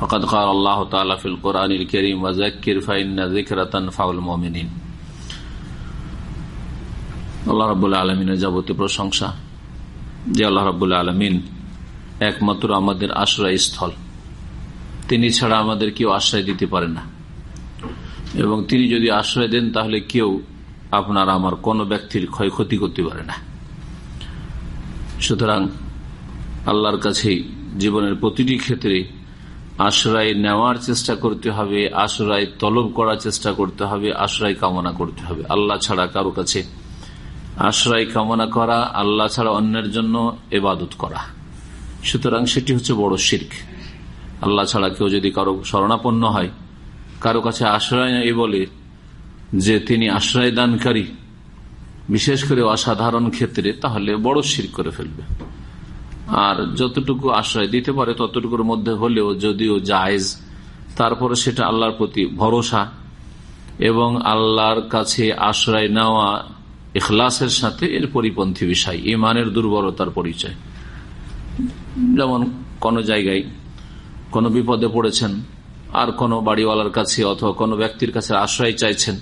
فقد قال الله تعالى في القرآن الكريم وذكر فإن ذكر تنفع المؤمنين আল্লাহ রাবুল্লাহ আলমিনের যাবতীয় প্রশংসা যে আল্লাহ রাবুল্লাহ আলমিন একমাত্র আমাদের আশ্রয় স্থল তিনি ছাড়া আমাদের কেউ আশ্রয় দিতে পারে না এবং তিনি যদি আশ্রয় দেন তাহলে কেউ আপনার আমার কোনো ব্যক্তির ক্ষয়ক্ষতি করতে পারে না সুতরাং আল্লাহর কাছেই জীবনের প্রতিটি ক্ষেত্রে আশ্রয় নেওয়ার চেষ্টা করতে হবে, আশ্রয় তলব করার চেষ্টা করতে হবে, আশ্রয় কামনা করতে হবে। আল্লাহ ছাড়া কারও কাছে আশ্রয় কামনা করা, আল্লাহ ছাড়া অন্যের জন্য এবাদত করা। সুতরাং সেটি হচ্ছে বড় শির্ক। আল্লাহ ছাড়া কেউ যদি কারও শরণাপন্ন হয়, কারও কাছে আশ্রয় নেই বলে যে তিনি আশ্রয় দানকারী বিশেষ করে অসাধারণ ক্ষেত্রে, তাহলে বড় শির করে ফেলবে। আর যতটুকু আশ্রয় দিতে পারে ততটুকুর মধ্যে হলেও যদিও জায়েজ, তারপরে সেটা আল্লাহর প্রতি ভরসা এবং আল্লাহর কাছে আশ্রয় নেওয়া ইখলাসের সাথে এর পরিপন্থী বিষয়, ইমানের দুর্বলতার পরিচয়। যেমন কোন জায়গায় কোনো বিপদে পড়েছেন, আর কোনো বাড়িওয়ালার কাছে অথবা কোনো ব্যক্তির কাছে আশ্রয় চাইছেন,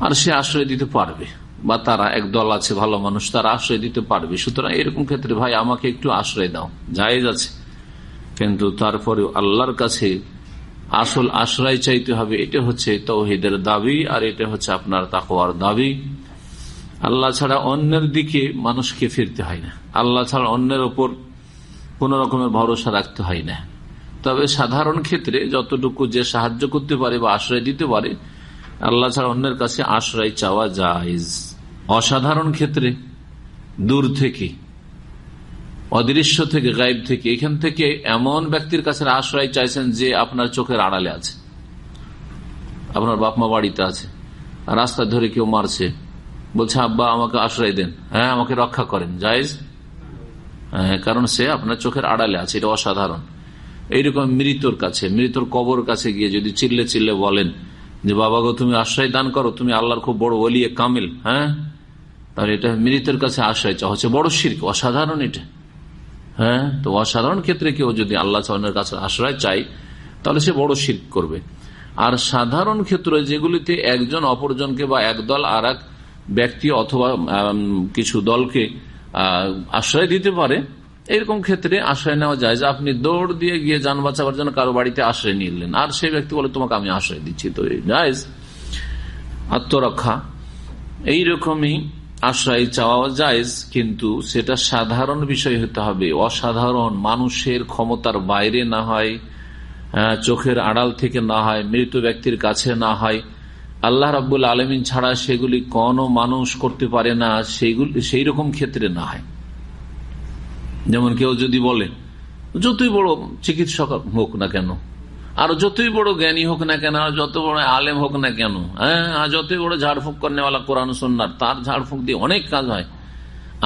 আর সে আশ্রয় দিতে পারবে। বা তারা এক দল আছে, ভালো মানুষ, তারা আশ্রয় দিতে পারবে। সুতরাং এরকম ক্ষেত্রে, ভাই, আমাকে একটু আশ্রয় দাও। জায়েজ আছে। কিন্তু তারপরে আল্লাহর কাছে আসল আশ্রয় চাইতে হবে, এটা হচ্ছে তৌহিদের দাবি, আর এটা হচ্ছে আপনার তাকওয়ার দাবি। আল্লাহ ছাড়া অন্যের দিকে মানুষকে ফিরতে হয় না। আল্লাহ ছাড়া অন্যের ওপর কোন রকমের ভরসা রাখতে হয় না। তবে সাধারণ ক্ষেত্রে যতটুকু যে সাহায্য করতে পারে বা আশ্রয় দিতে পারে, আল্লাহ ছাড়া অন্যের কাছে আশ্রয় চাওয়া যায় অসাধারণ ক্ষেত্রে দূর থেকে, অদৃশ্য থেকে গাইব থেকে, এখান থেকে এমন ব্যক্তির কাছে আশ্রয় চাইছেন যে আপনার চোখের আড়ালে আছে, আপনার বাপমা বাড়িতে আছে, রাস্তা ধরে কেউ মারছে, বলছে, আব্বা, আমাকে আশ্রয় দেন। হ্যাঁ আমাকে রক্ষা করেন। জায়েজ? হ্যাঁ কারণ সে আপনার চোখের আড়ালে আছে, এটা অসাধারণ। এইরকম মৃতর কাছে, মৃতর কবর কাছে গিয়ে যদি চিল্লে চিল্লে বলেন যে, বাবা গো, তুমি আশ্রয় দান করো, তুমি আল্লাহর খুব বড় অলিয়ে কামিল। হ্যাঁ? তাহলে এটা মৃতের কাছে আশ্রয় চাওয়া হচ্ছে। বড় শির্ক, অসাধারণ এটা। হ্যাঁ? তো অসাধারণ ক্ষেত্রে কেউ যদি আল্লাহ চাওয়ানের কাছে আশ্রয় চাই তাহলে সে বড় শির্ক করবে। আর সাধারণ ক্ষেত্রে যেগুলিতে একজন অপরজনকে বা একদল আর ব্যক্তি অথবা কিছু দলকে আশ্রয় দিতে পারে, এরকম ক্ষেত্রে আশ্রয় নেওয়া যায় যে আপনি দৌড় দিয়ে গিয়ে যান বাঁচাবার জন্য কারও বাড়িতে আশ্রয় নিলেন। আর সেই ব্যক্তি বলে, তোমাকে আমি আশ্রয় দিচ্ছি। তো জায়জ? আত্মরক্ষা, এইরকমই আশ্রয় চাওয়া যায় কিন্তু সেটা সাধারণ বিষয় হতে হবে। অসাধারণ, মানুষের ক্ষমতার বাইরে না হয় চোখের আড়াল থেকে না হয়, মৃত ব্যক্তির কাছে না হয়। আল্লাহ রাবুল আলমিন ছাড়া সেগুলি কোনো মানুষ করতে পারে না সেইগুলি সেই রকম ক্ষেত্রে না হয়। যেমন কেউ যদি বলে, যতই বড় চিকিৎসক হোক না কেন আর যতই বড় জ্ঞানী হোক না কেন, আর যত বড় আলেম হোক না কেন হ্যাঁ আর যতই বড় ঝাড়ফুঁক করেনা কোরআন সন্ন্যার তার ঝাড়ফুঁক দিয়ে অনেক কাজ হয়।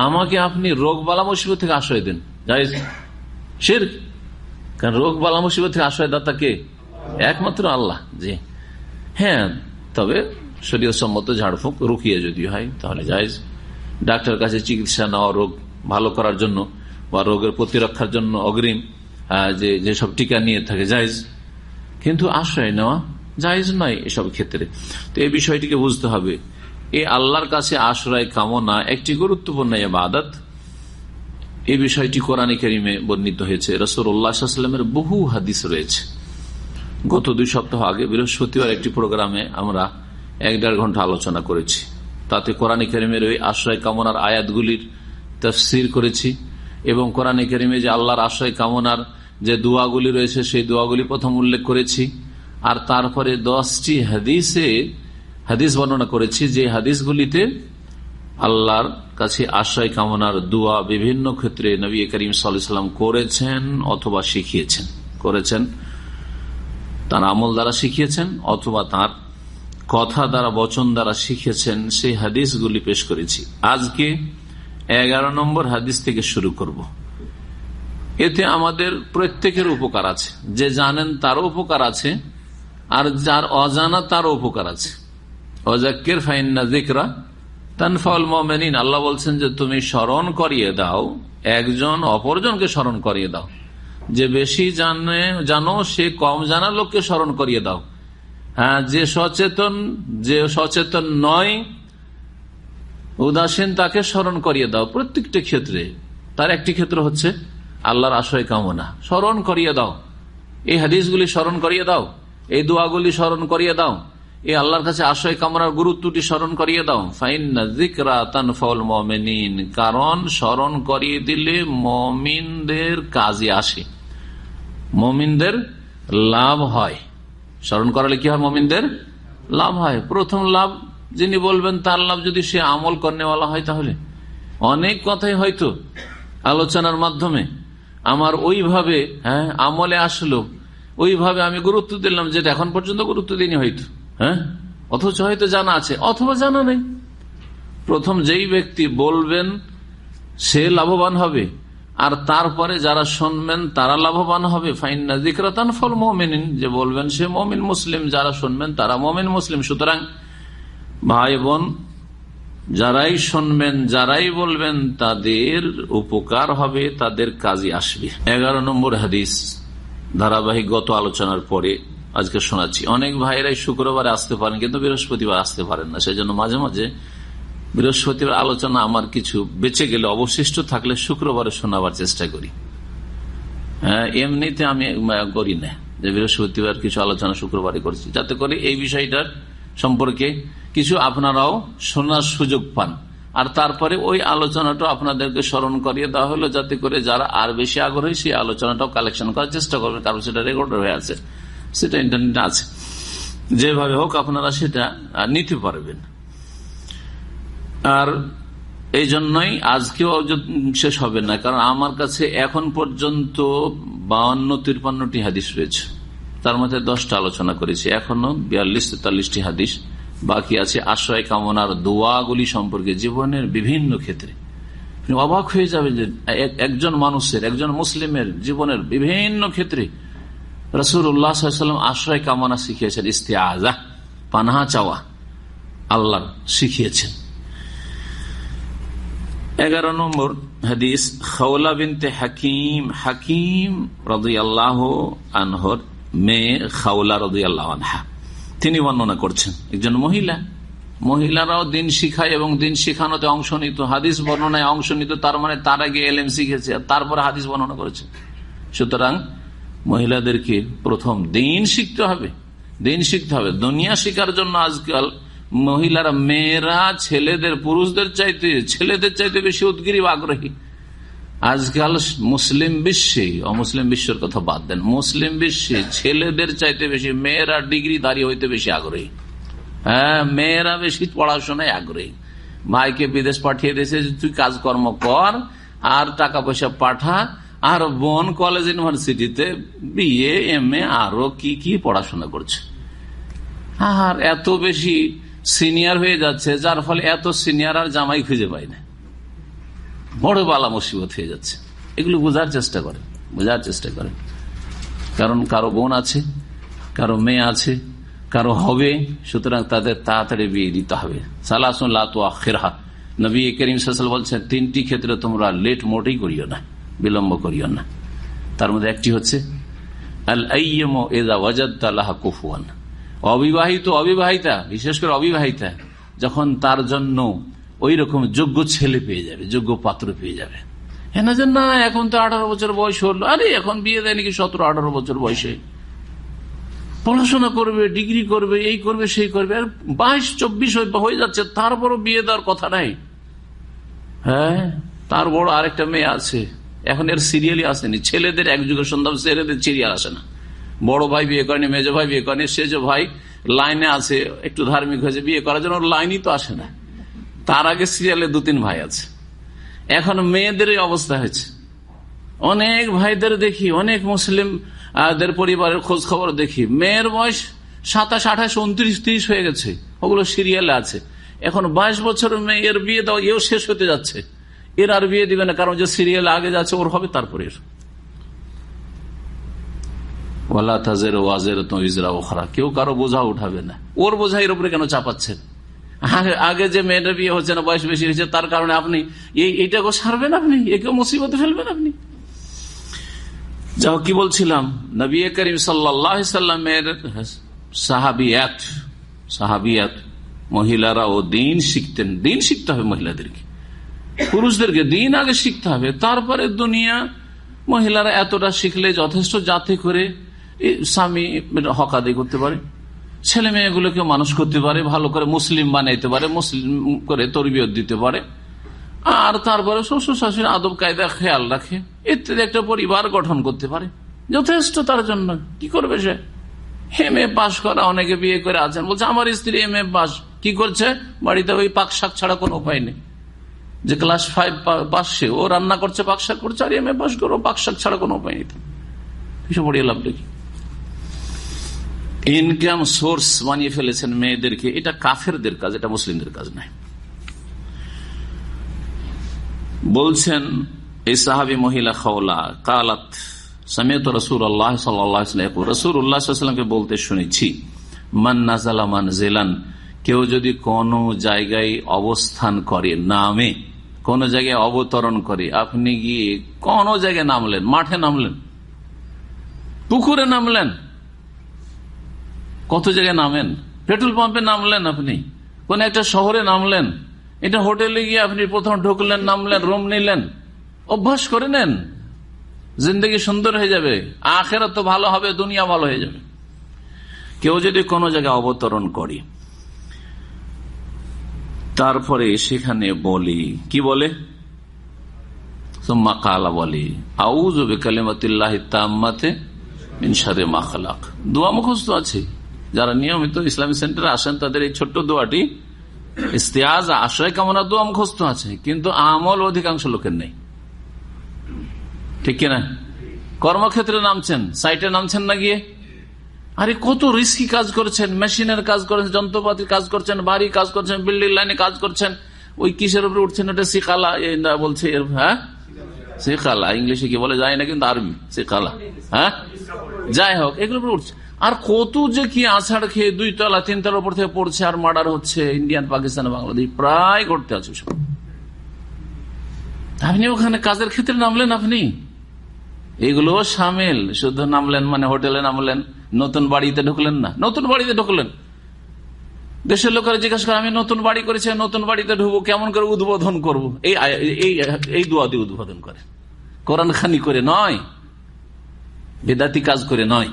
আমাকে আপনি রোগ বালা মুসিবত থেকে আশ্রয় দেন। যাই সের কারণ রোগ বালা মুসিবত থেকে আশ্রয় দাতা কে? একমাত্র আল্লাহ। জি। হ্যাঁ তবে শরীর সম্মত ঝাড়ফুঁক রুকিয়ে যদি হয়, তাহলে যাই ডাক্তার কাছে চিকিৎসা নেওয়া রোগ ভালো করার জন্য বা রোগের প্রতিরক্ষার জন্য অগ্রিম যে, যেসব টিকা নিয়ে থাকে জায়জ কিন্তু আশ্রয় নেওয়া জায়জ নয় এসব ক্ষেত্রে। তো এই বিষয়টিকে বুঝতে হবে। এ আল্লাহর কাছে আশ্রয়, কামনা একটি গুরুত্বপূর্ণ আবাদত এই বিষয়টি কোরআন করিমে বর্ণিত হয়েছে। রসুল্লাহামের বহু হাদিস রয়েছে। গত দুই সপ্তাহ আগে, বৃহস্পতিবার একটি প্রোগ্রামে আমরা এক দেড় ঘণ্টা আলোচনা করেছি। তাতে কোরআন করিমের ওই আশ্রয়, কামনার আয়াতগুলির তফসির করেছি এবং কোরআন করিমে যে আল্লাহর আশ্রয়, কামনার যে দোয়াগুলি রয়েছে, সেই দোয়াগুলি প্রথম উল্লেখ করেছি। আর তারপরে দশটি হাদিসে, হাদিস বর্ণনা করেছি যে হাদিসগুলিতে আল্লাহর কাছে আশ্রয় কামনার দোয়া বিভিন্ন ক্ষেত্রে নবী করিম সাল্লাম করেছেন অথবা শিখিয়েছেন। করেছেন, তার আমল দ্বারা শিখিয়েছেন অথবা তার কথা দ্বারা, বচন দ্বারা শিখেছেন সেই হাদিসগুলি পেশ করেছি। আজকে এগারো নম্বর হাদিস থেকে শুরু করব। এতে আমাদের প্রত্যেকের উপকার আছে। যে জানেন তারও উপকার আছে, আর যার অজানা তারও উপকার আছে। অজাক্কের ফাইন্না জিকরা তানফাউল মমিন আল্লাহ বলছেন যে তুমি স্মরণ করিয়ে দাও, একজন অপরজনকে স্মরণ করিয়ে দাও। যে বেশি জানে, জানো, সে কম জানা লোককে স্মরণ করিয়ে দাও। হ্যাঁ যে সচেতন যে সচেতন নয়, উদাসীন তাকে স্মরণ করিয়ে দাও প্রত্যেকটি ক্ষেত্রে। তার একটি ক্ষেত্র হচ্ছে আল্লাহর আশ্রয় কামনা। স্মরণ করিয়ে দাও। এই হাদিসগুলি স্মরণ করিয়ে দাও। এই দোয়াগুলি স্মরণ করিয়ে দাও। এই আল্লাহর কাছে আশ্রয় কামনার গুরুত্বটি স্মরণ করিয়ে দাও। মমিন কারণ স্মরণ করিয়ে দিলে মমিনদের কাজে আসে। মমিনদের লাভ হয়। স্মরণ করালে কি হয় মমিনদের? লাভ হয়। প্রথম লাভ যিনি বলবেন, তার লাভ যদি সে আমল করেওয়ালা হয় তাহলে। অনেক কথাই হয়তো আলোচনার মাধ্যমে আমার ওইভাবে হ্যাঁ আমলে আসলো। ওইভাবে আমি গুরুত্ব দিলাম, যেটা এখন পর্যন্ত গুরুত্ব দিইনি হয়তো হ্যাঁ? অথচ হয়তো জানা আছে, অথবা জানা নেই। প্রথম যেই ব্যক্তি বলবেন, সে লাভবান হবে। আর তারপরে যারা শুনবেন, তারা লাভবান হবে। ফল যে বলবেন, সে মমিন মুসলিম, যারা শুনবেন, তারা মমিন মুসলিম। সুতরাং ভাই বোন যারাই শুনবেন, যারাই বলবেন, তাদের উপকার হবে, তাদের কাজে আসবে। এগারো নম্বর হাদিস, ধারাবাহিক গত আলোচনার পরে আজকে শোনাচ্ছি। অনেক ভাইরাই শুক্রবারে আসতে পারেন, কিন্তু বৃহস্পতিবার আসতে পারেন না। সেই জন্য মাঝে মাঝে বৃহস্পতিবার আলোচনা আমার কিছু বেঁচে গেলে অবশিষ্ট থাকলে শুক্রবারে শোনাবার চেষ্টা করি। হ্যাঁ এমনিতে আমি করি না যে বৃহস্পতিবার কিছু আলোচনা শুক্রবারে করছি। যাতে করে এই বিষয়টার সম্পর্কে কিছু আপনারাও শোনার সুযোগ পান। আর তারপরে ওই আলোচনাটা আপনাদেরকে স্মরণ করিয়ে দেওয়া হলো, যাতে করে যারা আর বেশি আগ্রহী সেই আলোচনাটাও কালেকশন করার চেষ্টা করবেন, কারণ সেটা রেকর্ড হয়ে আছে। সেটা ইন্টারনেটে আছে। যেভাবে হোক আপনারা সেটা নিতে পারবেন। আর এই জন্যই আজকেও শেষ হবে না, কারণ আমার কাছে এখন পর্যন্ত বাউন্ন, তিরপান্নটি হাদিস রয়েছে। তার মধ্যে দশটা আলোচনা করেছি। এখনও বিয়াল্লিশ, তেতাল্লিশটি হাদিস। বাকি আছে আশ্রয় কামনার দোয়াগুলি সম্পর্কে জীবনের বিভিন্ন ক্ষেত্রে। অবাক হয়ে যাবে যে একজন মানুষের, একজন মুসলিমের জীবনের বিভিন্ন ক্ষেত্রে রসুল উল্লাহাম আশ্রয়, কামনা শিখিয়েছেন, ইস্তেআজা, পানাহা চাওয়া আল্লাহ শিখিয়েছেন। এগারো নম্বর হাদিস, খাওলা বিনতে হাকিম হাকিম রদি আল্লাহ আনহর মেয়ে খাওলা রদি আল্লাহ আনহা। তিনি বর্ণনা করছেন। একজন মহিলা। মহিলারাও দিন শিখায় এবং দিন শিখানোতে অংশ নিত। হাদিস বর্ণনায় অংশ নিত, তার মানে তার আগে এলএম শিখেছে আর তারপরে হাদিস বর্ণনা করেছে। সুতরাং মহিলাদেরকে প্রথম দিন শিখতে হবে। দিন শিখতে হবে। দুনিয়া শিখার জন্য আজকাল মহিলারা, মেয়েরা, ছেলেদের, পুরুষদের চাইতে, ছেলেদের চাইতে বেশি উদ্গিরি আগ্রহী। আজকাল মুসলিম বিশ্বে, অমুসলিম বিশ্বের কথা বাদ দেন, মুসলিম বিশ্বে ছেলেদের চাইতে বেশি, মেয়েরা ডিগ্রি দাঁড়িয়ে হইতে বেশি আগ্রহী। হ্যাঁ মেয়েরা বেশি পড়াশোনায় আগ্রহী। ভাইকে বিদেশ পাঠিয়ে দিয়েছে তুই কাজকর্ম কর, আর টাকা পয়সা পাঠা, আর বোন কলেজ ইউনিভার্সিটিতে বিএ এম এ আরও কি কি পড়াশোনা করছে? আর এত বেশি সিনিয়র হয়ে যাচ্ছে, যার ফলে এত সিনিয়র আর জামাই খুঁজে পায় না। বড় বালা মুসিবত হয়ে যাচ্ছে। এগুলো বোঝার চেষ্টা করে, বোঝার চেষ্টা করে। কারণ কারও বোন আছে, কারও মেয়ে আছে, কারও হবে, সুতরাং তাদের তাড়াতাড়ি বিয়ে দিতে হবে। সালাসুন লাতোয়া নবী করিম সাল বলছেন, তিনটি ক্ষেত্রে তোমরা লেট মোটেই করিও না, বিলম্ব করিও না। তার মধ্যে একটি হচ্ছে কুফুয়ান। অবিবাহিত অবিবাহিতা, বিশেষ করে অবিবাহিতা, যখন তার জন্য ওই রকম যোগ্য ছেলে পেয়ে যাবে, যোগ্য পাত্র পেয়ে যাবে। হ্যাঁ যে না এখন তো আঠারো বছর বয়স হলো। আরে, এখন বিয়ে দেয় নাকি সতেরো, আঠারো বছর বয়সে? পড়াশোনা করবে, ডিগ্রি করবে, এই করবে, সেই করবে। আর বাইশ, চব্বিশ হয়ে যাচ্ছে, তারপরও বিয়ে দেওয়ার কথা নাই। হ্যাঁ তার বড় আরেকটা মেয়ে আছে। এখন এর সিরিয়ালই আসেনি। ছেলেদের এক যুগের সন্ধ্যা ছেলেদের সিরিয়াল আসে না। বড় ভাই বিয়ে করেনি, মেজ ভাই বিয়ে করেনি সে যে ভাই লাইনে আছে, একটু ধার্মিক হয়েছে, বিয়ে করার জন্য লাইনই তো আসে না। তার আগে সিরিয়ালে দু তিন ভাই আছে। এখন মেয়েদের অবস্থা হয়েছে। অনেক ভাইদের দেখি, অনেক মুসলিম পরিবারের খোঁজ খবর দেখি। মেয়ের বয়স সাতাশ, আঠাশ, উনত্রিশ, তিরিশ হয়ে গেছে। ওগুলো সিরিয়ালে আছে। এখন বাইশ বছরের মেয়ের বিয়ে দাও এও শেষ হতে যাচ্ছে। এর আর বিয়ে দিবে না, কারণ যে সিরিয়াল আগে যাচ্ছে, ওর হবে তারপরে কেউ কারও বোঝা উঠাবে না। ওর বোঝা এর উপরে কেন চাপাচ্ছেন? আগে যে মেয়েটা বিয়ে হচ্ছে না, বয়স বেশি হয়েছে, তার কারণে আপনি এইটাকে সারবেন আপনি? একে মুসিবতে ফেলবেন আপনি? যাও, কি বলছিলাম? নবী করিম সাল্লামের সাহাবিয়াত সাহাবিয়াত মহিলারা ও দিন শিখতেন। দিন শিখতে হবে মহিলাদেরকে। পুরুষদেরকে দিন আগে শিখতে হবে। তারপরে দুনিয়া, মহিলারা এতটা শিখলে যথেষ্ট যাতে করে স্বামী হক আদায় করতে পারে। ছেলে মেয়েগুলোকে মানুষ করতে পারে, ভালো করে মুসলিম বানাইতে পারে, মুসলিম করে তরবিয়ত দিতে পারে। আর তারপরে শ্বশুর শাশুড়ি আদব কায়দা খেয়াল রাখে ইত্যাদি একটা পরিবার গঠন করতে পারে। যথেষ্ট তার জন্য, কি করবে সে? এম এ পাশ করা, অনেকে বিয়ে করে আছেন, বলছে, আমার স্ত্রী এম এ পাস কি করছে? বাড়িতে ওই পাক শাক ছাড়া কোনো উপায় নেই। যে ক্লাস ফাইভ পাস সে, ও রান্না করছে, পাক শাক করছে, আর এম এ পাস করো পাক শাক ছাড়া কোনো উপায় নেই। কিছু পড়িয়ে লাভ দেখি ইনকাম সোর্স বানিয়ে ফেলেছেন মেয়েদেরকে। এটা কাফেরদের কাজ, এটা মুসলিমদের কাজ নয়। বলছেন এই সাহাবি মহিলা খাওলা, কালাত আল্লাহ বলতে শুনেছি, মান জেলান কেউ যদি কোন জায়গায় অবস্থান করে, নামে, কোন জায়গায় অবতরণ করে, আপনি গিয়ে কোন জায়গায় নামলেন, মাঠে নামলেন, পুকুরে নামলেন কত জায়গায় নামেন? পেট্রোল পাম্পে নামলেন আপনি? কোন একটা শহরে নামলেন? এটা হোটেলে গিয়ে আপনি প্রথম ঢুকলেন, নামলেন, রুম নিলেন? অভ্যাস করে নেন। জিন্দগি সুন্দর হয়ে যাবে। আখেরা তো ভালো হবে, দুনিয়া ভালো হয়ে যাবে। কেউ যদি কোনো জায়গায় অবতরণ করি, তারপরে সেখানে বলি, কি বলে? কালা বলি আউজ তাম্মাতে মাখালাক দোয়া মুখস্থ আছে। যারা নিয়মিত ইসলামী সেন্টারে আসেন, তাদের এই ছোট্ট দোয়াটি, ইস্তেয়াজ, আশ্রয় কামনা, দোয়া মুখস্থ আছে, কিন্তু আমল অধিকাংশ লোকের নেই। ঠিক কিনা? কর্মক্ষেত্রে নামছেন, সাইটে নামছেন না গিয়ে? আরে, কত রিস্কি কাজ করছেন, মেশিনের কাজ করছেন, যন্ত্রপাতির কাজ করছেন বাড়ি কাজ করছেন, বিল্ডিং লাইনে কাজ করছেন, ওই কিসের উপরে উঠছেন? ওটা শিখালা বলছে হ্যাঁ? শিখালা, ইংলিশে কি বলে? যায় না কিন্তু আরবি শিকালা হ্যাঁ? যাই হোক এগুলো উঠছে। আর কত যে কি আছাড় খেয়ে দুই তলা, তিন তলার উপর থেকে পড়ছে আর মার্ডার হচ্ছে ইন্ডিয়ান, পাকিস্তান বাংলাদেশ। প্রায় ঘটতে আছে সব আপনি ওখানে কাজের ক্ষেত্রে নামলেন আপনি? এগুলো সামিল। শুধু নামলেন মানে হোটেলে নামলেন। নতুন বাড়িতে ঢুকলেন না। নতুন বাড়িতে ঢুকলেন। দেশের লোকেরা জিজ্ঞাসা করে, আমি নতুন বাড়ি করেছি নতুন বাড়িতে ঢুকবো, কেমন করে উদ্বোধন করব? এই এই দোয়া দিয়ে উদ্বোধন করে। কোরআন খানি করে নয়। বেদাতি কাজ করে নয়।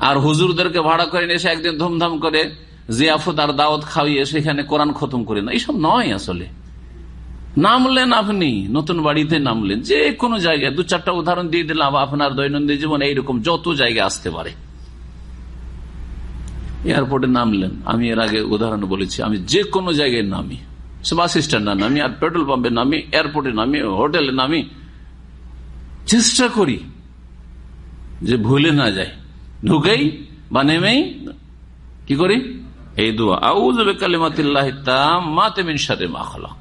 আর হুজুরদেরকে ভাড়া করে এসে একদিন ধুমধাম করে জিয়াফত আর দাওয়াত খাওয়িয়ে সেখানে কোরআন খতম করে না এইসব নয় আসলে। নামলেন আপনি, নতুন বাড়িতে নামলেন, যে কোনো জায়গায় দু চারটা উদাহরণ দিয়ে দিলাম, আপনার দৈনন্দিন জীবন এইরকম, যত জায়গায় আসতে পারে। এয়ারপোর্টে নামলেন। আমি এর আগে উদাহরণ বলেছি, আমি যে কোনো জায়গায় নামি। বাস স্ট্যান্ডে নামি, আর পেট্রোল পাম্পে নামি, এয়ারপোর্টে নামি, হোটেলে নামি। চেষ্টা করি যে ভুলে না যায় ঢুকেই বা নেমেই কি করি? এই দোয়া। আউজ কালিমাতিল্লাহ তামিন সাথে মাখলাক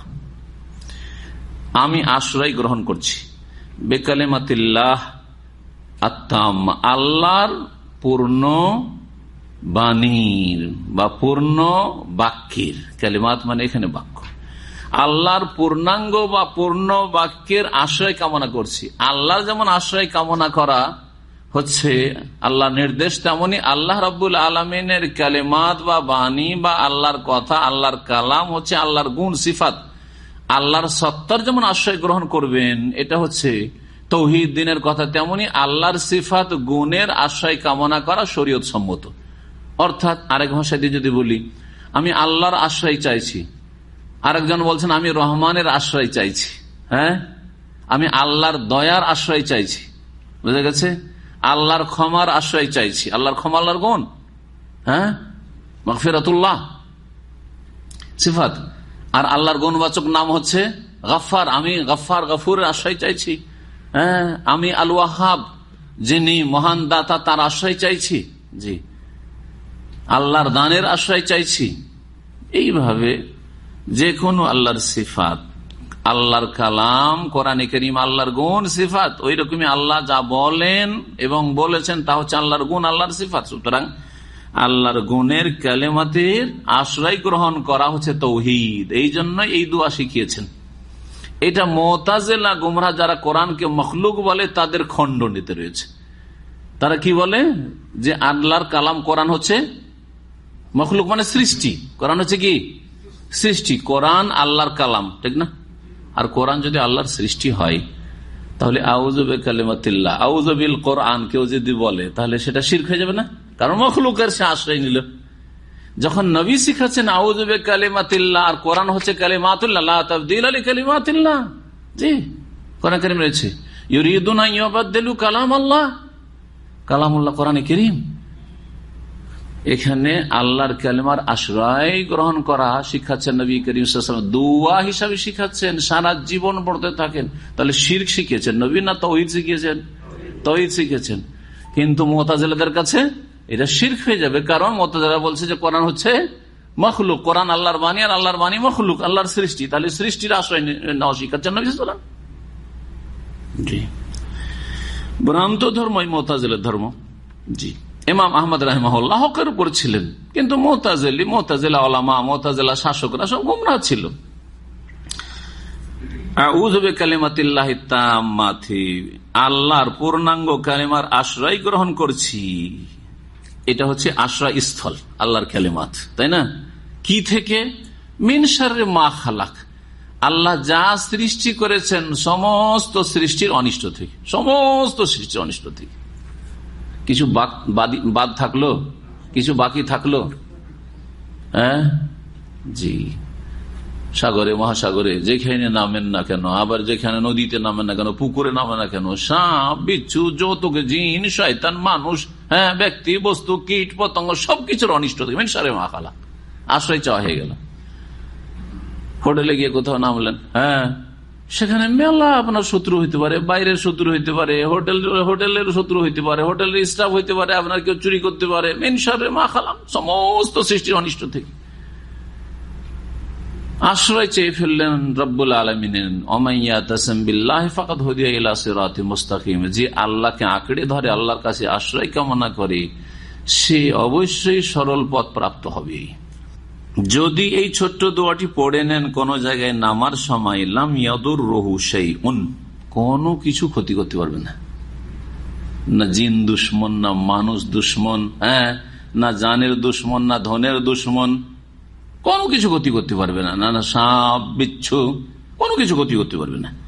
আমি আশ্রয় গ্রহণ করছি। বেকালেমাতিল্লাহ আত্মাম আল্লাহর পূর্ণ বাণীর বা পূর্ণ বাক্যের। কালিমাত মানে এখানে বাক্য। আল্লাহর পূর্ণাঙ্গ বা পূর্ণ বাক্যের আশ্রয় কামনা করছি। আল্লাহর যেমন আশ্রয় কামনা করা হচ্ছে আল্লাহ নির্দেশ তেমনি আল্লাহ রব্বুল আলমিনের কালেমাত বা বাণী বা আল্লাহর কথা, আল্লাহর কালাম হচ্ছে আল্লাহর গুণ, সিফাত। আল্লাহর সত্তার যেমন আশ্রয় গ্রহণ করবেন, এটা হচ্ছে তৌহিদ দিনের কথা, তেমনি আল্লাহর সিফাত গুণের আশ্রয় কামনা করা শরীয়ত সম্মত অর্থাৎ আরেক ভাষা দিয়ে যদি বলি, আমি আল্লাহর আশ্রয় চাইছি। আরেকজন বলছেন, আমি রহমানের আশ্রয় চাইছি। হ্যাঁ? আমি আল্লাহর দয়ার আশ্রয় চাইছি। বুঝা গেছে? আল্লাহর ক্ষমার আশ্রয় চাইছি। আল্লাহর ক্ষমা আল্লাহর গুণ। হ্যাঁ? মকফিরাতুল্লাহ সিফাত। আর আল্লাহর গুণবাচক নাম হচ্ছে গফার আমি গফার গফুরের আশ্রয় চাইছি। হ্যাঁ? আমি আল ওয়াহাব যিনি মহান দাতা, তার আশ্রয় চাইছি। জি। আল্লাহর দানের আশ্রয় চাইছি। এইভাবে যে কোনো আল্লাহর সিফাত আল্লাহর কালাম, কোরআনে করিম, আল্লাহর গুণ, সিফাত। ওই রকমই আল্লাহ যা বলেন এবং বলেছেন, তা হচ্ছে আল্লাহর গুণ, আল্লাহর সিফাত। সুতরাং আল্লাহর গুণের কালেমাতের আশ্রয় গ্রহণ করা হচ্ছে তৌহিদ। এই জন্য এই দোয়া শিখিয়েছেন। এটা মোতাজেলা গুমরা যারা কোরআনকে মখলুক বলে, তাদের খণ্ডনীতে রয়েছে। তারা কি বলে? যে আল্লাহর কালাম কোরআন হচ্ছে মখলুক মানে সৃষ্টি। কোরআন হচ্ছে কি? সৃষ্টি। কোরআন আল্লাহর কালাম, ঠিক না? আর কোরআন যদি আল্লাহর সৃষ্টি হয়, তাহলে আউজবে কালিমাতিল্লা আউজবিল কোরআন, কেউ যদি বলে, তাহলে সেটা শির হয়ে যাবে না? কারণ মখলুকের সে আশ্রয় নিল। যখন নবী শিখাচ্ছেন আউজবে কালিমাতিল্লা আর কোরআন হচ্ছে কালিমাতুল্লাহ তবদিল আলী কালিমাতিল্লা জি, কোরআন করিম রয়েছে। ইউরিদুনা কালাম আল্লাহ কালামুল্লাহ কোরআনে করিম। এখানে আল্লাহর কালেমার আশ্রয় গ্রহণ করা শিখাচ্ছেন নবী করিম দুয়া হিসাবে শিখাচ্ছেন, সারা জীবন পড়তে থাকেন। তাহলে শির্ক শিখিয়েছেন। নবী না তহিদ শিখিয়েছেন? তহিদ শিখেছেন কিন্তু মোতাজেলাদের কাছে এটা শির্ক হয়ে যাবে। কারণ মোতাজেলা বলছে যে কোরআন হচ্ছে মখলুক। কোরআন আল্লাহর বাণী আর আল্লাহর বাণী মখলুক, আল্লাহর সৃষ্টি। তাহলে সৃষ্টির আশ্রয় নেওয়া শিখাচ্ছেন নবী সালাম জি। ভ্রান্ত ধর্ম মোতাজেলের ধর্ম। জি। ইমাম আহমদ রাহমাহুল্লাহ হকের উপর ছিলেন। কিন্তু মোতাজেলি, মোতাজেলা ওলামা, মোতাজেলা শাসকরা সব গুমরা ছিল। আল্লাহর পূর্ণাঙ্গ আশ্রয় গ্রহণ করছি। এটা হচ্ছে আশ্রয় স্থল আল্লাহর কালেমাত, তাই না? কি থেকে? মিনসারের মা খালাক। আল্লাহ যা সৃষ্টি করেছেন, সমস্ত সৃষ্টির অনিষ্ট থেকে, সমস্ত সৃষ্টির অনিষ্ট থেকে। কিছু বাদ থাকল? কিছু বাকি থাকল? হ্যাঁ? জি। সাগরে, মহাসাগরে, যেখানে নামেন না কেন, আবার যেখানে নদীতে নামেন না কেন, পুকুরে নামে না কেন, সাপ, বিচ্ছু, যৌতুক, জিন, শয়তান, মানুষ হ্যাঁ ব্যক্তি, বস্তু, কীট, পতঙ্গ, সবকিছুর অনিষ্ট থেকে। সারে মাখালা আশ্রয় চাওয়া হয়ে গেল। হোটেলে গিয়ে কোথাও নামলেন হ্যাঁ? সেখানে মেলা আপনার শত্রু হইতে পারে, বাইরের শত্রু হইতে পারে, হোটেল, হোটেলের শত্রু হইতে পারে, হোটেলের স্টাফ হইতে পারে, আপনার কেউ চুরি করতে পারে মেনসারে মা খালাম, সমস্ত সৃষ্টির অনিষ্ট থেকে। আশ্রয় চেয়ে ফেললেন রব্বুল আলমিনেন মুস্তাকিম যে আল্লাহকে আঁকড়ে ধরে, আল্লাহর কাছে আশ্রয় কামনা করে, সে অবশ্যই সরল পথ প্রাপ্ত হবে। যদি এই ছোট্ট দোয়াটি পড়ে নেন, কোন জায়গায় নামার সময় লাম ইয়াদুর রহু সেই উন কোনো কিছু ক্ষতি করতে পারবে না। না জিন দুশ্মন, না মানুষ দুশ্মন হ্যাঁ না জানের দুশ্মন, না ধনের দুশ্মন, কোনো কিছু ক্ষতি করতে পারবে না। না না, সাপ, বিচ্ছু, কোনো কিছু ক্ষতি করতে পারবে না।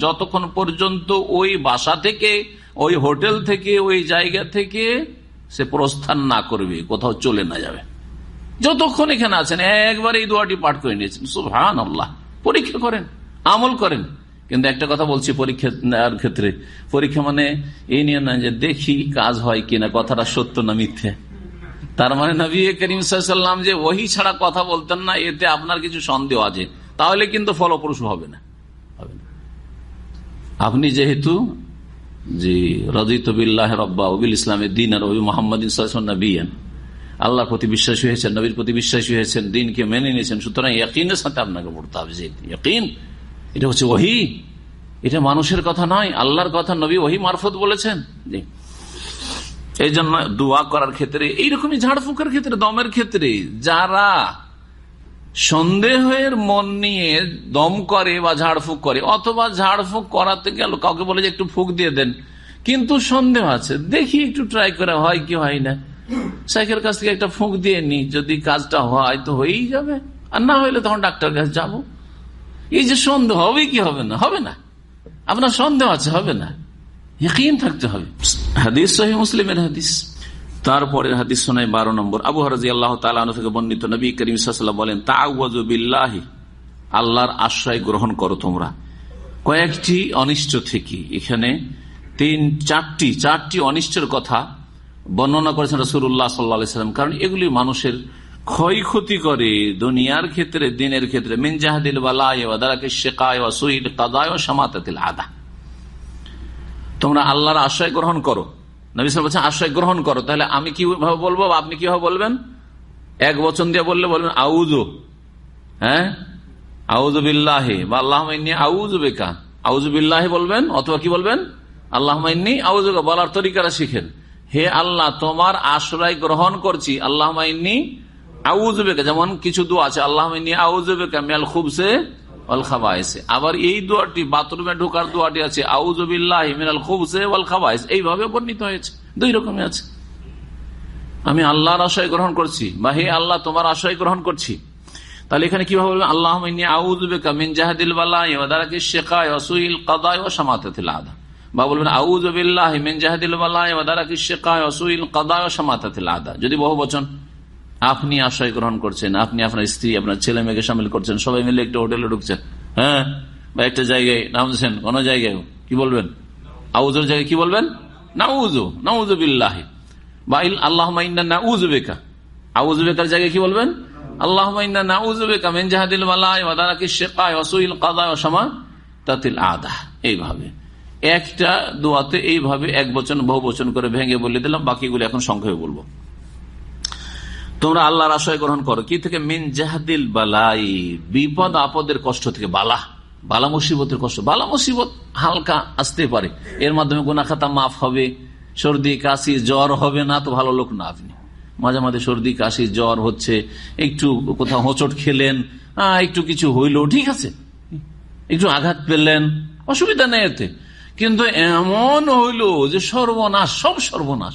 যতক্ষণ পর্যন্ত ওই বাসা থেকে, ওই হোটেল থেকে, ওই জায়গা থেকে সে প্রস্থান না করবে, কোথাও চলে না যাবে। যতক্ষণ এখানে আছেন, একবার এই দোয়াটি পাঠ করে নিয়েছেন। সুহান আল্লাহ পরীক্ষা করেন, আমল করেন। কিন্তু একটা কথা বলছি পরীক্ষা নেওয়ার ক্ষেত্রে। পরীক্ষা মানে এই নিয়ে না যে দেখি কাজ হয় কিনা, কথাটা সত্য না মিথ্যে। তার মানে নবী করিম সাল্লাম যে ওহি ছাড়া কথা বলতেন না, এতে আপনার কিছু সন্দেহ আছে। তাহলে কিন্তু ফলপ্রসূ হবে না। আপনি যেহেতু জি রাজিত বিল্লাহ রব্বা ওবিল ইসলামের দিন আর ওবি মোহাম্মদ নবীন আল্লাহর প্রতি বিশ্বাসী হয়েছেন, নবীর প্রতি বিশ্বাসী হয়েছেন, দিনকে মেনে নিয়েছেন। সুতরাং ইয়াকিনের সাথে আপনাকে পড়তে হবে যে এটা হচ্ছে ওহি। এটা মানুষের কথা নয়, আল্লাহর কথা নবী ওহি মারফত বলেছেন। জি। এই জন্য দোয়া করার ক্ষেত্রে, এইরকমই ঝাড়ফুঁকের ক্ষেত্রে, দমের ক্ষেত্রে, যারা সন্দেহের মন নিয়ে দম করে বা ঝাড়ফুঁক করে, অথবা ঝাড়ফুঁক করাতে গেল, কাউকে বলে যে একটু ফুক দিয়ে দেন। কিন্তু সন্দেহ আছে। দেখি একটু ট্রাই করা, হয় কি হয় না। শেখের কাছ থেকে একটা ফুঁক দিয়ে নি, যদি কাজটা হয় তো হয়েই যাবে। আর না হইলে তখন ডাক্তার কাছে যাব। এই যে সন্দেহ, হবে কি হবে না? হবে না। আপনার সন্দেহ আছে, হবে না। থাকতে হবে। হাদিস সহি মুসলিমের হাদিস। তারপরের হাদিস শোনায় বারো নম্বর। আবু হরাজি আল্লাহ থেকে বর্ণিত নবী করিম বলেন তাহি আল্লাহর আশ্রয় গ্রহণ করো তোমরা। কয়েকটি অনিষ্ট থেকে এখানে তিন, চারটি চারটি অনিষ্টের কথা বর্ণনা করেছেন রসুল্লাহ সাল্লা সাল্লাম কারণ এগুলি মানুষের ক্ষয়ক্ষতি করে দুনিয়ার ক্ষেত্রে, দিনের ক্ষেত্রে। মিন জাহাদিল বালাকে শেখায় সুইল কাদায় সামাতাতিল আদা। তোমরা আল্লাহর আশ্রয় গ্রহণ করো। নবিসাল বলছেন, আশ্রয় গ্রহণ করো। তাহলে আমি কীভাবে বলব আপনি কীভাবে বলবেন? এক বচন দিয়ে বললে বলবেন আউজো হ্যাঁ? আউজ বিল্লাহে। বা আল্লাহ আউজ বেকা। আউজ বিল্লাহে বলবেন, অথবা কি বলবেন? আল্লাহ আউজ বলার তরিকারা শিখেন। হে আল্লাহ, তোমার আশ্রয় গ্রহণ করছি। আল্লাহ আউজ বেকা। যেমন কিছু দু আছে আল্লাহ আউজ বেকা মেল খুবসে আবার এই দোয়াটি বাথরুমে ঢোকার দোয়াটি আছে। আউজবিল্লাহ মিনাল খুবসে ওয়াল এইভাবে বর্ণিত হয়েছে। দুই আছে। আমি আল্লাহর আশয় গ্রহণ করছি বা হে আল্লাহ, তোমার আশয় গ্রহণ করছি। তাহলে এখানে কীভাবে বলবেন আল্লাহ শেখায় আদা। বা বলবেন আউজবিল্লাহ মিন শেখায় অসুইল আদা। যদি বহু বচন। আপনি আশ্রয় গ্রহণ করছেন, আপনি আপনার স্ত্রী, আপনার ছেলে মেয়েকে সামিল করছেন, সবাই মিলে একটা হোটেলে ঢুকছেন হ্যাঁ? বা একটা জায়গায় নামছেন, কোন জায়গায় কি বলবেন? আউজের জায়গায় কি বলবেন? নাউজু নাউজু বিল্লাহ। বা আল্লাহ না উজু বেকা। আউজু বেকার জায়গায় কি বলবেন? অসুইল কাদায় অসমা তাতিল আদা। এইভাবে। একটা দোয়াতে এইভাবে এক বচন, বহু বচন করে ভেঙে বলে দিলাম, বাকিগুলো এখন সংক্ষেপে বলব। তোমরা আল্লাহর আশয় গ্রহণ করো। কি থেকে? মিন জাহাদিল বালাই। বিপদ আপদের কষ্ট থেকে। বালা। বালা মুসিবতের কষ্ট। বালা মুসিবত হালকা আসতে পারে। এর মাধ্যমে গোনা খাতা মাফ হবে। সর্দি, কাশি, জ্বর হবে না তো ভালো লোক না আপনি। মাঝে মাঝে সর্দি, কাশি, জ্বর হচ্ছে। একটু কোথাও হোঁচট খেলেন। একটু কিছু হইল, ঠিক আছে। একটু আঘাত পেলেন। অসুবিধা নেই এতে। কিন্তু এমন হইল যে সর্বনাশ, সব সর্বনাশ।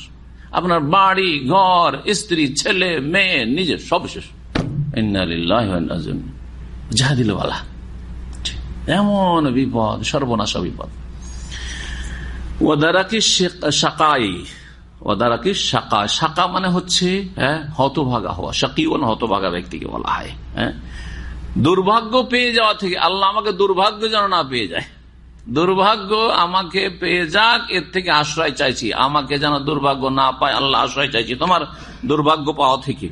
আপনার বাড়ি, ঘর, স্ত্রী, ছেলে, মেয়ে নিজে সব শেষ। জাহাদিলওয়ালা এমন বিপদ, সর্বনাশ বিপদ। ওদারাকি শাকাই ওদারাকি শাকা শাকা মানে হচ্ছে হ্যাঁ হতভাগা হওয়া। শাকিওন হতভাগা ব্যক্তিকে বলা হয় হ্যাঁ। দুর্ভাগ্য পেয়ে যাওয়া থেকে আল্লাহ আমাকে দুর্ভাগ্য যেন না পেয়ে যায়। দুর্ভাগ্য আমাকে পেয়ে যাক, এর থেকে আশ্রয় চাইছি। আমাকে যেন দুর্ভাগ্য না পায়, আল্লাহ আশ্রয় চাইছি তোমার দুর্ভাগ্য পাওয়া থেকে।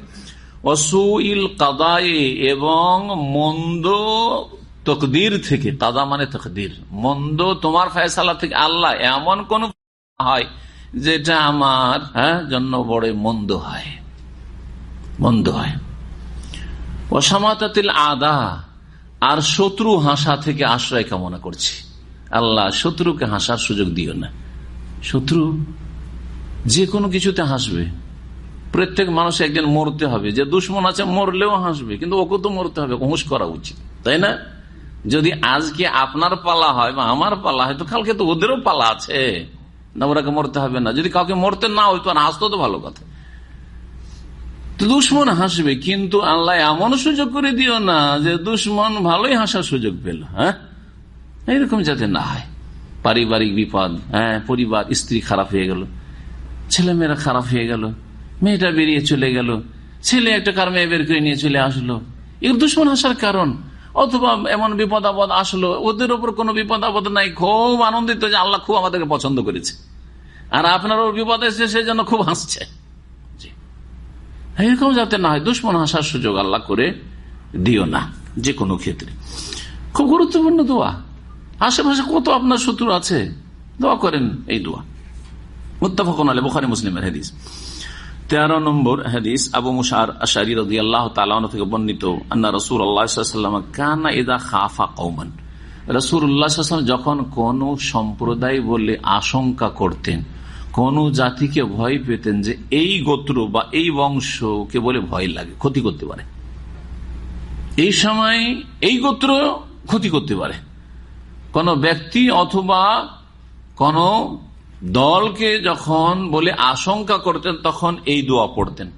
অসুইল কাদায় এবং মন্দ তকদির থেকে, কাদা মানে তকদির। মন্দ তোমার ফয়সালা থেকে আল্লাহ, এমন কোন হয় যেটা আমার হ্যাঁ জন্য বড় মন্দ হয়। মন্দ হয়। অসামাতাতিল আদা, আর শত্রু হাসা থেকে আশ্রয় কামনা করছি। আল্লাহ শত্রুকে হাসার সুযোগ দিও না। শত্রু যে কোনো কিছুতে হাসবে। প্রত্যেক মানুষ একদিন মরতে হবে। যে দুশ্মন আছে মরলেও হাসবে, কিন্তু ওকে তো মরতে হবে, হুঁশ করা উচিত, তাই না? যদি আজকে আপনার পালা হয় বা আমার পালা হয়, তো কালকে তো ওদেরও পালা আছে। না, ওরাকে মরতে হবে না। যদি কাউকে মরতে না হইতো আর হাসতো তো ভালো কথা। দুশ্মন হাসবে, কিন্তু আল্লাহ এমন সুযোগ করে দিও না যে দুশ্মন ভালোই হাসার সুযোগ পেল হ্যাঁ? এইরকম যাতে না হয়। পারিবারিক বিপদ হ্যাঁ পরিবার, স্ত্রী খারাপ হয়ে গেল, ছেলেমেয়েরা খারাপ হয়ে গেল, মেয়েটা বেরিয়ে চলে গেল, ছেলে একটা কার মেয়ে বের করে নিয়ে চলে আসলো। এগুলো দুশ্মন আসার কারণ। অথবা এমন বিপদ আপদ আসলো, ওদের ওপর কোনো বিপদ আপদ নাই। খুব আনন্দিত যে আল্লাহ খুব আমাদেরকে পছন্দ করেছে। আর আপনার ওর বিপদ এসে সে যেন খুব হাসছে। এরকম যাতে না হয়, দুশ্মন হাসার সুযোগ আল্লাহ করে দিও না, যে কোনো ক্ষেত্রে। খুব গুরুত্বপূর্ণ দোয়া। আশেপাশে কত আপনার শত্রু আছে? দোয়া করেন এই দোয়া। মুত্তাফাকুন আলী বুখারি, মুসলিমের হাদিস। তেরো নম্বর হাদিস, আবু মুসার আশারি রদি আল্লাহ তালা থেকে বর্ণিত, আন্না রসুল আল্লাহাম কানা ইদা খাফা কৌমান রসুল উল্লাহাম যখন কোন সম্প্রদায় বলে আশঙ্কা করতেন, কোন জাতিকে ভয় পেতেন যে এই গোত্র বা এই বংশকে বলে ভয় লাগে, ক্ষতি করতে পারে। এই সময় এই গোত্র ক্ষতি করতে পারে। কোন ব্যক্তি অথবা কোন দলকে যখন বলে আশঙ্কা করতেন, তখন এই দোয়া পড়তেন।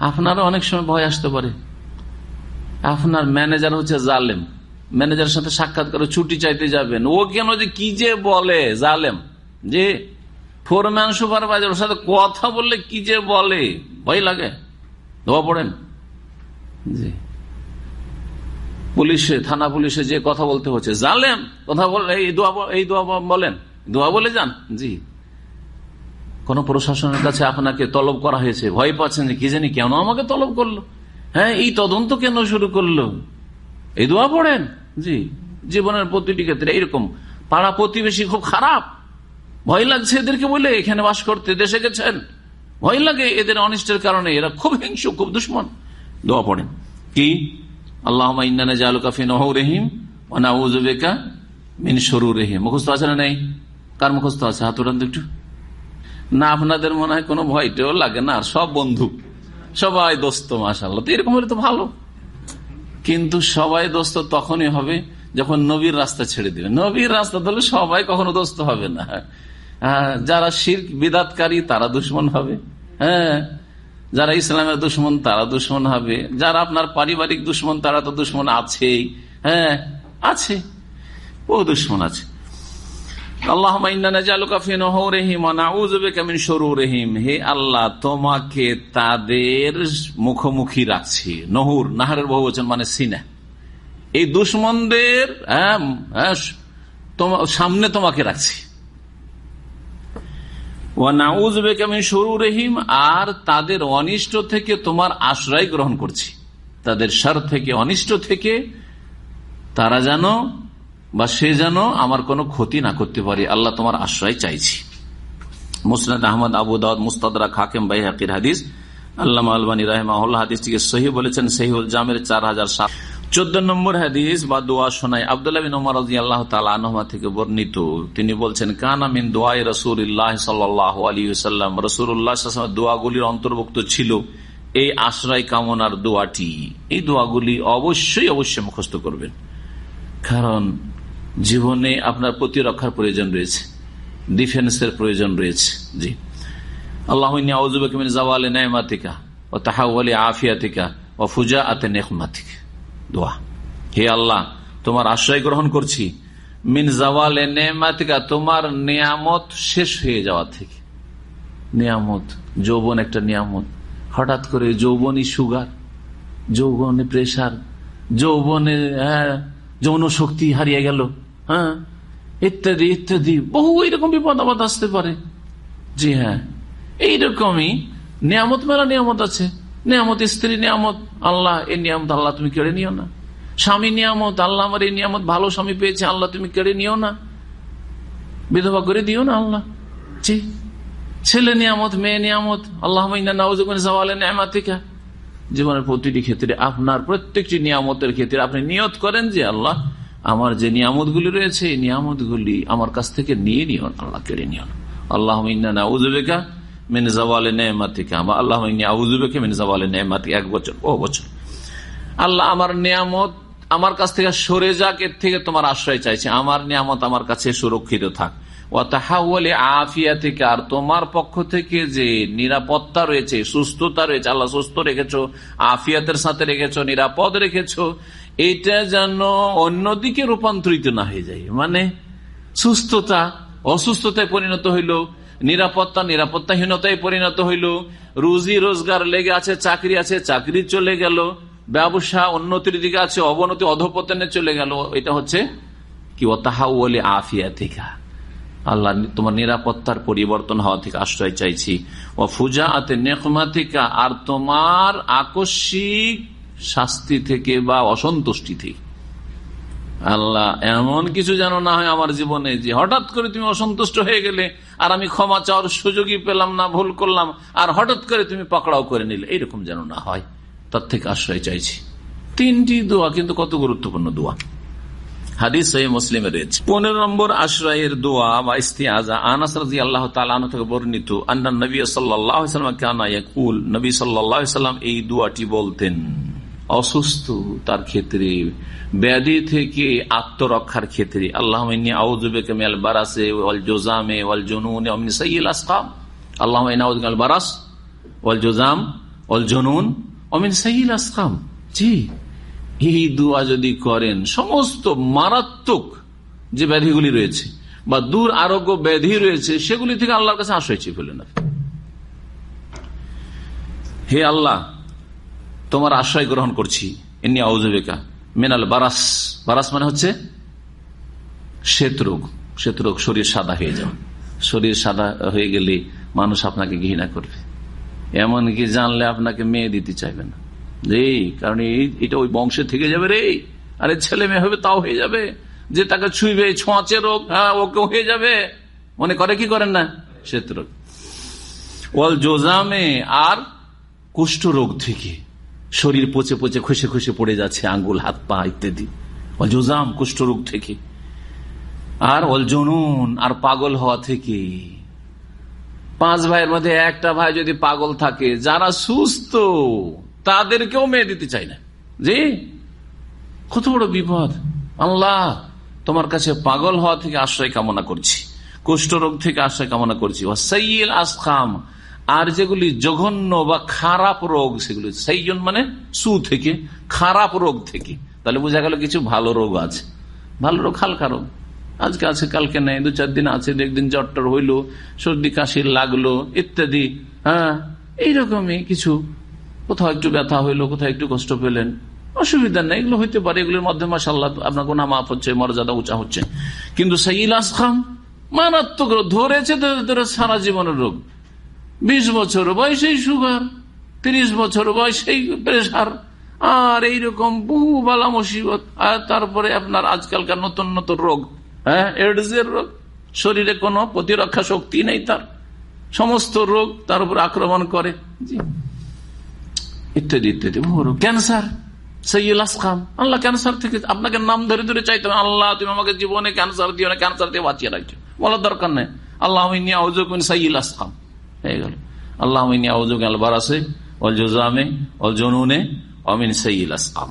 আপনারও অনেক সময় ভয় আসতে পারে। আপনার ম্যানেজার হচ্ছে জালেম। ম্যানেজারের সাথে সাক্ষাৎ করে ছুটি চাইতে যাবেন। ও কেন যে কি যে বলে, জালেম? যে ফোরম্যান, সুপারভাইজার, ওর সাথে কথা বললে কি যে বলে? ভয় লাগে। দোয়া পড়েন। জি। পুলিশে, থানা পুলিশে যে কথা বলতে হচ্ছে। জানলেন কথা বল, এই দোয়া এই দোয়া বলেন। দোয়া বলে যান? জি। কোন প্রশাসনের কাছে আপনাকে তলব করা হয়েছে। ভয় পাচ্ছেন কি জানি কেন আমাকে তলব করল? হ্যাঁ এই তদন্ত কেন শুরু করল? এই দোয়া পড়েন? জি। জীবনের প্রতিটি ক্ষেত্রে এইরকম। পাড়া প্রতিবেশী খুব খারাপ। ভয় লাগছে এদেরকে বলে, এখানে বাস করতে দেশে গেছেন। ভয় লাগে এদের অনিষ্টের কারণে। এরা খুব হিংসু খুব দুশ্মন। দোয়া পড়েন। কি? আল্লাহ মিন সরু আছে না কার আছে? একটু। না আপনাদের মনে হয় কোনো ভয়টাও লাগে না সব বন্ধু। সবাই দোস্ত মাসাল্লাহ তো এরকম হলে তো ভালো। কিন্তু সবাই দোস্ত তখনই হবে যখন নবীর রাস্তা ছেড়ে দিবে। নবীর রাস্তা ধরলে সবাই কখনো দোস্ত হবে না। হ্যাঁ, যারা শির বিদাতকারী তারা দুশ্মন হবে। হ্যাঁ যারা ইসলামের দুশ্মন তারা দুশ্মন হবে। যারা আপনার পারিবারিক দুশ্মন তারা তো দুশ্মন আছেই। হ্যাঁ আছে। ও দুশ্মন আছে। আল্লাহ তোমাকে তাদের মুখোমুখি রাখছি। নহর নাহারের বহু বচন মানে সিনা। এই দুশ্মনদের হ্যাঁ, হ্যাঁ, সামনে তোমাকে রাখছি। রহিম আর তাদের অনিষ্ট থেকে তোমার আশ্রয় গ্রহণ করছি। তাদের সার থেকে, অনিষ্ট থেকে তারা যেন বা সে যেন আমার কোনো ক্ষতি না করতে পারে, আল্লাহ তোমার আশ্রয় চাইছি। মুসনাদ আহমদ, আবু দাউদ মুস্তাদরা খাকেম বাই হাকির হাদিস আল্লাহ আলবানী রাহমাহুল্লাহ হাদিসটিকে সহি বলেছেন সহিউল জামের চার হাজার সাত চোদ্দ নম্বর হাদিস বা দোয়া শোনায় আবদুল্লাহ আল্লাহ তালা থেকে বর্ণিত। তিনি বলছেন, কান আমিন দোয়াই রসুল্লাহ সাল্লাহ আলী সাল্লাম রসুল্লাহ দোয়াগুলির অন্তর্ভুক্ত ছিল এই আশ্রয় কামনার দোয়াটি। এই দোয়াগুলি অবশ্যই অবশ্যই মুখস্থ করবেন। কারণ জীবনে আপনার প্রতিরক্ষার প্রয়োজন রয়েছে, ডিফেন্সের প্রয়োজন রয়েছে। জি। আল্লাহ আউজুবাকিমিন জাওয়ালে নেমাতিকা ও তাহাওয়ালি আফিয়াতিকা ও ফুজা আতে নেহমাতিকা দোয়া। হে আল্লাহ তোমার আশ্রয় গ্রহণ করছি। মিন জাওয়ালে নেমাতিকা তোমার নিয়ামত শেষ হয়ে যাওয়া থেকে। নিয়ামত যৌবন একটা নিয়ামত। হঠাৎ করে যৌবনী সুগার যৌবনে প্রেশার যৌবনে হ্যাঁ, যৌন শক্তি হারিয়ে গেল হ্যাঁ ইত্যাদি ইত্যাদি। বহু এরকম বিপদ আপদ আসতে পারে। জি হ্যাঁ এইরকমই নিয়ামত মেলা নিয়ামত আছে। নিয়ামত স্ত্রী নিয়ামত, আল্লাহ, এই নিয়ামত আল্লাহ তুমি কেড়ে নিও না। স্বামী নিয়ামত, আল্লাহ আমার এই নিয়ামত, ভালো স্বামী পেয়েছে, আল্লাহ তুমি কেড়ে নিও না। বিধবা করে দিও না আল্লাহ। জি ছেলে নিয়ামত, মেয়ে নিয়ামত আল্লাহ নেমাতিকা জীবনের প্রতিটি ক্ষেত্রে আপনার প্রত্যেকটি নিয়ামতের ক্ষেত্রে আপনি নিয়ত করেন যে আল্লাহ, আমার যে নিয়ামত গুলি রয়েছে, এই নিয়ামত গুলি আমার কাছ থেকে নিয়ে নিও আল্লাহ কেড়ে নিও আল্লাহ নাউজবেকা নেমাতিকা আল্লাহ এক বছর বছর। আল্লাহ আমার আমার কাছ থেকে থেকে তোমার আশ্রয় চাইছে। আমার আমার কাছে সুরক্ষিত থাক। আফিয়া থেকে আর তোমার পক্ষ থেকে যে নিরাপত্তা রয়েছে, সুস্থতা রয়েছে, আল্লাহ সুস্থ রেখেছো, আফিয়াতের সাথে রেখেছো, নিরাপদ রেখেছো, এটা যেন অন্যদিকে রূপান্তরিত না হয়ে যায়। মানে সুস্থতা, অসুস্থতায় পরিণত হইল নিরাপত্তা, নিরাপত্তাহীনতায় পরিণত হইল। রুজি রোজগার লেগে আছে, চাকরি আছে, চাকরি চলে গেল। ব্যবসা উন্নতির দিকে আছে, অবনতি, অধপতনে চলে গেল। এটা হচ্ছে কি তাহা বলে আফিয়া থেকে আল্লাহ তোমার নিরাপত্তার পরিবর্তন হওয়া থেকে আশ্রয় চাইছি। ও ফুজা আতে নেকমা থেকে আর তোমার আকস্মিক শাস্তি থেকে বা অসন্তুষ্টি থেকে। আল্লাহ এমন কিছু যেন না হয় আমার জীবনে যে হঠাৎ করে তুমি অসন্তুষ্ট হয়ে গেলে আর আমি ক্ষমা চাওয়ার সুযোগই পেলাম না, ভুল করলাম, আর হঠাৎ করে তুমি পাকড়াও করে নিলে। এইরকম যেন না হয়। তার থেকে আশ্রয় চাইছি। তিনটি দোয়া, কিন্তু কত গুরুত্বপূর্ণ দোয়া। হাদিস মুসলিমে পনেরো নম্বর দোয়া, বা আল্লাহ থেকে বর্ণিত নবী নবী সাল্লাম এই দোয়াটি বলতেন। অসুস্থ তার ক্ষেত্রে, ব্যাধি থেকে আত্মরক্ষার ক্ষেত্রে। আল্লাহ বারাসে ওয়াল জোজামে ওয়াল জনুন আসকাম। আল্লাহ বারাস ওয়াল জোজাম ওয়াল জনুন অমিন সাইল আসকাম। জি, এই দুয়া যদি করেন, সমস্ত মারাত্মক যে ব্যাধিগুলি রয়েছে বা দূর আরোগ্য ব্যাধি রয়েছে, সেগুলি থেকে আল্লাহর কাছে আশ্রয় চেয়ে ফেলেন হে আল্লাহ তোমার আশ্রয় গ্রহণ করছি। এমনি আউজবেকা মেনাল বারাস। বারাস মানে হচ্ছে শ্বেত রোগ শ্বেত রোগ শরীর সাদা হয়ে যাও শরীর সাদা হয়ে গেলে মানুষ আপনাকে ঘৃণা করবে। এমনকি জানলে আপনাকে মেয়ে দিতে চাইবে না। এই, কারণ এটা ওই বংশে থেকে যাবে রে। আরে ছেলে মেয়ে হবে, তাও হয়ে যাবে। যে তাকে ছুঁইবে, ছোঁয়াচে রোগ হ্যাঁ ওকে হয়ে যাবে। মনে করে কি করেন না? শ্বেত রোগ ওয়াল জোজামে আর কুষ্ঠ রোগ থেকে শরীর পচে পচে খসে খসে পড়ে যাচ্ছে, আঙ্গুল, হাত, পা ইত্যাদি। জোজাম কুষ্ঠ রোগ থেকে। আর অল জনুন, আর পাগল হওয়া থেকে। পাঁচ ভাইয়ের মধ্যে একটা ভাই যদি পাগল থাকে, যারা সুস্থ, তাদেরকেও মেয়ে দিতে চাই না। জি? কত বড় বিপদ। আল্লাহ, তোমার কাছে পাগল হওয়া থেকে আশ্রয় কামনা করছি। কুষ্ঠরোগ থেকে আশ্রয় কামনা করছি। সাইল আসখাম আর যেগুলি জঘন্য বা খারাপ রোগ, সেগুলি সেইজন মানে সু থেকে, খারাপ রোগ থেকে। তাহলে বোঝা গেল কিছু ভালো রোগ আছে। ভালো রোগ, হালকা রোগ। আজকে আছে, কালকে নেই, দু চার দিন আছে একদিন জ্বরটর হইল, সর্দি কাশি লাগল, ইত্যাদি হ্যাঁ? এইরকমই কিছু। কোথাও একটু ব্যথা হইল, কোথাও একটু কষ্ট পেলেন। অসুবিধা নেই, এগুলো হইতে পারে, এগুলোর মধ্যে মাসাল্লাহ আপনার গোনা মাফ হচ্ছে, মর্যাদা উঁচা হচ্ছে। কিন্তু সেই ইলাস খাম মারাত্মক রোগ, ধরেছে ধরে সারা জীবনের রোগ। বিশ বছর বয়সেই সুগার, তিরিশ বছর বয়সেই প্রেশার, আর এইরকম বহু বালা মুসিবত। আর তারপরে আপনার আজকালকার নতুন নতুন রোগ হ্যাঁ এডসের রোগ, শরীরে কোনো প্রতিরক্ষা শক্তি নেই তার। সমস্ত রোগ তার উপর আক্রমণ করে। ইত্যাদি ইত্যাদি ক্যান্সার আল্লাহ ক্যান্সার থেকে আপনাকে নাম ধরে ধরে চাইতে আল্লাহ, তুমি আমাকে জীবনে ক্যান্সার দিও না, ক্যান্সার দিয়ে বাঁচিয়ে রাখছো। বলার দরকার নেই। আল্লাহ সৈয়ল আসকাম হয়ে গেল। আল্লাহ বারাসে অল জোজামে অল জনুনে অমিন সৈয়ল আসকাম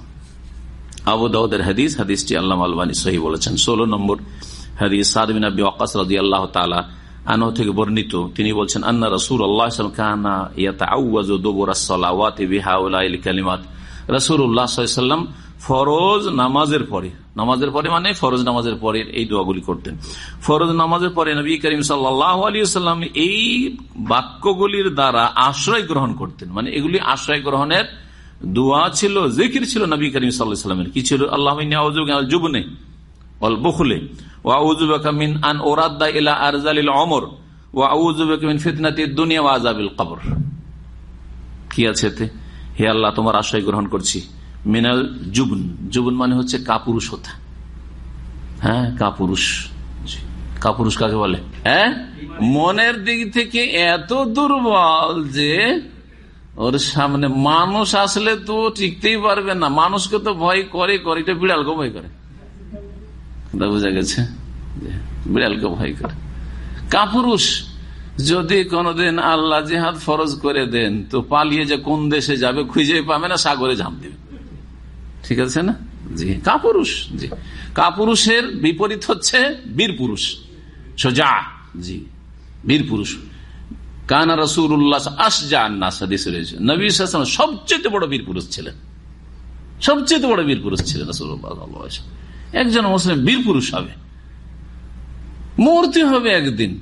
আবু দাউদের হাদিস, হাদিসটি আল্লাহ আলবানী সহি বলেছেন। ষোলো নম্বর হাদিস সাদবিন আবি ওয়াকাস রাজি আল্লাহ তালা তিনি বলছেন, আন্না রসুল আল্লাহ ফরজ নামাজের পরে। নামাজের পরে মানে ফরজ নামাজের পরে এই দোয়াগুলি করতেন। ফরজ নামাজের পরে নবী করিম সাল্লাম এই বাক্যগুলির দ্বারা আশ্রয় গ্রহণ করতেন। মানে এগুলি আশ্রয় গ্রহণের দোয়া ছিল, জিকির ছিল নবী করিম সাল্লাহামের কি ছিল? আল্লাহ জুবনে অল বখুলে ওয়াউজুবাকামিন আন ওরাদ্দা অমর ওয়াউজুবাকামিন ফিতনাতি দুনিয়া ওয়াজাবিল কবর। কি আছে হে আল্লাহ, তোমার আশ্রয় গ্রহণ করছি। মিনাল জুবন। জুবন মানে হচ্ছে কাপুরুষতা। হ্যাঁ কাপুরুষ। কাপুরুষ কাকে বলে? হ্যাঁ? মনের দিক থেকে এত দুর্বল যে ওর সামনে মানুষ আসলে তো টিকতেই পারবে না। মানুষকে তো ভয় করে করে। এটা বিড়ালকে ভয় করে। বোঝা গেছে? বিড়ালকে ভয় করে। কাপুরুষ, যদি কোনদিন আল্লাহ জেহাদ ফরজ করে দেন, তো পালিয়ে যে কোন দেশে যাবে খুঁজে পাবে না, সাগরে ঝাঁপ দেবে। ঠিক আছে না? জি। কাপুরুষ, জি। কাপুরুষের বিপরীত হচ্ছে বীর পুরুষ সোজা। জি। বীর পুরুষ কানা রসুল্লাহ আসজা রয়েছে। নবী সবচেয়ে বড় বীর পুরুষ ছিলেন। সবচেয়ে বড় বীর পুরুষ ছিলেন একজন মুসলিম বীর পুরুষ হবে। মূর্তি হবে একদিন।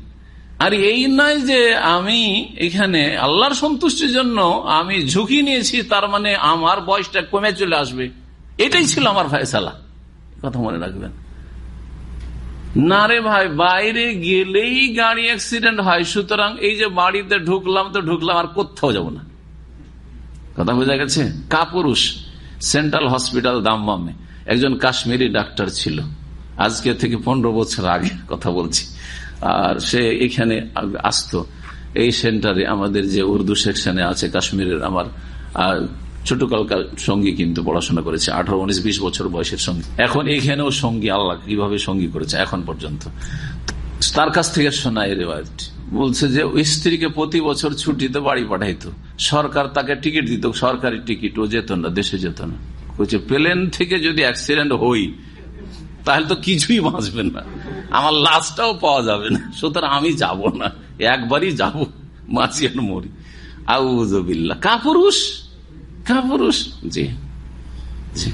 আর এই নয় যে আমি এখানে আল্লাহর সন্তুষ্টির জন্য আমি ঝুঁকি নিয়েছি, তার মানে আমার বয়সটা কমে চলে আসবে। এটাই ছিল আমার ফায়সালা। কথা মনে রাখবেন। না রে ভাই, বাইরে গেলেই গাড়ি অ্যাক্সিডেন্ট হয়, সুতরাং এই যে বাড়িতে ঢুকলাম তো ঢুকলাম আর কোথাও যাব না। কথা বোঝা গেছে? কাপুরুষ, সেন্ট্রাল হসপিটাল দামবামে একজন কাশ্মীরি ডাক্তার ছিল। আজকে থেকে পনেরো বছর আগে কথা বলছি। আর সে এখানে আসতো। এই সেন্টারে আমাদের যে উর্দু সেকশনে আছে, কাশ্মীরের আমার ছোটকালকার সঙ্গী কিন্তু পড়াশোনা করেছে। আঠারো, উনিশ, বিশ বছর বয়সের সঙ্গী। এখন এখানেও সঙ্গী, আল্লাহ কীভাবে সঙ্গী করেছে এখন পর্যন্ত? তার কাছ থেকে শোনা এই বলছে যে স্ত্রীকে প্রতি বছর ছুটিতে বাড়ি পাঠাইতো। সরকার তাকে টিকিট দিত, সরকারি টিকিট, ও যেত না, দেশে যেত না। বলছে প্লেন থেকে যদি অ্যাক্সিডেন্ট হই, তাহলে তো কিছুই বাঁচবে না। আমার লাশটাও পাওয়া যাবে না। সুতরাং আমি যাব না। একবারই যাব মাঝিয়ান মরি। আউজবিল্লা কাপুরুষ! কাপুরুষ জি। জি।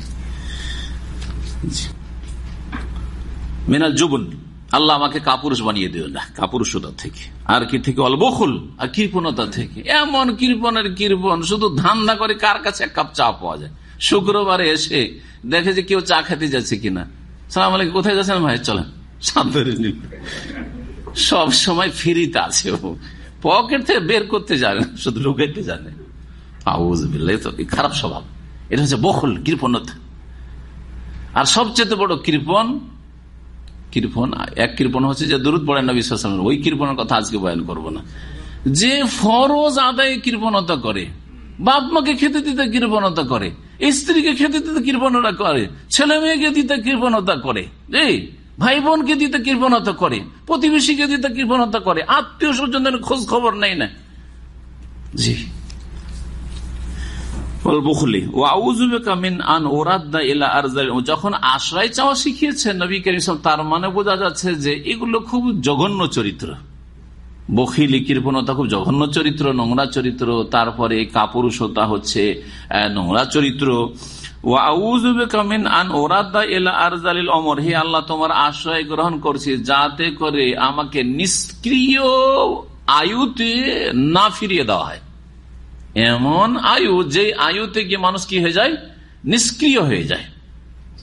মিনাল জুবন, আল্লাহ আমাকে কাপুরুষ বানিয়ে দিও না, কাপুরুষতা থেকে। আর কি থেকে? অলবখুল আর কৃপণতা থেকে। এমন কৃপণের কৃপণ, শুধু ধান্দা করে কার কাছে এক কাপ চা পাওয়া যায়? শুক্রবারে এসে দেখে যে কেউ চা খেতে যাচ্ছে কিনা। সালাম আলাইকুম, কোথায় যাচ্ছেন ভাই? চলেন। সব সময় ফ্রিতে আছে ও। পকেট থেকে বের করতে জানে শুধু ঢুকাইতে জানে। খারাপ স্বভাব। এটা হচ্ছে বকুল কৃপণতা আর সবচেয়ে বড় কৃপন কৃপন এক কৃপন হচ্ছে যে দূরত পড়েন না বিশ্বাস ওই কৃপনের কথা আজকে বয়ান করব না। যে ফরজ আদায় কৃপণতা করে, বাপ মাকে খেতে দিতে কৃপণতা করে, স্ত্রীকে খেতে দিতে কৃপণতা করে, ছেলে মেয়েকে দিতে কৃপণতা করে, এই ভাই বোনকে দিতে কৃপণতা করে, প্রতিবেশীকে দিতে কৃপণতা করে আত্মীয় স্বজনের খোঁজ খবর নেই না। জি। যখন আশ্রয় চাওয়া শিখিয়েছেন নবী করিম তার মানে বোঝা যাচ্ছে যে এগুলো খুব জঘন্য চরিত্র। বখিলি কৃপণতা খুব জঘন্য চরিত্র, নোংরা চরিত্র, তারপরে কাপুরুষতা হচ্ছে নোংরা চরিত্র। অমর হে আল্লাহ, তোমার আশ্রয় গ্রহণ করছি যাতে করে আমাকে নিষ্ক্রিয় আয়ুতে না ফিরিয়ে দেওয়া হয়। এমন আয়ু যে আয়ুতে গিয়ে মানুষ কি হয়ে যায়? নিষ্ক্রিয় হয়ে যায়।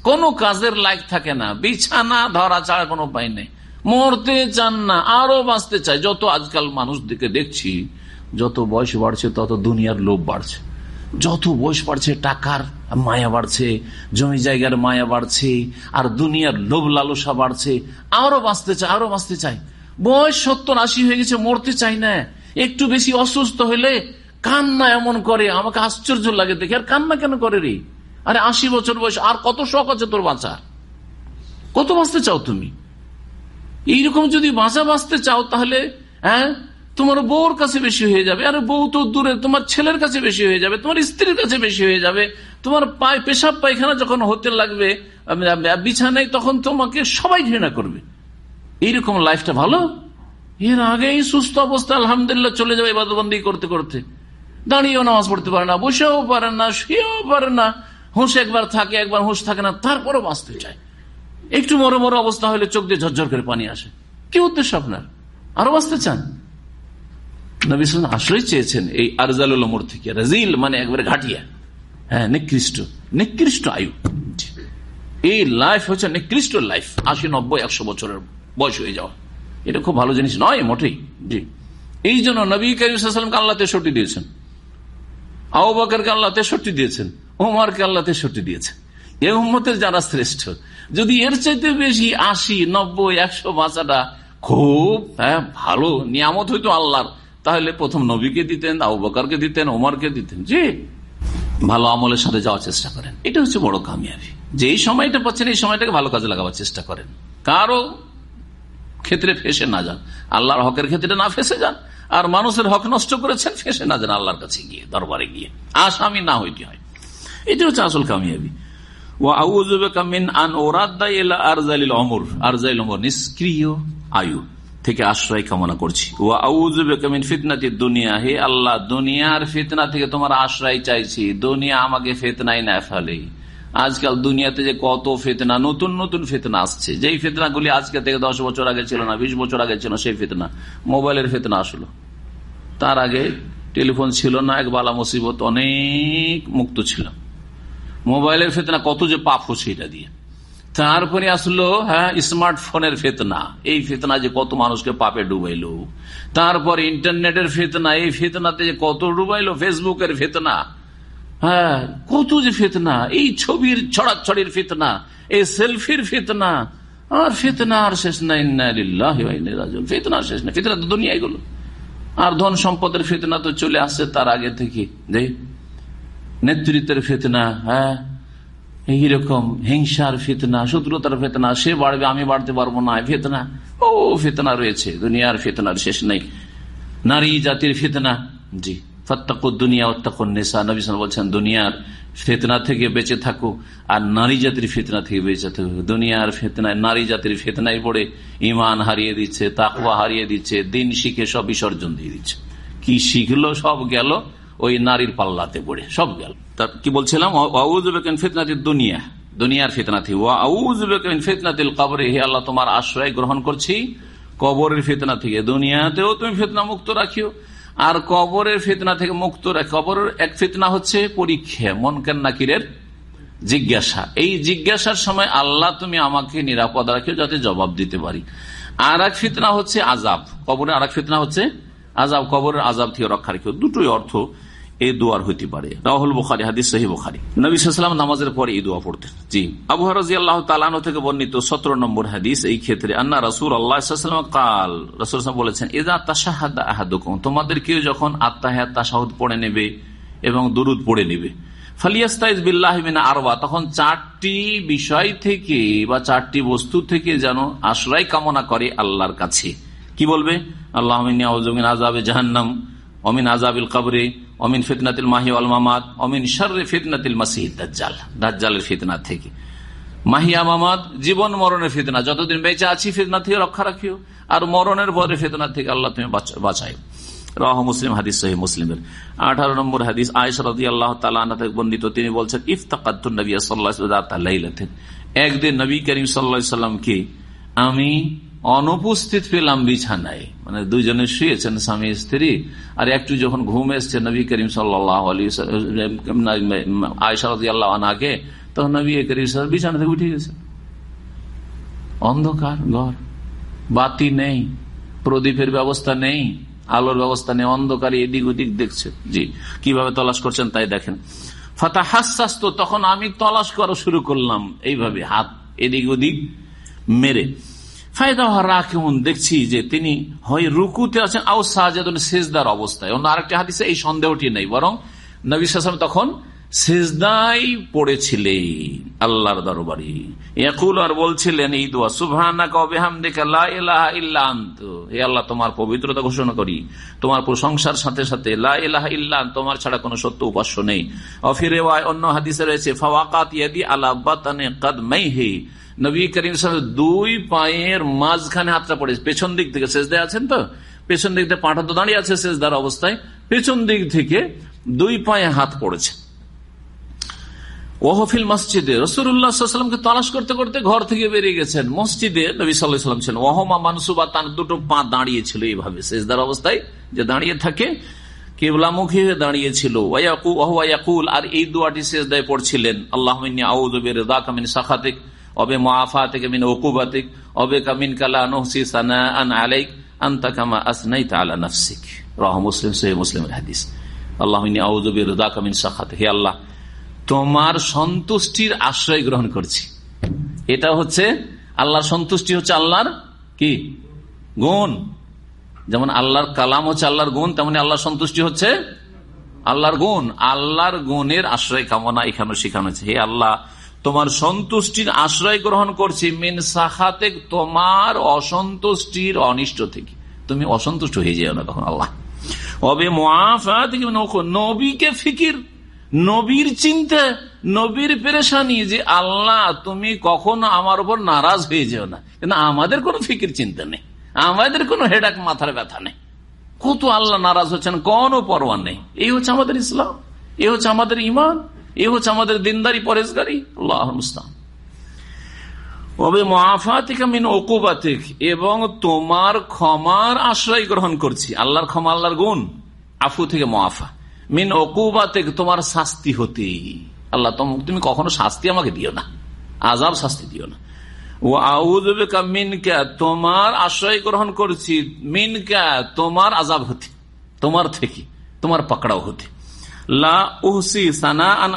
কোনো কাজের লাইক থাকে না। বিছানা ধরা ছাড়া কোনো উপায় নেই। মরতে চান না, আরও বাঁচতে চায়। যত আজকাল মানুষ দিকে দেখছি, যত বয়স বাড়ছে, তত দুনিয়ার লোভ বাড়ছে। যত বয়স বাড়ছে, টাকার মায়া বাড়ছে, জমি জায়গার মায়া বাড়ছে, আর দুনিয়ার লোভ লালসা বাড়ছে, আরও বাঁচতে চায়, আরও বাঁচতে চায়। বয়স সত্তর আশি হয়ে গেছে, মরতে চাই না। একটু বেশি অসুস্থ হলে কান্না এমন করে, আমাকে আশ্চর্য লাগে দেখে। আর কান্না কেন করে রে? আরে আশি বছর বয়স, আর কত শখ আছে তোর বাঁচার? কত বাঁচতে চাও তুমি? এইরকম যদি বাঁচা বাঁচতে চাও তাহলে হ্যাঁ তোমার বউর কাছে বেশি হয়ে যাবে, আর বউ তো দূরে, তোমার ছেলের কাছে বেশি হয়ে যাবে, তোমার স্ত্রীর কাছে বেশি হয়ে যাবে, তোমার পায়ে, পেশাব, পায়খানা যখন হতে লাগবে বিছানায় তখন তোমাকে সবাই ঘৃণা করবে। এইরকম লাইফটা ভালো? এর আগেই সুস্থ অবস্থা, আলহামদুলিল্লাহ, চলে যাবে বাদবন্দি করতে করতে। দাঁড়িয়েও নামাজ পড়তে পারে না, বসেও পারে না, শুয়েও পারে না। হুঁশ একবার থাকে, একবার হুঁশ থাকে না, তারপরও বাঁচতে চায়। একটু মরো মরো অবস্থা হলে চোখ দিয়ে ঝরঝর করে পানি আসে। কি উদ্দেশ্য আপনার? আরও বাঁচতে চান? আশ্রয় চেয়েছেন এই আরজালুল মোর থেকে। রাজিল মানে একবারে ঘাটিয়া। হ্যাঁ নিকৃষ্ট। নিকৃষ্ট আয়ু। এই লাইফ হচ্ছে নিকৃষ্ট লাইফ আশি, নব্বই, একশো বছরের বয়স হয়ে যাওয়া। এটা খুব ভালো জিনিস নয়, মোটেই। জি। এই জন্য নবী করিমকে আল্লাহ তেষট্টি দিয়েছেন। আবু বকরকে আল্লাহ তেষট্টি দিয়েছেন, ওমারকে আল্লাহ তেষট্টি দিয়েছেন। এ উম্মতের যারা শ্রেষ্ঠ, যদি এর চাইতে বেশি আশি, নব্বই, একশো বাঁচাটা খুব হ্যাঁ ভালো, নিয়ামত হইতো আল্লাহর, তাহলে প্রথম নবীকে দিতেন আবু বকরকে দিতেন, ওমরকে দিতেন। জি, ভালো আমলের সাথে যাওয়ার চেষ্টা করেন। এটা হচ্ছে বড় কামিয়াবি। যে এই সময়টা পাচ্ছেন, এই সময়টাকে ভালো কাজে লাগাবার চেষ্টা করেন। কারও ক্ষেত্রে ফেসে না যান। আল্লাহর হকের ক্ষেত্রে না ফেসে যান। আর মানুষের হক নষ্ট করেছেন, ফেসে না যান আল্লাহর কাছে গিয়ে, দরবারে গিয়ে। আসামি না হইতে হয়। এটা হচ্ছে আসল কামিয়াবি। নিষ্ক্রিয় আয়ু থেকে আশ্রয় কামনা করছি। দুনিয়া। হে আল্লাহ থেকে তোমার আশ্রয় চাইছি। দুনিয়া আমাকে ফেতনাই না ফেলে। আজকাল দুনিয়াতে যে কত ফেতনা, নতুন নতুন ফেতনা আসছে। যেই ফেতনাগুলি আজকে থেকে দশ বছর আগে ছিল না, বিশ বছর আগে ছিল, সেই ফেতনা। মোবাইলের ফেতনা আসলো। তার আগে টেলিফোন ছিল না, এক বালা মুসিবত, অনেক মুক্ত ছিল। মোবাইলের ফেতনা কত যে পাপ হচ্ছে এটা দিয়ে। তারপরে আসলো হ্যাঁ স্মার্টফোনের ফেতনা। এই ফেতনা যে কত মানুষকে পাপে ডুবাইলো। তারপর ইন্টারনেটের ফেতনা, এই ফেতনাতে যে কত ডুবাইলো, ফেসবুকের ফেতনা। হ্যাঁ কত যে ফেতনা, এই ছবির ছড়াছড়ির ফেতনা, এই সেলফির ফেতনা, আর ফেতনা আর শেষ নাই ফেতনা শেষ নাই, ফেতনা তো দুনিয়া এগুলো আর ধন সম্পদের ফেতনা তো চলে আসছে তার আগে থেকে। নেতৃত্বের ফেতনা হ্যাঁ এইরকম হিংসার ফেতনা, শত্রুতার ফেতনা, সে বাড়বে, আমি বাড়তে পারব না ফেতনা। ও, ফেতনা রয়েছে, দুনিয়ার ফেতনার শেষ নেই। নারী জাতির ফেতনা, জি। দুনিয়া বলছেন, দুনিয়ার ফেতনা থেকে বেঁচে আর নারী জাতির ফেতনা থেকে বেঁচে দুনিয়ার ফেতনায় নারী ফেতনায় পড়ে ইমান হারিয়ে দিচ্ছে হারিয়ে দিচ্ছে, দিন শিখে সব বিসর্জন দিয়ে দিচ্ছে। কি শিখলো, সব গেল, ওই নারীর পাল্লাতে পড়ে, সব গেল। কি বলছিলাম? ফেতনাতির দুনিয়া। দুনিয়ার ফেতনা থেকে। ফেতনাতিল কবরে। হে আল্লাহ, তোমার আশ্রয় গ্রহণ করছি কবরের ফেতনা থেকে। দুনিয়াতেও তুমি ফেতনা মুক্ত রাখিও। আর কবরের ফিতনা থেকে মুক্ত কবরের এক ফিতনা হচ্ছে পরীক্ষা মন নাকিরের জিজ্ঞাসা। এই জিজ্ঞাসার সময় আল্লাহ তুমি আমাকে নিরাপদ রাখিও যাতে জবাব দিতে পারি। আর এক ফিতনা হচ্ছে আজাব কবরের আর এক ফিতনা হচ্ছে আজাব কবরের আজাব থেকে রক্ষা রাখিও। দুটোই অর্থ এই দোয়ার হইতে পারে। রাহুল বুখারি, হাদিস সহি বুখারি। নবীলাম নামাজের পরে এই দোয়া পড়তেন। জি। আবু রাজি আল্লাহ তালানো থেকে বর্ণিত সতেরো নম্বর হাদিস এই ক্ষেত্রে, আন্না রাসুল আল্লাহাম কাল রসুল বলেছেন এদা তাসাহাদ আহাদুকুম তোমাদের কেউ যখন আত্মাহাত তাসাহুদ পড়ে নেবে এবং দুরুদ পড়ে নেবে। আরবা তখন চারটি বিষয় থেকে বা চারটি বস্তু থেকে যেন আশ্রয় কামনা করে আল্লাহর কাছে। কি বলবে? আল্লাহ আজাবে জাহান্নাম অমিন আজাবিল কবরে, অমিন ফিতনাতিল মাহি আল মামাদ অমিন শর্রে ফিতনাতিল মাসিহ দাজ্জাল, দাজ্জালের ফিতনা থেকে। মাহিয়া মামাদ জীবন মরণের ফিতনা, যতদিন বেঁচে আছি ফিতনা থেকে রক্ষা রাখিও, আর মরণের পরে ফিতনা থেকে আল্লাহ তুমি বাঁচাই রাহ মুসলিম, হাদিস সহি মুসলিমের। আঠারো নম্বর হাদিস আয়সরদি আল্লাহ তালা বন্দিত তিনি বলছেন ইফতাকাতুন সাল্লাহ একদিন নবী করিম সাল্লা সাল্লামকে আমি অনুপস্থিত পেলাম বিছানায়। মানে দুজনে শুয়েছেন স্বামী স্ত্রী। আর একটু যখন ঘুম এসছে, নবী করিম সাল্লাহ তখন নবী করিম বিছানা থেকে উঠে গেছে অন্ধকার ঘর, বাতি নেই, প্রদীপের ব্যবস্থা নেই, আলোর ব্যবস্থা নেই, অন্ধকারে এদিক ওদিক দেখছে জি, কীভাবে তলাশ করছেন তাই দেখেন। ফাতা হাস তখন আমি তলাশ করা শুরু করলাম। এইভাবে হাত এদিক ওদিক মেরে। দেখছি যে তিনি হয় রুকুতে আছেন, আও অবস্থায়। অন্য আরেকটি হাদিসে এই সন্দেহটি নেই, বরং নবী তখন সেজদাই আল্লাহর দরবারি। আর বলছিলেন আল্লাহ, তোমার পবিত্রতা ঘোষণা করি। তোমার প্রশংসার সাথে সাথে ইল্লান তোমার ছাড়া কোনো সত্য উপাস্য নেই। অফিরে অন্য হাদিসে রয়েছে, ফাওয়াকাত ইয়াদি হে নবী করিম দুই পায়ের মাঝখানে হাতটা পড়েছে পেছন দিক থেকে শেষ দেয় আছেন তো? পেছন দিক থেকে পাঠা তো দাঁড়িয়ে আছে শেষ দেওয়ার অবস্থায়, পেছন দিক থেকে দুই পায়ে হাত পড়েছে। ওহফিল মসজিদে রসুল্লাহামকে তালাশ করতে করতে ঘর থেকে বেরিয়ে গেছেন। মসজিদে নবী সাল্লাম ছিলেন। ওহমা মানসুবা, তার দুটো পা দাঁড়িয়েছিল এইভাবে শেষ শেষদার অবস্থায় যে দাঁড়িয়ে থাকে, কেবলামুখী হয়ে দাঁড়িয়েছিল। ওয়াকুল আর এই দোয়াটি শেষদায় পড়ছিলেন। আল্লাহ কামিন সাখাতিক। অবে মাফা থেকে মিন ওকুবাতিক অবে কামিন কালা নহসি সানা আন আলাইক, আন্তা কামা আসনাই তালা নফসিক। রহ মুসলিম সহি মুসলিমের হাদিস। আল্লাহ আউজবির কামিন সাখাত হে আল্লাহ, তোমার সন্তুষ্টির আশ্রয় গ্রহণ করছি। এটা হচ্ছে আল্লাহর সন্তুষ্টি হচ্ছে আল্লাহর কি? গুণ। যেমন আল্লাহর কালাম হচ্ছে আল্লাহর গুণ, তেমনি আল্লাহর সন্তুষ্টি হচ্ছে আল্লাহর গুণ। আল্লাহর গুণের আশ্রয় কামনা এখানে শেখানো হচ্ছে হে আল্লাহ তোমার সন্তুষ্টির আশ্রয় গ্রহণ করছি, মিন সাখাতে তোমার অসন্তুষ্টির অনিষ্ট থেকে। তুমি অসন্তুষ্ট হয়ে যাও না তখন, আল্লাহ। অবে নবীকে ফিকির, নবীর চিন্তা, নবীর পেরেশানি যে আল্লাহ, তুমি কখনো আমার উপর নারাজ হয়ে যেও না। কিন্তু আমাদের কোনো ফিকির চিন্তা নেই। আমাদের কোনো হেডাক মাথার ব্যথা নেই। কত আল্লাহ নারাজ হচ্ছেন, কোন পরোয়া নেই। এই হচ্ছে আমাদের ইসলাম। এ হচ্ছে আমাদের ইমান এ হচ্ছে আমাদের দিনদারি পরেশগারি আল্লাহ এবং তোমার ক্ষমার আশ্রয় গ্রহণ করছি। আল্লাহর ক্ষমা, আল্লাহর গুণ। আফু থেকে মাফা মিন অকুবা থেকে তোমার শাস্তি হতে আল্লাহ তুমি কখনো শাস্তি আমাকে দিও না। আজাব শাস্তি দিও না। ও আউদা মিনকা, তোমার আশ্রয় গ্রহণ করছি। মিনকা, তোমার আজাব হতে। তোমার থেকে, তোমার পাকড়াও হতে। লা আন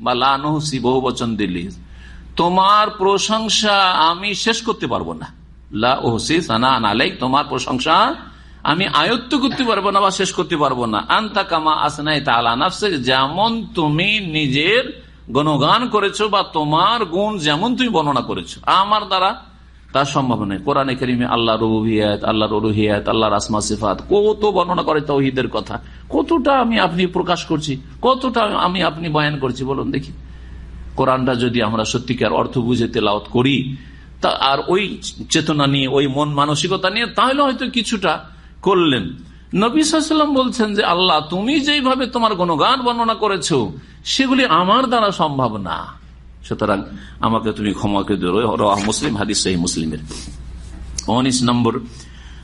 বা লা নহসি তোমার প্রশংসা আমি শেষ করতে পারব না। লা উহসি সানা আন আলাইক, তোমার প্রশংসা আমি আয়ত্ত করতে পারব না বা শেষ করতে পারব না। আন্তা কামা আসনাই তালা নাফসে যেমন তুমি নিজের গণগান করেছ বা তোমার গুণ যেমন তুমি বর্ণনা করেছ। আমার দ্বারা তার সম্ভব নেই কোরআনে করিমে আল্লাহ রুহিয়াত আল্লাহ রুহিয়াত আল্লাহর আসমা সিফাত, কত বর্ণনা করে তৌহিদের কথা। কতটা আমি আপনি প্রকাশ করছি, কতটা আমি আপনি বয়ান করছি, বলুন দেখি। কোরআনটা যদি আমরা সত্যিকার অর্থ বুঝে তেলাওত করি, তা আর ওই চেতনা নিয়ে, ওই মন মানসিকতা নিয়ে, তাহলে হয়তো কিছুটা করলেন। নবী সাল্লাম বলছেন যে, আল্লাহ তুমি যেইভাবে তোমার গণগান বর্ণনা করেছ, সেগুলি আমার দ্বারা সম্ভব না। সুতরাং আমাকে তুমি ক্ষমাকে মুসলিম, হাদিস মুসলিমের। উনিশ নম্বর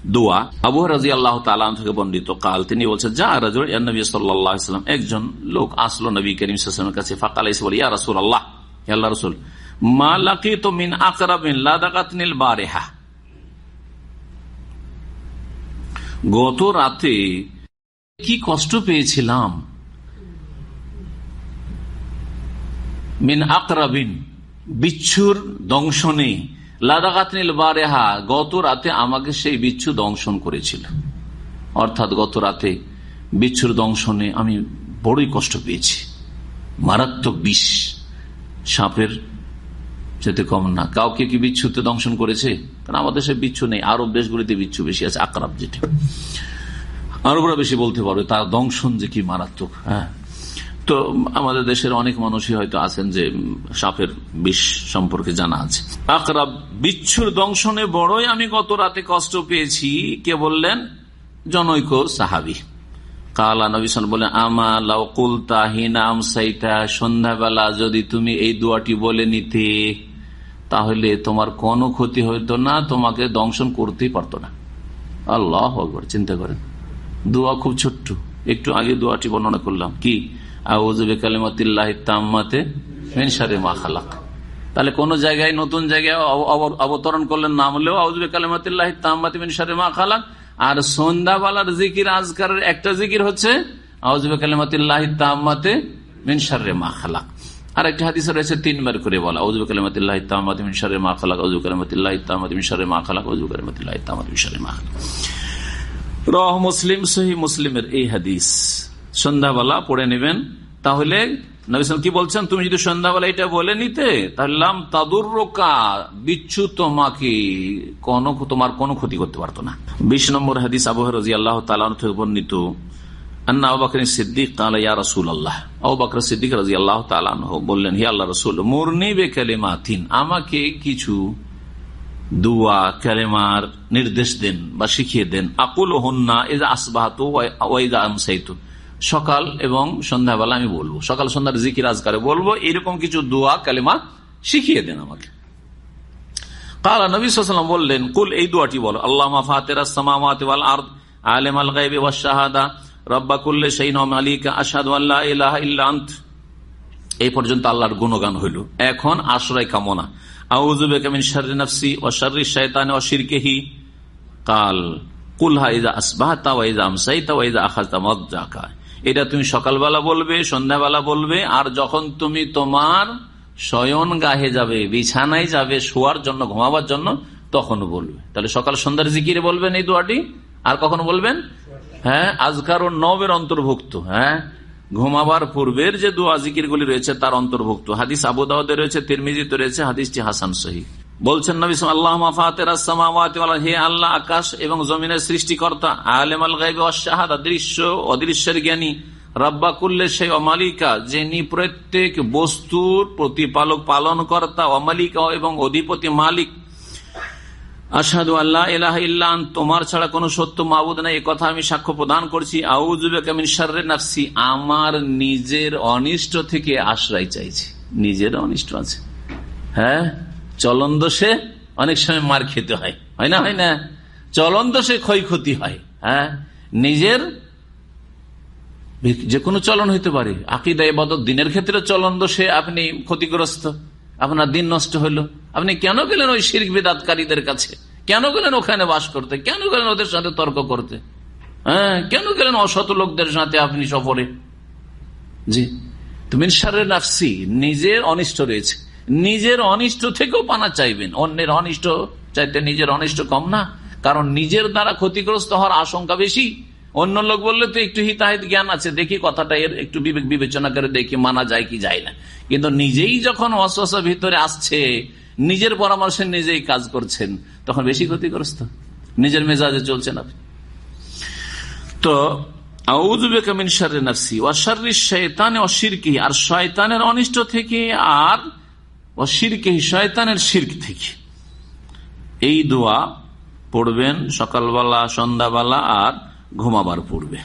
দোয়া। আবু রাজি আল্লাহ থেকে বন্ডিত কাল, তিনি বলছেন, যা নবী সাল্লাম একজন লোক আসলো নবী করিম সালামের কাছে, ফাকাল এসে ইয়া রসুল আল্লাহ আল্লাহ রসুল তো মিন গত রাতে কি কষ্ট পেয়েছিলাম? মিন আকরাবিন বিচ্ছুর দংশনে। লাদাগাতনিল বারেহা গত রাতে আমাকে সেই বিচ্ছু দংশন করেছিল। অর্থাৎ গত রাতে বিচ্ছুর দংশনে আমি বড়ই কষ্ট পেয়েছি। মারাত্মক বিষ। সাপের যেতে কম না। কাউকে কি বিচ্ছুতে দংশন করেছে? কারণ আমাদের সে বিচ্ছু নেই। আরব দেশগুলিতে বিচ্ছু বেশি আছে, আকরাব যেটি। আরবরা বেশি বলতে পারবে, তার দংশন যে কি মারাত্মক হ্যাঁ? তো আমাদের দেশের অনেক মানুষই হয়তো আছেন যে সাপের বিষ সম্পর্কে জানা আছে। আকরাব বিচ্ছুর দংশনে বড়ই আমি গত রাতে কষ্ট পেয়েছি। কে বললেন? জনৈক সাহাবি। আমা যদি তুমি এই দোয়াটি বলে নিতে, তাহলে তোমার কোনো ক্ষতি না, তোমাকে দংশন করতেই পারতো না। আল্লাহ চিন্তা করেন। দোয়া খুব ছোট্ট, একটু আগে দোয়াটি বর্ণনা করলাম। কি? তাহলে কোন জায়গায়, নতুন জায়গায় অবতরণ করলেন নাম হলেও আউজবে কালেমাতিল্লাহ তাম্মাতে মিনসারে মা খালাক। আর সন্ধ্যাবেলার জিকির, আজকারের একটা জিকির হচ্ছে আউজবে কালেমাতিল্লাহ তাম্মাতে মিনসারে মা খালাক। আর একটা হাদিস রয়েছে, তিনবার করে বলা আউজবে কালেমাতিল্লাহ রহ মুসলিম সহি মুসলিমের এই হাদিস। সন্ধ্যাবেলা পড়ে নেবেন। তাহলে নবিসাম কি বলছেন? তুমি যদি সন্ধ্যাবেলা এটা বলে নিতে, তাহলে তাদুর্রোকা বিচ্ছু তোমাকে কোন, তোমার কোনো ক্ষতি করতে পারতো না। বিশ নম্বর হাদিস আবহ রাজি আল্লাহ তালা থেকে বর্ণিত সিদ্দিক ইয়া রসুল আল্লাহ সিদ্দিক আল্লাহ তালান বললেন আল্লাহ রসুল আমাকে কিছু দুয়া নির্দেশ দেন বা শিখিয়ে দেন। আকুল হন্না এজা আসবাহাত ওয়াইদা আমসাইতু। সকাল এবং সন্ধ্যাবেলা আমি বলব। সকাল, সন্ধ্যার জিকির আজকারে বলব। এরকম কিছু দোয়া, কালেমা শিখিয়ে দেন আমাকে। কালা নবী বললেন, কুল, এই দোয়াটি বলো। আল্লাহ রব্বা কুল্লে আসাদ আল্লাহ এই পর্যন্ত আল্লাহর গুণগান হইল। এখন আশ্রয় কামনা। ও ও কাল এটা তুমি সকালবেলা বলবে, সন্ধ্যাবেলা বলবে, আর যখন তুমি তোমার শয়ন গাহে যাবে, বিছানায় যাবে, শোয়ার জন্য, ঘুমাবার জন্য, তখন বলবে। তাহলে সকাল সন্ধ্যার জিকিরে বলবেন এই দোয়াটি? আর কখন বলবেন? হ্যাঁ আজকার ও নবের অন্তর্ভুক্ত হ্যাঁ? ঘুমাবার পূর্বের যে দোয়া জিকির গুলি রয়েছে, তার অন্তর্ভুক্ত। হাদিস আবুদাউদে রয়েছে, তিরমিজিতে রয়েছে, হাদিসটি হাসান সহি। বলছেন আল্লাহ হে আল্লাহ আকাশ এবং জমিনের সৃষ্টিকর্তা আলেম আল গাইব অশাহাদা দৃশ্য অদৃশ্যের জ্ঞানী, রব্বা কুল্লে সেই অমালিকা যিনি প্রত্যেক বস্তুর প্রতিপালক পালন কর্তা অমালিকা এবং অধিপতি মালিক। আসাদু আল্লাহ এলাহ ইল্লান তোমার ছাড়া কোনো সত্য মাবুদ নাই কথা আমি সাক্ষ্য প্রদান করছি। নাফসি, আমার নিজের অনিষ্ট থেকে আশ্রয় চাইছি। নিজের অনিষ্ট আছে। হ্যাঁ? চলন দোষে অনেক সময় মার খেতে হয় হয় না? হয় না। চলন দোষে ক্ষয়ক্ষতি হয় হ্যাঁ? নিজের যে কোনো চলন হইতে পারে। আকিদা এবাদত দিনের ক্ষেত্রে চলন দোষে আপনি ক্ষতিগ্রস্ত আপনার দিন নষ্ট হলো আপনি কেন গেলেন ওই শির্ক বেদাতকারীদের কাছে? কেন গেলেন ওখানে বাস করতে? কেন গেলেন ওদের সাথে তর্ক করতে? হ্যাঁ? কেন গেলেন অসত লোকদের সাথে আপনি সফরে? জি। তুমি সারের নাফসি নিজের অনিষ্ট রয়েছে। নিজের অনিষ্ট থেকেও পানা চাইবেন। অন্যের অনিষ্ট চাইতে নিজের অনিষ্ট কম না। কারণ নিজের দ্বারা ক্ষতিগ্রস্ত হওয়ার আশঙ্কা বেশি। অন্য লোক বললে তো একটু হিতাহিত জ্ঞান আছে, দেখি কথাটা এর একটু বিবেক বিবেচনা করে দেখি মানা যায় কি যায় না। কিন্তু নিজেই যখন অশ্বাসা ভিতরে আসছে, নিজের পরামর্শে নিজেই কাজ করছেন, তখন বেশি ক্ষতিগ্রস্ত। নিজের মেজাজে চলছেন আপনি। তো আর শয়তানের অনিষ্ট থেকে আর অশিরকে শয়তানের শির্ক থেকে। এই দোয়া পড়বেন সকালবেলা, সন্ধ্যাবেলা আর ঘুমাবার পূর্বে।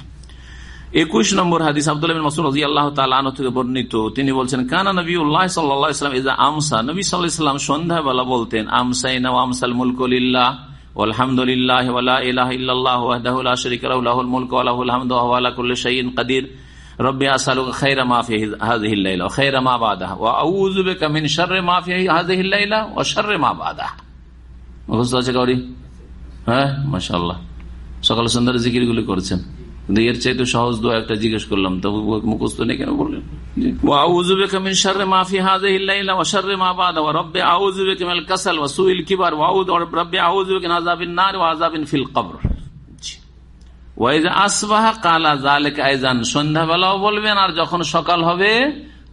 একুশ নম্বর হাদিস আব্দুল মসুল আল্লাহ থেকে বর্ণিত। তিনি বলছেন, কানা নবী উল্লাহ সাল্লাম ইজা আমসা। নবী সাল্লাম সন্ধ্যাবেলা বলতেন, আমসাইনা আমসাল মুলকুলিল্লাহ আলহামদুলিল্লাহ ওয়াহদাহু লা শারীকা মুলকু ওয়া লাহুল হামদু ওয়া আলা কাদির। রব্বি আসালুকা খায়রা মা ফি হাযিহি আল-লাইলা ওয়া খায়রা মা বাদাহা ওয়া আউযু বিকা মিন শাররি মা ফি হাযিহি আল-লাইলা ওয়া শাররি মা বাদাহা মুখস্থ আছে গৌরী হ্যাঁ? মাশাআল্লাহ। সকাল সন্ধ্যার জিকির গুলি করছেন। কিন্তু এর চাইতে সহজ দোয়া একটা জিজ্ঞেস করলাম, তবু মুখস্থ নেই কেন বললেন? মাফি মা বাদ কাসাল কিবার ফিল কবর। সন্ধ্যাবেলাও বলবেন, আর যখন সকাল হবে,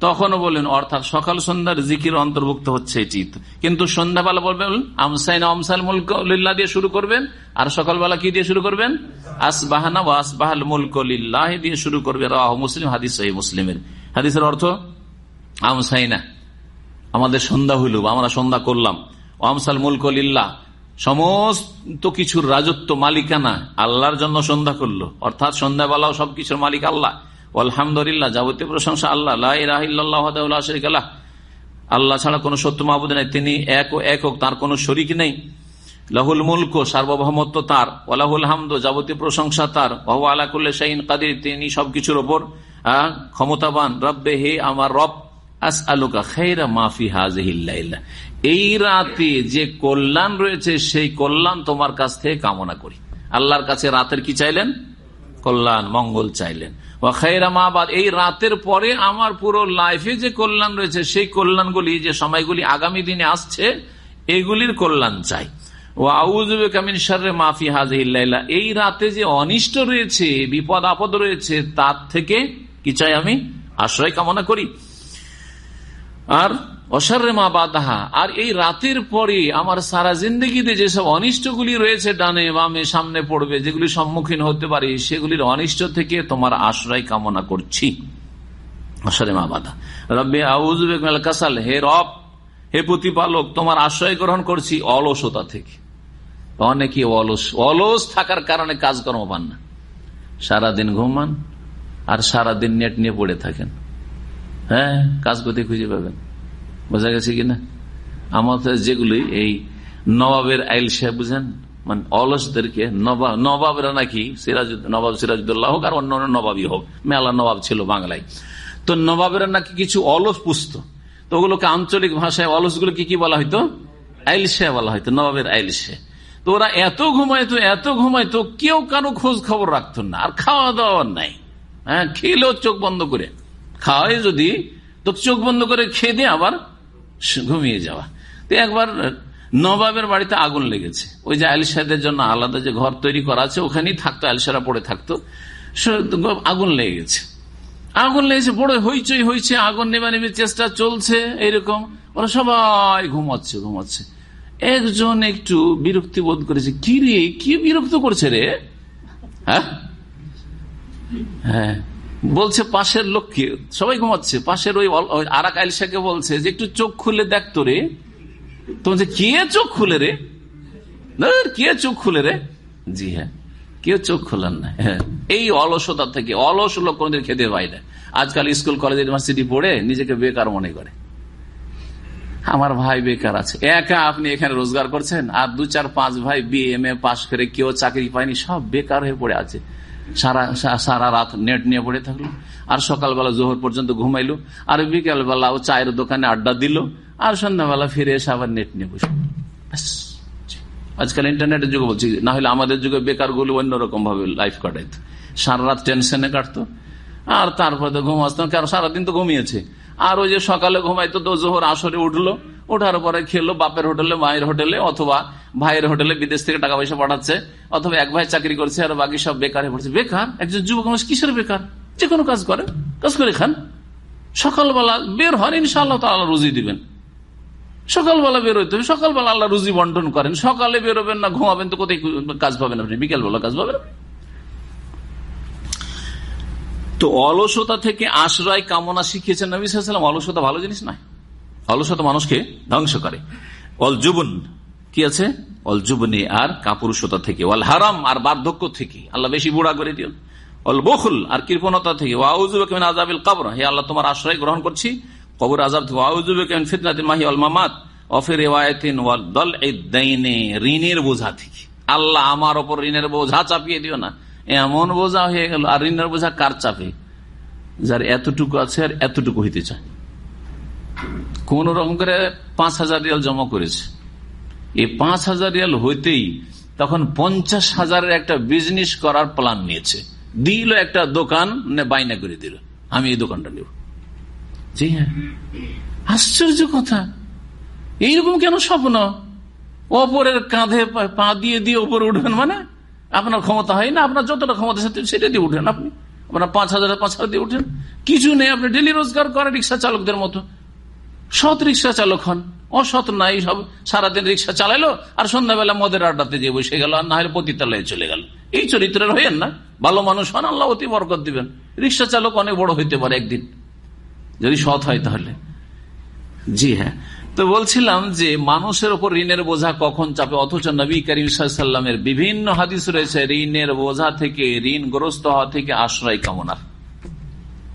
তখনও বললেন অর্থাৎ সকাল সন্ধ্যার জিকির অন্তর্ভুক্ত হচ্ছে এটি। কিন্তু সন্ধ্যাবেলা বলবেন, আমসাইন আমসাল মুলকা দিয়ে শুরু করবেন, আর সকালবেলা কি দিয়ে শুরু করবেন? আসবাহানা ও আসবাহাল মুলকিল্লাহ দিয়ে শুরু করবে রাহ মুসলিম, হাদিস সহি মুসলিমের। হাদিসের অর্থ, আমসাইনা, আমাদের সন্ধ্যা হইল, আমরা সন্ধ্যা করলাম আমসাল মুলকলিল্লাহ সমস্ত কিছুর রাজত্ব মালিকানা আল্লাহর জন্য সন্ধ্যা করল। অর্থাৎ সন্ধ্যাবেলাও সবকিছুর মালিক আল্লাহ। আলহামদুলিল্লাহ যাবতীয় প্রশংসা আল্লাহ। আল্লাহ আল্লাহ ছাড়া কোন সত্য মাহবুদ নাই। তিনি এক ও একক, তার কোন শরিক নেই। লাহুল মুলক, সার্বভৌমত্ব তার। ওলাহুল হামদ, যাবতীয় প্রশংসা তার। বাহু আলাকুল্লা শাহিন কাদির, তিনি সবকিছুর ওপর ক্ষমতাবান। রব্বে হে আমার রব আস আলুকা খেরা মাফি হাজিল্লা এই রাতে যে কল্যাণ রয়েছে, সেই কল্যাণ তোমার কাছ থেকে কামনা করি। আল্লাহর কাছে রাতের কি চাইলেন? কল্যাণ, মঙ্গল চাইলেন। এই রাতের পরে আমার পুরো লাইফে যে কল্যাণ রয়েছে, সেই কল্যাণগুলি, যে সময়গুলি আগামী দিনে আসছে, এগুলির কল্যাণ চাই। ও আউজুবিন সারে মাফি হাজিল্লা এই রাতে যে অনিষ্ট রয়েছে বিপদ আপদ রয়েছে, তার থেকে কি চাই আমি? আশ্রয় কামনা করি। আর অসারে মা বাদাহা। আর এই রাতের পরে আমার সারা জিন্দগিতে যেসব অনিষ্টগুলি রয়েছে ডানে বামে সামনে পড়বে, যেগুলি সম্মুখীন হতে পারি, সেগুলির অনিষ্ট থেকে তোমার আশ্রয় কামনা করছি। অসারে মা বাধা রব্বে আউজবেক কাসাল। হে রব, হে প্রতিপালক, তোমার আশ্রয় গ্রহণ করছি অলসতা থেকে। অনেকে অলস? অলস থাকার কারণে কাজকর্ম পান না। সারাদিন ঘুমান, আর সারাদিন নেট নিয়ে পড়ে থাকেন। হ্যাঁ কাজ করতে খুঁজে পাবেন। বোঝা গেছে কিনা? আমাদের যেগুলি এই নবাবের আইল সাহেব, বুঝেন? মানে অলসদেরকে নবাব নবাবরা নাকি সিরাজ নবাব সিরাজুদ্দোল্লাহ হোক আর অন্য অন্য নবাবই হোক, মেলা নবাব ছিল বাংলায়। তো নবাবেরা নাকি কিছু অলস পুষত তো ওগুলোকে আঞ্চলিক ভাষায় অলসগুলোকে কি কি বলা হয়তো আইলসে বলা হয়তো নবাবের আইলসে তো ওরা এত ঘুমাইতো এত ঘুমাইতো, কেউ কারও খোঁজ খবর রাখতো না, আর খাওয়া দাওয়া নাই। হ্যাঁ খেলেও চোখ বন্ধ করে। খাওয়াই যদি, তো চোখ বন্ধ করে খেয়ে দিয়ে আবার ঘুমিয়ে যাওয়া। তো একবার নবাবের বাড়িতে আগুন লেগেছে। ওই যে আলিশাদের জন্য আলাদা যে ঘর তৈরি করা আছে, ওখানেই থাকতো আলিশারা পড়ে থাকতো। আগুন লেগে গেছে। আগুন লেগেছে, বড় হইচই হয়েছে আগুন নেবা নেবে চেষ্টা চলছে এরকম ওরা সবাই ঘুমাচ্ছে ঘুমাচ্ছে। একজন একটু বিরক্তি বোধ করেছে, কি রে, কি বিরক্ত করছে রে? হ্যাঁ? হ্যাঁ। বলছে, পাশের লোককে সবাই ঘুমাচ্ছে। পাশের ওই আরাক আইলসাকে বলছে যে, একটু চোখ খুলে দেখতো রে তো কে চোখ খুলে রে? কে চোখ খুলে রে? জি হ্যাঁ। কেউ চোখ খোলেন না। হ্যাঁ। এই অলসতা থেকে, অলস লোক কোনদিন খেতে পায় না। আজকাল স্কুল, কলেজ, ইউনিভার্সিটি পড়ে নিজেকে বেকার মনে করে। আমার ভাই বেকার আছে। একা আপনি এখানে রোজগার করছেন? আর দু চার পাঁচ ভাই বি এম এ পাশ করে কেউ চাকরি পায়নি, সব বেকার হয়ে পড়ে আছে। সারা সারা রাত নেট নিয়ে পড়ে থাকল। আর সকালবেলা জোহর পর্যন্ত ঘুমাইলো। আর বিকালবেলা ও চায়ের দোকানে আড্ডা দিল। আর সন্ধ্যাবেলা ফিরে এসে আবার নেট নিয়ে বসে আজকাল ইন্টারনেটের যুগে বলছি, না হলে আমাদের যুগে বেকারগুলো অন্যরকম ভাবে লাইফ কাটাইতো। সারা রাত টেনশনে কাটতো। আর তারপরে তো ঘুম আসতো কারণ সারাদিন তো ঘুমিয়েছে। আর ওই যে সকালে ঘুমাইতো তো জোহর আসরে উঠল। ওঠার পরে খেলো বাপের হোটেলে, মায়ের হোটেলে, অথবা ভাইয়ের হোটেলে, বিদেশ থেকে টাকা পয়সা পাঠাচ্ছে, অথবা এক ভাই চাকরি করছে আর বাকি সব বেকার হয়ে পড়ছে। বেকার? একজন যুবক মানুষ কিসের বেকার? যে কোনো কাজ করে। কাজ করে খান। সকালবেলা বের হন, ইনশাআল্লাহ তাল্লাহ রুজি দিবেন। সকালবেলা বের হইতে হবে। সকালবেলা আল্লাহ রুজি বন্টন করেন। সকালে বেরোবেন না, ঘুমাবেন তো কোথায় কাজ পাবেন আপনি? বিকেলবেলা কাজ পাবেন। তো অলসতা থেকে আশ্রয় কামনা শিখিয়েছেন নবী সাল্লাম অলসতা ভালো জিনিস নয়। অলসতা মানুষকে ধ্বংস করে। অল জুবন, কি আছে? অল জুবনে আর কাপুরুষতা থেকে অল হারাম আর বার্ধক্য থেকে। আল্লাহ বেশি বুড়া করে দিও। অল বখুল আর কৃপণতা থেকে। আজাবিল কবর, হে আল্লাহ, তোমার আশ্রয় গ্রহণ করছি। কবর আজাব থেকে। ওয়াউজুবেন ফিতনাতিন মাহি অল মামাত। অফির দল ঋণের বোঝা থেকে। আল্লাহ আমার ওপর ঋণের বোঝা চাপিয়ে দিও না। এমন বোঝা হয়ে গেল, আর ঋণের বোঝা কার চাপে? যার এতটুকু আছে আর এতটুকু হইতে চায়। কোন রকম করে পাঁচ হাজার রিয়াল জমা করেছে। এই পাঁচ হাজার রিয়াল হইতেই তখন পঞ্চাশ হাজারের একটা বিজনেস করার প্ল্যান নিয়েছে। দিল একটা দোকান বাইনা করে দিল, আমি এই দোকানটা নেব। জি হ্যাঁ। আশ্চর্য কথা। এইরকম কেন স্বপ্ন? অপরের কাঁধে পা দিয়ে দিয়ে ওপরে উঠবেন মানে? আপনার ক্ষমতা হয় না, আপনার যতটা ক্ষমতা সেটা দিয়ে উঠেন আপনি। আপনার পাঁচ হাজার পাঁচ হাজার দিয়ে উঠেন। কিছু নেই, আপনি ডেলি রোজগার করেন রিক্সা চালকদের মতো। সৎ রিক্সা চালক হন। অসৎ নাই, সব সারাদিন রিক্সা চালাইলো, আর সন্ধ্যাবেলা মদের আড্ডাতে যে বসে গেল, আর না হলে পতিতালয়ে চলে গেল। এই চরিত্রের হইয়েন না? ভালো মানুষ হন, আল্লাহ অতি বরকত দিবেন। রিক্সা চালক অনেক বড় হইতে পারে একদিন। যদি সৎ হয় তাহলে। জি হ্যাঁ। তো বলছিলাম যে মানুষের ওপর ঋণের বোঝা কখন চাপে? অথচ নবী করিম সাল্লামের বিভিন্ন হাদিস রয়েছে, ঋণের বোঝা থেকে ঋণগ্রস্ত হওয়া থেকে আশ্রয় কামনার।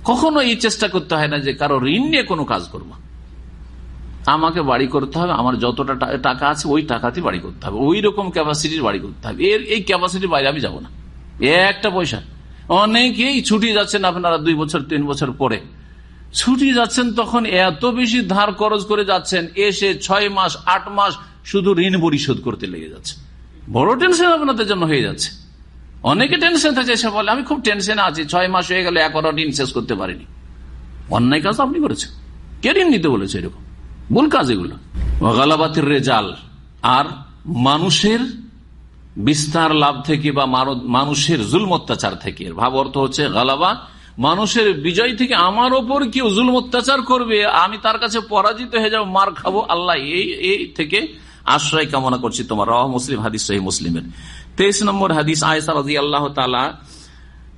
কখনো এই চেষ্টা করতে হয় না যে কারও ঋণ নিয়ে কোনো কাজ করব। আমাকে বাড়ি করতে হবে, আমার যতটা টাকা আছে ওই টাকাতে বাড়ি করতে হবে। ওই রকম ক্যাপাসিটির বাড়ি করতে হবে। এর, এই ক্যাপাসিটির বাইরে আমি যাব না। একটা পয়সা। অনেকেই ছুটি যাচ্ছেন আপনারা দুই বছর, তিন বছর পরে। ছুটি যাচ্ছেন তখন এত বেশি ধার খরচ করে যাচ্ছেন, এসে ছয় মাস, আট মাস শুধু ঋণ পরিশোধ করতে লেগে যাচ্ছে। বড় টেনশন আপনাদের জন্য হয়ে যাচ্ছে। অনেকে টেনশন থাকে সে বলে, আমি খুব টেনশনে আছি, ছয় মাস হয়ে গেলে একবার ঋণ শেষ করতে পারিনি। অন্যায় কাজ আপনি করেছেন। কে ঋণ নিতে বলেছে এরকম? ভুল কাজ এগুলো। গালাবাতের রেজাল। আর মানুষের বিস্তার লাভ থেকে বা মানুষের জুল অত্যাচার থেকে। ভাব অর্থ হচ্ছে গালাবা। মানুষের বিজয় থেকে আমার ওপর কেউ জুল অত্যাচার করবে, আমি তার কাছে পরাজিত হয়ে যাব, মার খাব। আল্লাহ এই এই থেকে আশ্রয় কামনা করছি তোমার। রহ মুসলিম, হাদিস সহি মুসলিমের। তেইশ নম্বর হাদিস আয়সা রাজি আল্লাহ তালা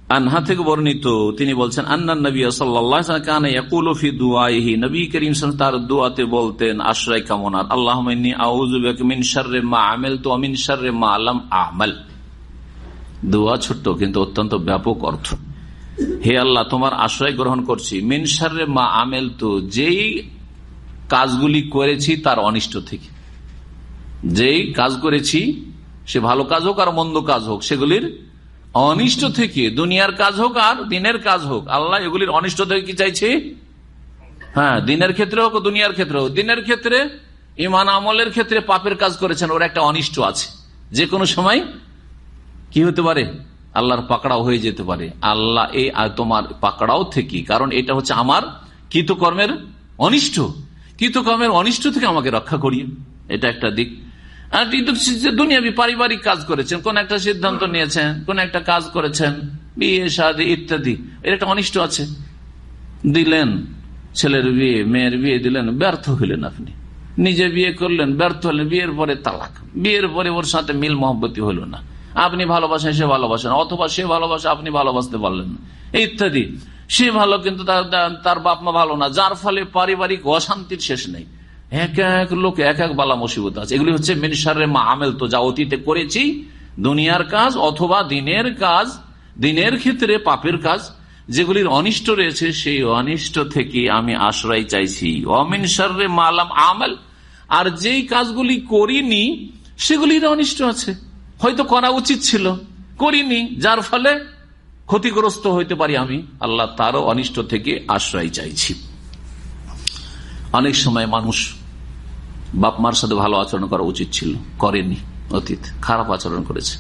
আনহা থেকে বর্ণিত, তিনি বলছেন আন্নান নবী সাল্লাহি দুআহি নবী করিম তার দুয়াতে বলতেন, আশ্রয় কামনার আল্লাহ মিন মা আমেল তো অমিন শাররে মা আলাম আমাল। দোয়া ছোট্ট, কিন্তু অত্যন্ত ব্যাপক অর্থ। হে আল্লাহ, তোমার আশ্রয় গ্রহণ করছি। মিনসারে মা আমেল তো যেই কাজগুলি করেছি তার অনিষ্ট থেকে। যেই কাজ করেছি, সে ভালো কাজ হোক আর মন্দ কাজ হোক, সেগুলির অনিষ্ট থেকে দুনিয়ার কাজ হোক আর দিনের কাজ হোক, আল্লাহ এগুলির অনিষ্ট থেকে কি চাইছি? হ্যাঁ দিনের ক্ষেত্রে হোক দুনিয়ার ক্ষেত্রে হোক। দিনের ক্ষেত্রে ইমান আমলের ক্ষেত্রে পাপের কাজ করেছেন, ওর একটা অনিষ্ট আছে। যে কোনো সময় কি হতে পারে? আল্লাহর পাকড়াও হয়ে যেতে পারে। আল্লাহ এই তোমার পাকড়াও থেকে, কারণ এটা হচ্ছে আমার কৃতকর্মের অনিষ্ট। কৃতকর্মের অনিষ্ট থেকে আমাকে রক্ষা করিয়ে। এটা একটা দিক। আর দুনিয়াবি পারিবারিক কাজ করেছেন। কোন একটা সিদ্ধান্ত নিয়েছেন, কোন একটা কাজ করেছেন। বিয়ে সাদি ইত্যাদি। এর একটা অনিষ্ট আছে। দিলেন, ছেলের বিয়ে, মেয়ের বিয়ে দিলেন, ব্যর্থ হইলেন আপনি। নিজে বিয়ে করলেন, ব্যর্থ হলেন, বিয়ের পরে তালাক। বিয়ের পরে ওর সাথে মিল মহব্বতী হইল না। আপনি ভালোবাসেন, সে ভালোবাসেন অথবা সে ভালোবাসে, আপনি ভালোবাসতে পারলেন না। ইত্যাদি। সে ভালো কিন্তু তার বাপ মা ভালো না। যার ফলে পারিবারিক অশান্তির শেষ নেই। এক এক লোক, এক এক বালা মুসিবত আছে। এগুলি হচ্ছে মিনসারের মা আমেল তো, যা অতীতে করেছি, দুনিয়ার কাজ অথবা দিনের কাজ, দিনের ক্ষেত্রে পাপের কাজ, যেগুলির অনিষ্ট রয়েছে, সেই অনিষ্ট থেকে আমি আশ্রয় চাইছি। অমিনসারে মালাম আমল, আর যেই কাজগুলি করিনি, সেগুলির অনিষ্ট আছে। হয়তো করা উচিত ছিল, করিনি, যার ফলে ক্ষতিগ্রস্ত হইতে পারি আমি। আল্লাহ তারও অনিষ্ট থেকে আশ্রয় চাইছি। অনেক সময় মানুষ বাপ মার সাথে ভালো আচরণ করা উচিত ছিল, করেনি অতীত, খারাপ আচরণ করেছে।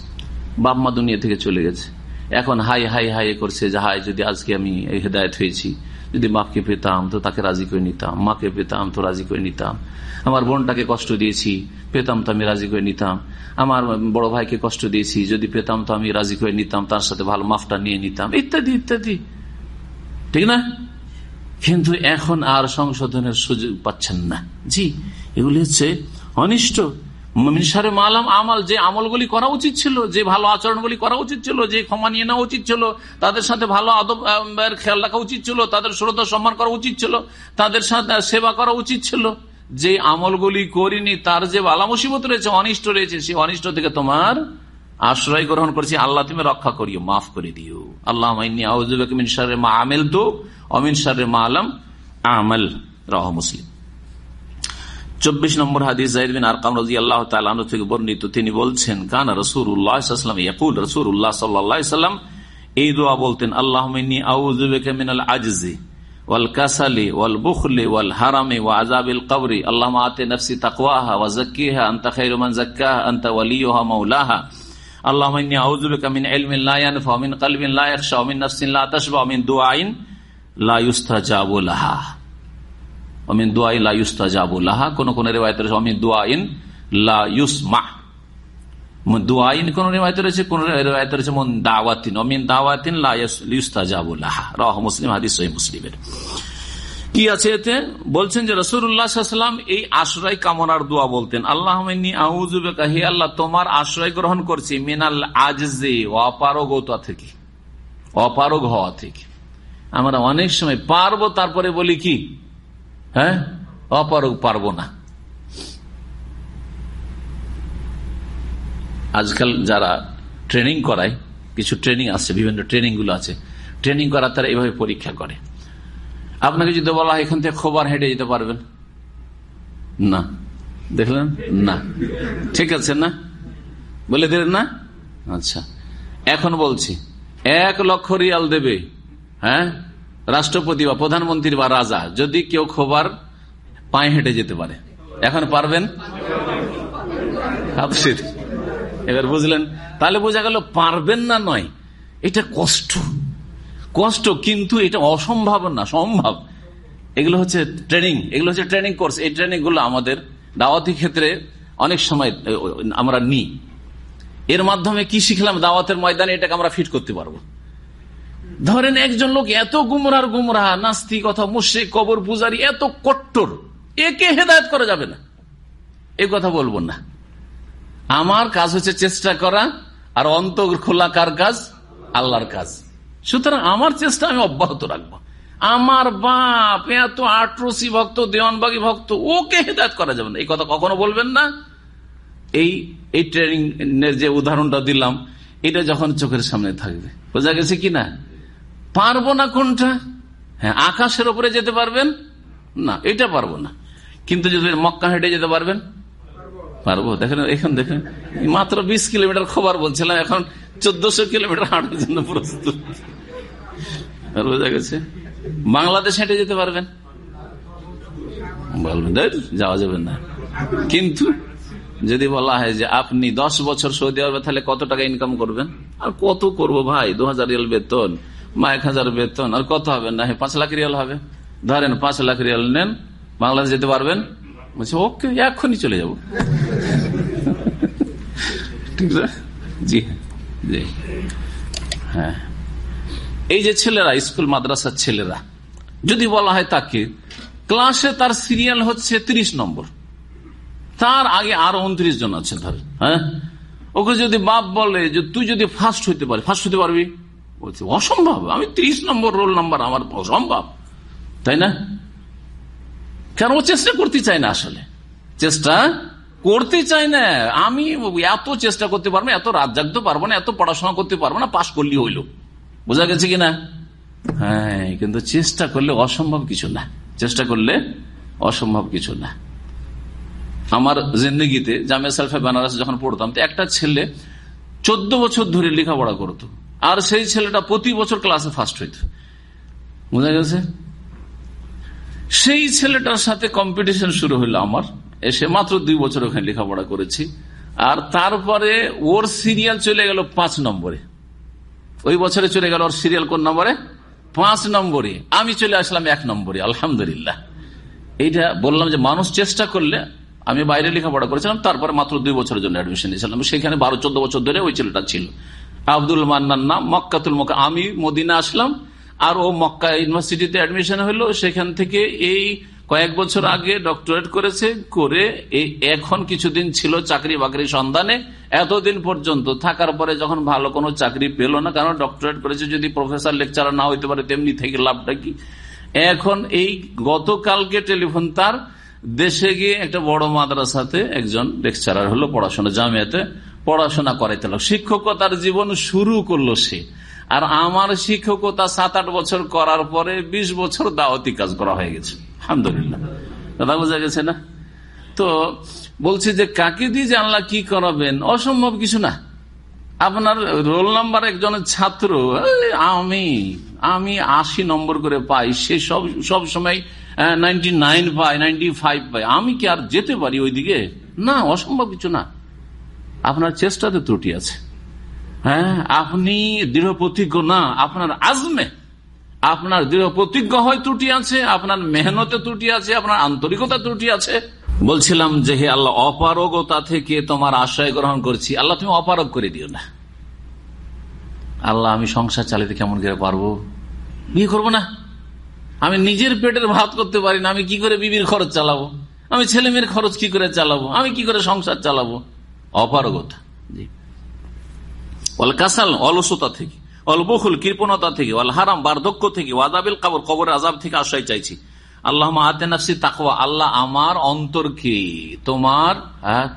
বাপ মা দুনিয়া থেকে চলে গেছে। এখন হাই হাই হাই করছে যে, হাই, যদি আজকে আমি হেদায়ত হয়েছি, যদি বাপকে পেতাম তো তাকে রাজি করে নিতাম, মাকে পেতাম তো রাজি করে নিতাম। আমার বোনটাকে কষ্ট দিয়েছি, পেতাম তো আমি রাজি করে নিতাম। আমার বড় ভাইকে কষ্ট দিয়েছি, যদি পেতাম তো আমি রাজি করে নিতাম, তার সাথে ভালো মাফটা নিয়ে নিতাম, ইত্যাদি ইত্যাদি। ঠিক না? কিন্তু এখন আর সংশোধনের সুযোগ পাচ্ছেন না। জি এগুলি হচ্ছে অনিষ্ট। মিনসারে মালাম আমাল, যে আমলগুলি করা উচিত ছিল, যে ভালো আচরণগুলি করা উচিত ছিল, যে ক্ষমা নিয়ে নেওয়া উচিত ছিল, তাদের সাথে ভালো আদব খেয়াল রাখা উচিত ছিল, তাদের শ্রদ্ধা সম্মান করা উচিত ছিল, তাদের সাথে সেবা করা উচিত ছিল। যে আমলগুলি করিনি, তার যে বালা মুসিবত রয়েছে, অনিষ্ট রয়েছে, সেই অনিষ্ট থেকে তোমার আশ্রয় গ্রহণ করেছি। আল্লাহ, তুমি রক্ষা করিও, মাফ করে দিও। আল্লাহ মা আমেল তো অমিন সারে মা আলম আমল। রহ মুসলিম। চব্বিশ নম্বর হাদিস জাহিদিন আরকাম রাজি আল্লাহ তালু থেকে বর্ণিত তিনি বলছেন কান রসুর উল্লাহাম ইয়াকুল রসুর উল্লাহ সাল্লাম এই দোয়া বলতেন আল্লাহ মিনাল আজজি ওয়াল কাসালি ওয়াল বুখলি ওয়াল হারামি ওয়া আজাবিল কবরি আল্লাহ আতে নফসি তাকওয়াহা ওয়া জাক্কিহা আনতা খায়রু মান জাক্কাহা আনতা ওয়ালিয়ুহা মাওলাহা اللهم اني اعوذ بك من علم لا ينفع ومن قلب لا يخشى ومن نفس لا تشبع ومن دعاء لا يستجاب لها অমিন দোয়াই লা ইউস্তাজাবুল্লাহা কোন কোন রয়েছে অমিন দোয়াইন কোন রয়েছে কোন রেওয়ায়ত রয়েছে মন দাওয়াতিন অমিন দাওয়াতিন মুসলিম হাদিস কি আছে বলছেন যে এই আশ্রয় কামনার দোয়া বলতেন। আল্লাহ হে আল্লাহ, তোমার আশ্রয় গ্রহণ করছি মিনাল আজে অপারগতা থেকে। অপারগ হওয়া থেকে। আমরা অনেক সময় পারব, তারপরে বলি কি? হ্যাঁ? অপারগ পারব না। আজকাল যারা ট্রেনিং করায়, কিছু ট্রেনিং আছে, বিভিন্ন ট্রেনিংগুলো আছে, ট্রেনিং করার তারা এভাবে পরীক্ষা করে। আপনাকে যদি বলা হয়, এখান থেকে খবর হেঁটে যেতে পারবেন? না। দেখলেন? না। ঠিক আছে না? বলে দিলেন না? আচ্ছা। এখন বলছি, এক লক্ষ রিয়াল দেবে। হ্যাঁ? রাষ্ট্রপতি বা প্রধানমন্ত্রী বা রাজা, যদি কেউ খবর পায়ে হেঁটে যেতে পারে। এখন পারবেন? এবার বুঝলেন? তাহলে বোঝা গেল পারবেন না নয়, এটা কষ্ট। কষ্ট কিন্তু এটা অসম্ভব না, সম্ভব। এগুলো হচ্ছে ট্রেনিং, এগুলো হচ্ছে ট্রেনিং কোর্স। এই ট্রেনিংগুলো আমাদের দাওয়াতি ক্ষেত্রে অনেক সময় আমরা নিই। এর মাধ্যমে কি শিখলাম? দাওয়াতের ময়দানে এটাকে আমরা ফিট করতে পারব। ধরেন একজন লোক এত গুমরার গুমরা, নাস্তিক অথবা মুশ্রিক, কবর পূজারি, এত কট্টর, একে হেদায়ত করা যাবে না। এ কথা বলব না। আমার কাজ হচ্ছে চেষ্টা করা আর অন্তর খোলা কার কাজ? আল্লাহর কাজ। সুতরাং আমার চেষ্টা আমি অব্যাহত রাখব। আমার বাপ এত আট্রসি ভক্ত, দেওয়ানবাগী ভক্ত, ওকে হেদায়ত করা যাবে না। এই কথা কখনো বলবেন না। এই এই ট্রেনিং যে উদাহরণটা দিলাম, এটা যখন চোখের সামনে থাকবে। বোঝা গেছে কি না? পারব না কোনটা? হ্যাঁ আকাশের উপরে যেতে পারবেন? না, এটা পারব না। কিন্তু যদি মক্কা হেঁটে যেতে পারবেন? পারব। দেখেন, এখন দেখেন মাত্র বিশ কিলোমিটার খবর বলছিলাম, এখন চোদ্দশো কিলোমিটার হাঁটার জন্য প্রস্তুত। বোঝা গেছে, বাংলাদেশ হেঁটে যেতে পারবেন? বলবেন যাওয়া যাবে না। কিন্তু যদি বলা হয় যে আপনি দশ বছর সৌদি আরবে তাহলে কত টাকা ইনকাম করবেন? আর কত করব ভাই? দু হাজার বেতন মা এক হাজার বেতন, আর কত হবে না পাঁচ লাখ রিয়াল হবে। ধরেন পাঁচ লাখ রিয়াল নেন, বাংলাদেশ যেতে পারবেন। বলছে, ওকে, এখনই চলে যাব। জি হ্যাঁ। এই যে ছেলেরা, স্কুল, মাদ্রাসার ছেলেরা, যদি বলা হয় তাকে, ক্লাসে তার সিরিয়াল হচ্ছে ৩০ নম্বর। তার আগে আরও উনত্রিশ জন আছে, ধর হ্যাঁ? ওকে যদি বাপ বলে যে, তুই যদি ফার্স্ট হইতে পারি ফার্স্ট হইতে পারবি? বলছে, অসম্ভব, আমি ৩০ নম্বর রোল নাম্বার, আমার অসম্ভব। তাই না? কেন ও চেষ্টা করতে চায় না আসলে? চেষ্টা করতে চাই না। আমি এত চেষ্টা করতে পারব এত রাত জাগতে পারব না, এত পড়াশোনা করতে পারব না, পাশ করলি হইল। বোঝা গেছে কিনা? হ্যাঁ কিন্তু চেষ্টা করলে অসম্ভব কিছু না। চেষ্টা করলে অসম্ভব কিছু না। আমার জিন্দগিতে জামিয়া সালফা বেনারস যখন পড়তাম, তো একটা ছেলে চোদ্দ বছর ধরে লেখাপড়া করত। আর সেই ছেলেটা প্রতি বছর ক্লাসে ফার্স্ট হইত। বোঝা গেছে? সেই ছেলেটার সাথে কম্পিটিশন শুরু হইল আমার। এসে মাত্র দুই বছর ওখানে লেখাপড়া করেছি। আর তারপরে ওর সিরিয়াল চলে গেল পাঁচ নম্বরে। ওই বছরে চলে গেল ওর সিরিয়াল কোন নম্বরে? পাঁচ নম্বরে। আমি চলে আসলাম এক নম্বরে, আলহামদুলিল্লাহ। এইটা বললাম যে মানুষ চেষ্টা করলে, আমি বাইরে লেখাপড়া করেছিলাম, তারপরে মাত্র দুই বছরের জন্য অ্যাডমিশন নিয়েছিলাম। সেখানে বারো, চোদ্দ বছর ধরে ওই ছেলেটা ছিল। আব্দুল মান্নান নাম, মক্কাতুল মক্কা আমি মদিনা আসলাম, আর ও মক্কা ইউনিভার্সিটিতে অ্যাডমিশন হলো। সেখান থেকে এই কয়েক বছর আগে ডক্টরেট করেছে, করে এই এখন কিছুদিন ছিল চাকরি বাকরি সন্ধানে। এতদিন পর্যন্ত থাকার পরে যখন ভালো কোনো চাকরি পেল না, কারণ ডক্টরেট করেছে, যদি প্রফেসর লেকচারার না হইতে পারে, তেমনি থেকে লাভটা কি? এখন এই গতকালকে টেলিফোন তার দেশে গিয়ে একটা বড় মাদ্রাসাতে একজন লেকচারার হলো পড়াশোনা, জামিয়াতে। পড়াশোনা করাইতে শিক্ষকতার জীবন শুরু করল সে। আর আমার শিক্ষকতা সাত আট বছর করার পরে ২০ বছর দাওয়াতি কাজ করা হয়ে গেছে। আলহামদুলিল্লাহ। কথা বোঝা গেছে না? তো বলছি যে, কাকে দিয়ে জানলা কি করাবেন? অসম্ভব কিছু না। আপনার রোল নাম্বার একজনের ছাত্র আমি আমি আশি নম্বর করে পাই, সে সব সব সময় নাইনটি নাইন পাই নাইনটি ফাইভ পাই আমি কি আর যেতে পারি ওইদিকে? না, অসম্ভব কিছু না। আপনার চেষ্টাতে ত্রুটি আছে। হ্যাঁ আপনি দৃঢ় প্রতিজ্ঞ না, আপনার আজমে আপনার দৃঢ় প্রতিজ্ঞ হয় ত্রুটি আছে, আপনার মেহনতে ত্রুটি আছে, আপনার আন্তরিকতা ত্রুটি আছে। বলছিলাম যে হে আল্লাহ, অপারগতা থেকে তোমার আশ্রয় গ্রহণ করছি। আল্লাহ, তুমি অপারগ করে দিও না। আল্লাহ, আমি সংসার চালাতে কেমন করে পারব? বিয়ে করব না। আমি নিজের পেটের ভাত করতে পারি না, আমি কি করে বিবির খরচ চালাবো? আমি ছেলে মেয়ের খরচ কি করে চালাবো? আমি কি করে সংসার চালাবো? অপারগতা। জি। কাসাল অলসতা থেকে অলবহুল কৃপণতা থেকে অল হারাম বার্ধক্য থেকে ওয়াদাবিল কাবর কবর আজাব থেকে আশ্রয় চাইছি। আল্লাহ আতেনাফসি তাকওয়া আল্লাহ আমার অন্তরকে তোমার হ্যাঁ,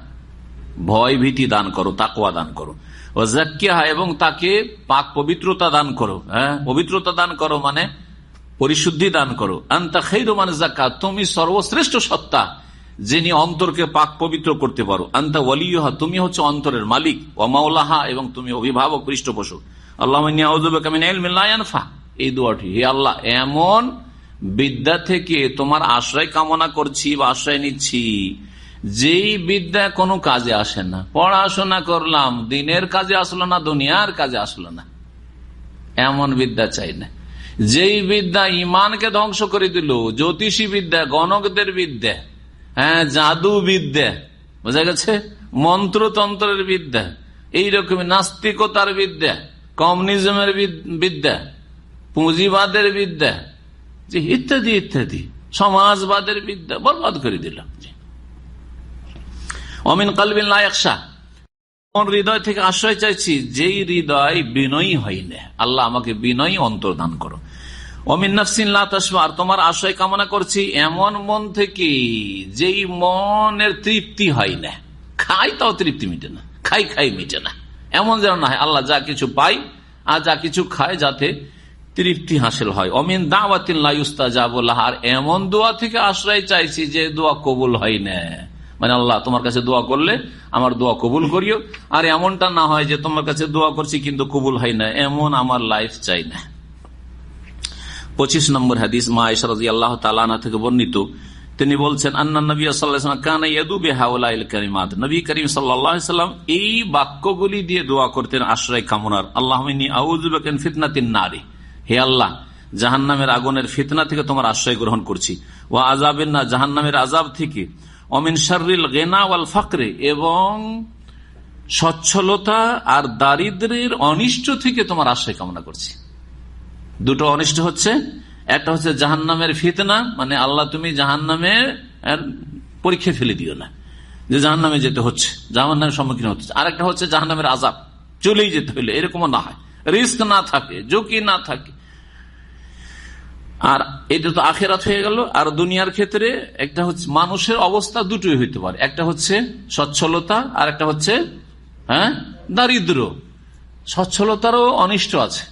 ভয় ভীতি দান করো তাকওয়া দান করো। এবং তাকে পাক পবিত্রতা দান করো হ্যাঁ পবিত্রতা দান করো মানে পরিশুদ্ধি দান করো। আন্তা খেইর মানে জাক্কা তুমি সর্বশ্রেষ্ঠ সত্তা। যিনি অন্তরকে পাক পবিত্র করতে পারো। আন্তা ওয়ালিহা তুমি হচ্ছে অন্তরের মালিক। ও মাওলাহা, এবং তুমি অভিভাবক, পৃষ্ঠপোষক। আল্লাহ এই দোয়াটি, হে আল্লাহ, এমন বিদ্যা থেকে তোমার আশ্রয় কামনা করছি বা আশ্রয় নিচ্ছি, যেই বিদ্যা কোনো কাজে আসে না। পড়াশোনা করলাম, দিনের কাজে আসলো না, দুনিয়ার কাজে আসলো না। এমন বিদ্যা চাই না। যেই বিদ্যা ইমানকে ধ্বংস করে দিল, জ্যোতিষী বিদ্যা, গণকদের বিদ্যা হ্যাঁ জাদু বিদ্যা বোঝা গেছে? মন্ত্রতন্ত্রের বিদ্যা এইরকম নাস্তিকতার বিদ্যা, কমিউনিজমের বিদ্যা, পুঁজিবাদের বিদ্যা ইত্যাদি ইত্যাদি, সমাজবাদের বিদ্যা, বরবাদ করে দিল। অমিন কালবিন লায়কশা হৃদয় থেকে আশ্রয় চাইছি? যেই হৃদয় বিনয়ী হয় না। আল্লাহ আমাকে বিনয়ী অন্তর্দান করো। অমিন তোমার আশ্রয় কামনা করছি, এমন মন থেকে যেই মনের তৃপ্তি হয় না। খাই তাও তৃপ্তি মিটে না, খাই খাই মিটে না। এমন যেন না হয়, আল্লাহ যা কিছু পাই আর যা কিছু খায় যাতে তৃপ্তি হাসিল হয়। অমিন দাওয়াতিল্লাহ আর এমন দোয়া থেকে আশ্রয় চাইছি যে দোয়া কবুল হয় না। মানে আল্লাহ, তোমার কাছে দোয়া করলে আমার দোয়া কবুল করিও, আর এমনটা না হয় যে তোমার কাছে দোয়া করছি কিন্তু কবুল হয় না, এমন আমার লাইফ চাই না। পঁচিশ নম্বর হাদিস, মা ইসরাজি আল্লাহ তালানা থেকে বর্ণিত। তিনি বলছেন, আন্না নবী সাল্লাহাত নবী করিম সাল্লাম এই বাক্যগুলি দিয়ে দোয়া করতেন আশ্রয় কামনার। আল্লাহ ফিতনাতিন নারী। হে আল্লাহ জাহান নামের আগুনের ফিতনা থেকে তোমার আশ্রয় গ্রহণ করছি। ও আজাবের না জাহান নামের আজাব থেকে অমিন শারিল গেনা ওয়াল ফাকরে। এবং সচ্ছলতা আর দারিদ্রের অনিষ্ট থেকে তোমার আশ্রয় কামনা করছি। দুটো অনিষ্ট হচ্ছে। একটা হচ্ছে জাহান নামের ফিতনা মানে আল্লাহ তুমি জাহান নামের পরীক্ষা ফেলে দিও না, যে জাহান নামে যেতে হচ্ছে জাহান নামের সম্মুখীন হচ্ছে। আরেকটা হচ্ছে জাহান নামের আজাব চলেই যেতে হইলে, এরকমও না হয়। রিস্ক না থাকে, ঝুঁকি না থাকে। আর এটা তো আখেরাত হয়ে গেল। আর দুনিয়ার ক্ষেত্রে একটা হচ্ছে মানুষের অবস্থা দুটোই হইতে পারে। একটা হচ্ছে সচ্ছলতা আর একটা হচ্ছে হ্যাঁ দারিদ্র সচ্ছলতারও অনিষ্ট আছে।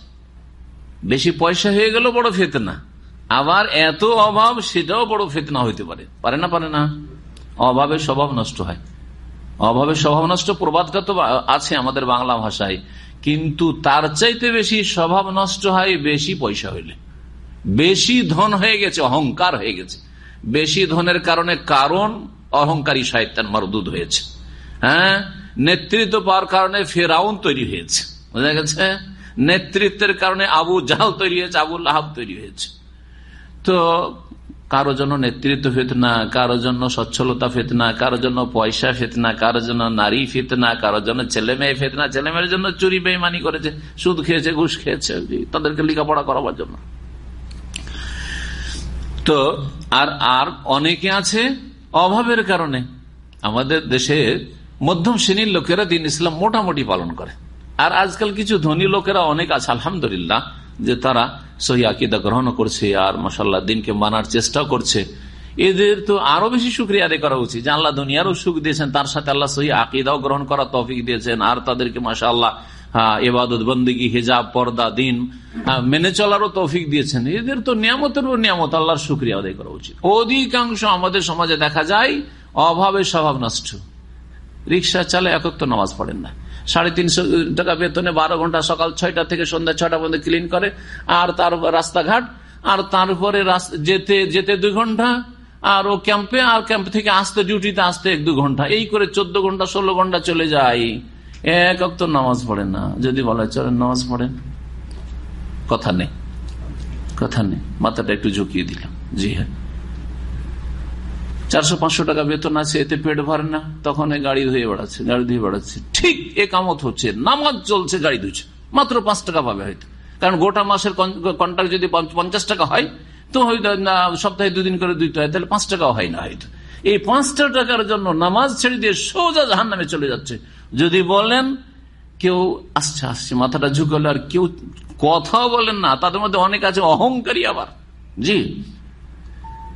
বেশি পয়সা হয়ে গেল বড় ফেতনা। আবার এত অভাব, সেটাও বড় ফেতনা হইতে পারে। পারে না পারে না। অভাবের স্বভাব নষ্ট হয়। অভাবের স্বভাব নষ্ট, প্রবাদটা তো আছে আমাদের বাংলা ভাষায়। কিন্তু তার চাইতে বেশি স্বভাব নষ্ট হয় বেশি পয়সা হইলে। বেশি ধন হয়ে গেছে, অহংকার হয়ে গেছে। বেশি ধনের কারণে কারণ অহংকারী সাহিত্যান মরদুদ হয়েছে। হ্যাঁ? নেতৃত্ব পাওয়ার কারণে ফেরাউন তৈরি হয়েছে। বোঝা গেছে? নেতৃত্বের কারণে আবু জাহাল তৈরি হয়েছে আবুল আহাব তৈরি হয়েছে। তো কারও জন্য নেতৃত্ব ফেতনা, কারও জন্য সচ্ছলতা ফেতনা, কারও জন্য পয়সা ফেতনা, কারও জন্য নারী ফেতনা, কারও জন্য ছেলে মেয়ে ফেতনা, ছেলে মেয়ের জন্য চুরি বেমানি করেছে, সুদ খেয়েছে, ঘুষ খেয়েছে তাদেরকে লেখাপড়া করাবার জন্য। তো আর আর অনেকে আছে অভাবের কারণে। আমাদের দেশে মধ্যম শ্রেণির লোকেরা দিন ইসলাম মোটামুটি পালন করে। আর আজকাল কিছু ধনী লোকেরা অনেক আছে, আলহামদুলিল্লাহ, যে তারা সহি আকিদা গ্রহণ করছে আর মশাল্লা দিনকে মানার চেষ্টা করছে। এদের তো আরও বেশি সুক্রিয়া আদায় করা উচিত যে আল্লাহ দুনিয়ারও সুখ দিয়েছেন, তার সাথে আল্লাহ সহি আকিদাও গ্রহণ করা তফিক দিয়েছেন আর তাদেরকে মাসা আল্লাহ এবাদত বন্দিগি, হেজাব, পর্দা, দিন মেনে চলারও তৌফিক দিয়েছেন। এদের তো নিয়ামতের নিয়ামত, আল্লাহর সুক্রিয়া আদায় করা উচিত। অধিকাংশ আমাদের সমাজে দেখা যায় অভাবে স্বভাব নষ্ট। রিক্সা চালে একত্র নামাজ পড়েন না। সাড়ে তিনশো টাকা বেতনে বারো ঘণ্টা সকাল ছয়টা থেকে সন্ধ্যা ছয়টা পর্যন্ত ক্লিন করে। আর তার রাস্তাঘাট, আর তারপরে যেতে যেতে দুই ঘণ্টা, আর ও ক্যাম্পে আর ক্যাম্প থেকে আসতে ডিউটিতে আসতে এক দু ঘণ্টা। এই করে চোদ্দ ঘণ্টা, ষোলো ঘণ্টা চলে যায়। এক অক্ত নামাজ পড়ে না। যদি বলা চলেন নামাজ পড়েন। কথা নেই। কথা নেই। মাথাটা একটু ঝুঁকিয়ে দিলাম। জি হ্যাঁ। চারশো পাঁচশো টাকা বেতন আছে, এতে পেট ভরে না। তখন গাড়ি ধুয়ে বেড়াচ্ছে, গাড়ি ধুয়ে বেড়াচ্ছে। ঠিক এ কামত হচ্ছে, নামাজ চলছে, গাড়ি ধুচ্ছে। মাত্র পাঁচ টাকা পাবে হয়তো। কারণ গোটা মাসের কন্ট্রাক্ট যদি পঞ্চাশ টাকা হয়, তো হয়তো সপ্তাহে দুদিন করে দুইটা হয়, তাহলে পাঁচ টাকাও হয় না হয়তো। এই পাঁচটা টাকার জন্য নামাজ ছেড়ে দিয়ে সোজা জাহান নামে চলে যাচ্ছে। যদি বলেন, কেউ আসছে আসছে মাথাটা ঝুঁকলে আর কেউ কথাও বলেন না, তাদের মধ্যে অনেক আছে, অহংকারী আবার। জি।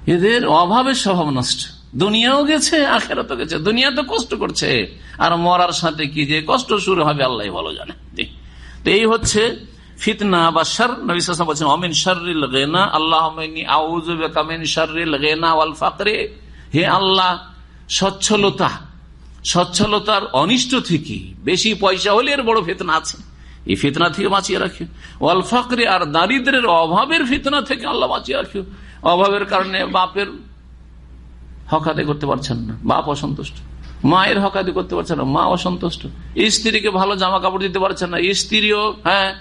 এদের অভাবের স্বভাব নষ্ট। দুনিয়াও গেছে, আখেরাতও গেছে। দুনিয়া তো কষ্ট করছে। আর মরার সাথে কি যে কষ্ট শুরু হবে, আল্লাহ ভালো জানে। তো এই হচ্ছে ফিতনা বা সার নবী বলছেন, অমিন শারিল গেনা। আল্লাহ কামিন শারিল গেনা হে আল্লাহ, সচ্ছলতা, সচ্ছলতার অনিষ্ট থেকে বেশি পয়সা হলে এর বড় ফেতনা আছে। এই ফিতনা থেকে বাঁচিয়ে রাখিও। ওয়াল ফাকরে, আর দারিদ্রের অভাবের ফিতনা থেকে আল্লাহ বাঁচিয়ে রাখিও। অভাবের কারণে বাপের হকাতে করতে পারছেন না। বাপ অসন্তুষ্ট। মায়ের হকাতে করতে পারছেন না। মা অসন্তুষ্ট। স্ত্রীকে ভালো জামা কাপড় দিতে পারছেন না। স্ত্রীও হ্যাঁ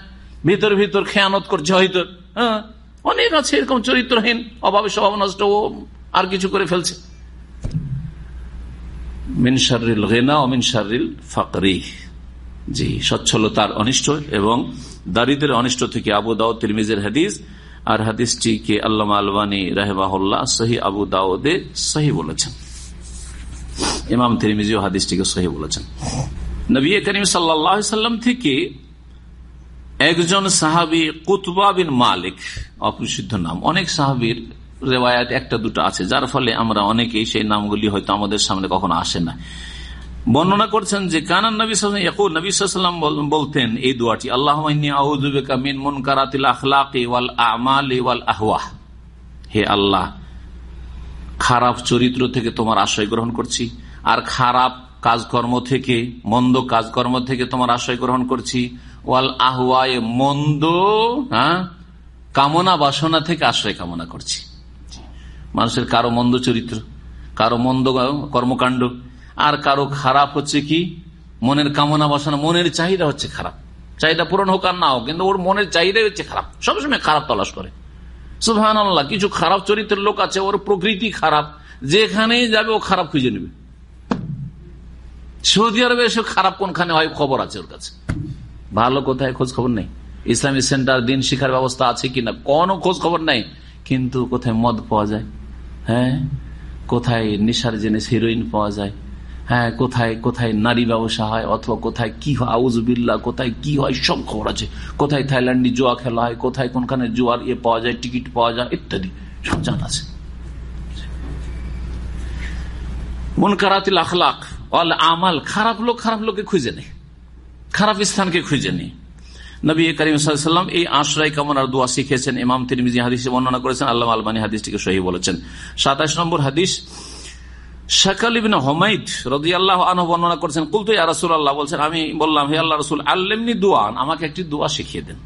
ভিতর ভিতর খেয়ানত করছে হয়তো। হ্যাঁ অনেক আছে এরকম চরিত্রহীন, অভাবে স্বভাব নষ্ট, ও আর কিছু করে ফেলছে। মিনসারিল গেনা ও মিনসারিল ফাকরি। জি, সচ্ছলতার অনিষ্ট এবং দারিদ্রের অনিষ্ট থেকে আবু দাও তিরমিজের হাদিস আর হাদিসটিকে আল্লামা আলবানী রাহেবাহুল্লাহ সহি আবু দাউদে সহি বলেছেন। ইমাম তিরমিজি হাদিসটিকে সহি বলেছেন। নবী করিম সাল্লাম থেকে একজন সাহাবি কুতবা বিন মালিক, অপ্রসিদ্ধ নাম, অনেক সাহাবির রেওয়ায়াত একটা দুটো আছে, যার ফলে আমরা অনেকেই সেই নামগুলি হয়তো আমাদের সামনে কখনো আসে না। বর্ণনা করছেন যে, কানান নবী বলতেন এই দোয়াটি, আল্লাহ মিন মুন কারাতিল ওয়াল আমাল ওয়াল আহওয়াহ। হে আল্লাহ, খারাপ চরিত্র থেকে তোমার আশ্রয় গ্রহণ করছি, আর খারাপ কাজকর্ম থেকে, মন্দ কাজকর্ম থেকে তোমার আশ্রয় গ্রহণ করছি। ওয়াল আহওয়ায় মন্দ হ্যাঁ কামনা বাসনা থেকে আশ্রয় কামনা করছি। মানুষের কারও মন্দ চরিত্র, কারও মন্দ কর্মকাণ্ড আর কারও খারাপ হচ্ছে কি? মনের কামনা বাসনা, মনের চাহিদা হচ্ছে খারাপ। চাহিদা পূরণ হোক আর না হোক, কিন্তু ওর মনের চাহিদাই হচ্ছে খারাপ। সবসময় খারাপ তলাশ করে। সুহান আল্লাহ কিছু খারাপ চরিত্রের লোক আছে, ওর প্রকৃতি খারাপ। যেখানেই যাবে ও খারাপ খুঁজে নেবে। সৌদি আরবে এসে খারাপ কোনখানে হয় খবর আছে ওর কাছে। ভালো কোথায় খোঁজ খবর নেই। ইসলামী সেন্টার দিন শিখার ব্যবস্থা আছে কিনা? কোনো খোঁজ খবর নাই। কিন্তু কোথায় মদ পাওয়া যায়? হ্যাঁ? কোথায় নেশার জিনিস হিরোইন পাওয়া যায়? কোথায় কোথায় নারী ব্যবসা হয় অথবা কোথায় কি হয় আউজবিল্লা কোথায় কি হয়, সব খবর আছে। কোথায় থাইল্যান্ডে জুয়া খেলা হয়, কোথায় কোনখানে জুয়ার ইয়ে পাওয়া যায়, টিকিট পাওয়া যায়, ইত্যাদি। সব জানা আছে। মন কারাতিল আখলাখ অল আমাল, খারাপ লোক খারাপ লোকে খুঁজে নেই খারাপ স্থানকে খুঁজে নেই নবী করিম সাল্লাম এই আশ্রয় কামনার দোয়া শিখেছেন ইমাম তিরমিজি হাদিসে বর্ণনা করেছেন আল্লাহ আলবানী হাদিসটিকে সহি বলেছেন। সাতাশ নম্বর হাদিস শাকাল ইবিন আল্লাহ বর্ণনা আল্লাহ আমি বললাম, হে আল্লাহ রসুল, আল্লেমনি আমাকে একটি শিখিয়ে দেন।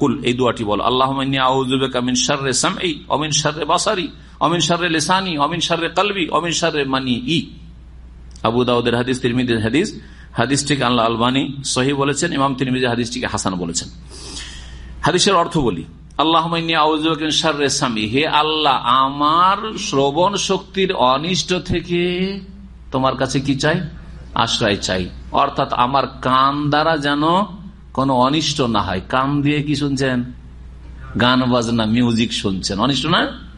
কুল এই শার্রে সামি অমিন অমিন লেসানি অমিন অমিন মানি ই আবু দাউদের হাদিস তিরমিদের হাদিস, হাদিসটিকে আল্লাহ সহি বলেছেন, ইমাম তিরমিজি হাদিসটিকে হাসান বলেছেন। হাদিসের অর্থ বলি হে আল্লাহ, আমার শ্রবণ শক্তির অনিষ্ট থেকে তোমার কাছে কি চাই? আশ্রয় চাই। অর্থাৎ আমার কান দ্বারা যেন কোনো অনিষ্ট না হয়। কান দিয়ে কি শুনছেন? গান বাজনা, মিউজিক শুনছেন। অনিষ্ট না?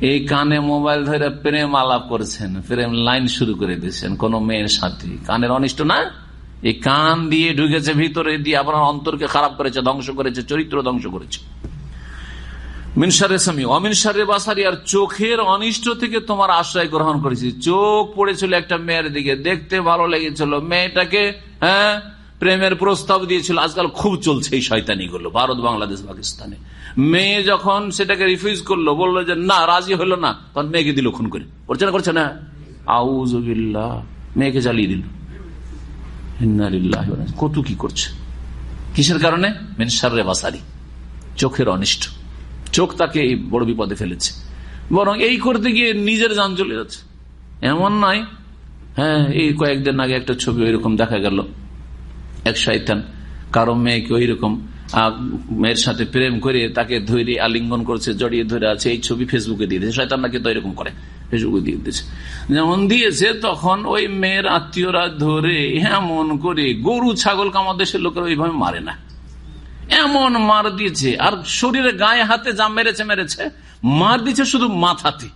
এই কানে মোবাইল ধরে প্রেম আলাপ করেছেন, প্রেম লাইন শুরু করে দিয়েছেন কোন মেয়ের সাথে। কানের অনিষ্ট না? এই কান দিয়ে ঢুকেছে, ভিতরে দিয়ে আপনার অন্তরকে খারাপ করেছে, ধ্বংস করেছে, চরিত্র ধ্বংস করেছে। মিনসারে স্বামী অমিনসারে বাসারি, আর চোখের অনিষ্ট থেকে তোমার আশ্রয় গ্রহণ করেছি। চোখ পড়েছিল একটা মেয়ের দিকে, দেখতে ভালো লেগেছিল। মেয়েটাকে হ্যাঁ প্রেমের প্রস্তাব দিয়েছিল। আজকাল খুব চলছে এই শয়তানি গুলো ভারত, বাংলাদেশ, পাকিস্তানে। মেয়ে যখন সেটাকে রিফিউজ করল, বলল যে, না, রাজি হলো না। তখন মেয়েকে দিল, খুন করে। করছে না করছে না। আউজবিল্লা মেয়েকে জ্বালিয়ে দিল। কত কি করছে? কিসের কারণে? মেনসারে বাসারি। চোখের অনিষ্ট। চোখ তাকে এই বড় বিপদে ফেলেছে। বরং এই করতে গিয়ে নিজের যান চলে যাচ্ছে। এমন নয় হ্যাঁ এই কয়েকদিন আগে একটা ছবি ওইরকম দেখা গেল। এক শয়তান, কারও মেয়েকে ওই রকম মেয়ের সাথে প্রেম করে তাকে ধরে আলিঙ্গন করছে, জড়িয়ে ধরে আছে, এই ছবি ফেসবুকে দিয়ে দিয়েছে। শয়তান নাকি তো এরকম করে। ফেসবুকে দিয়ে দিয়েছে যেমন দিয়েছে তখন ওই মেয়ের আত্মীয়রা ধরে এমন করে গরু, ছাগল কামা দেশের লোকেরা ওইভাবে মারে না। এমন মার দিয়েছে। আর শরীরে গায়ে হাতে যা মেরেছে মেরেছে, মার দিচ্ছে শুধু মাথাতে।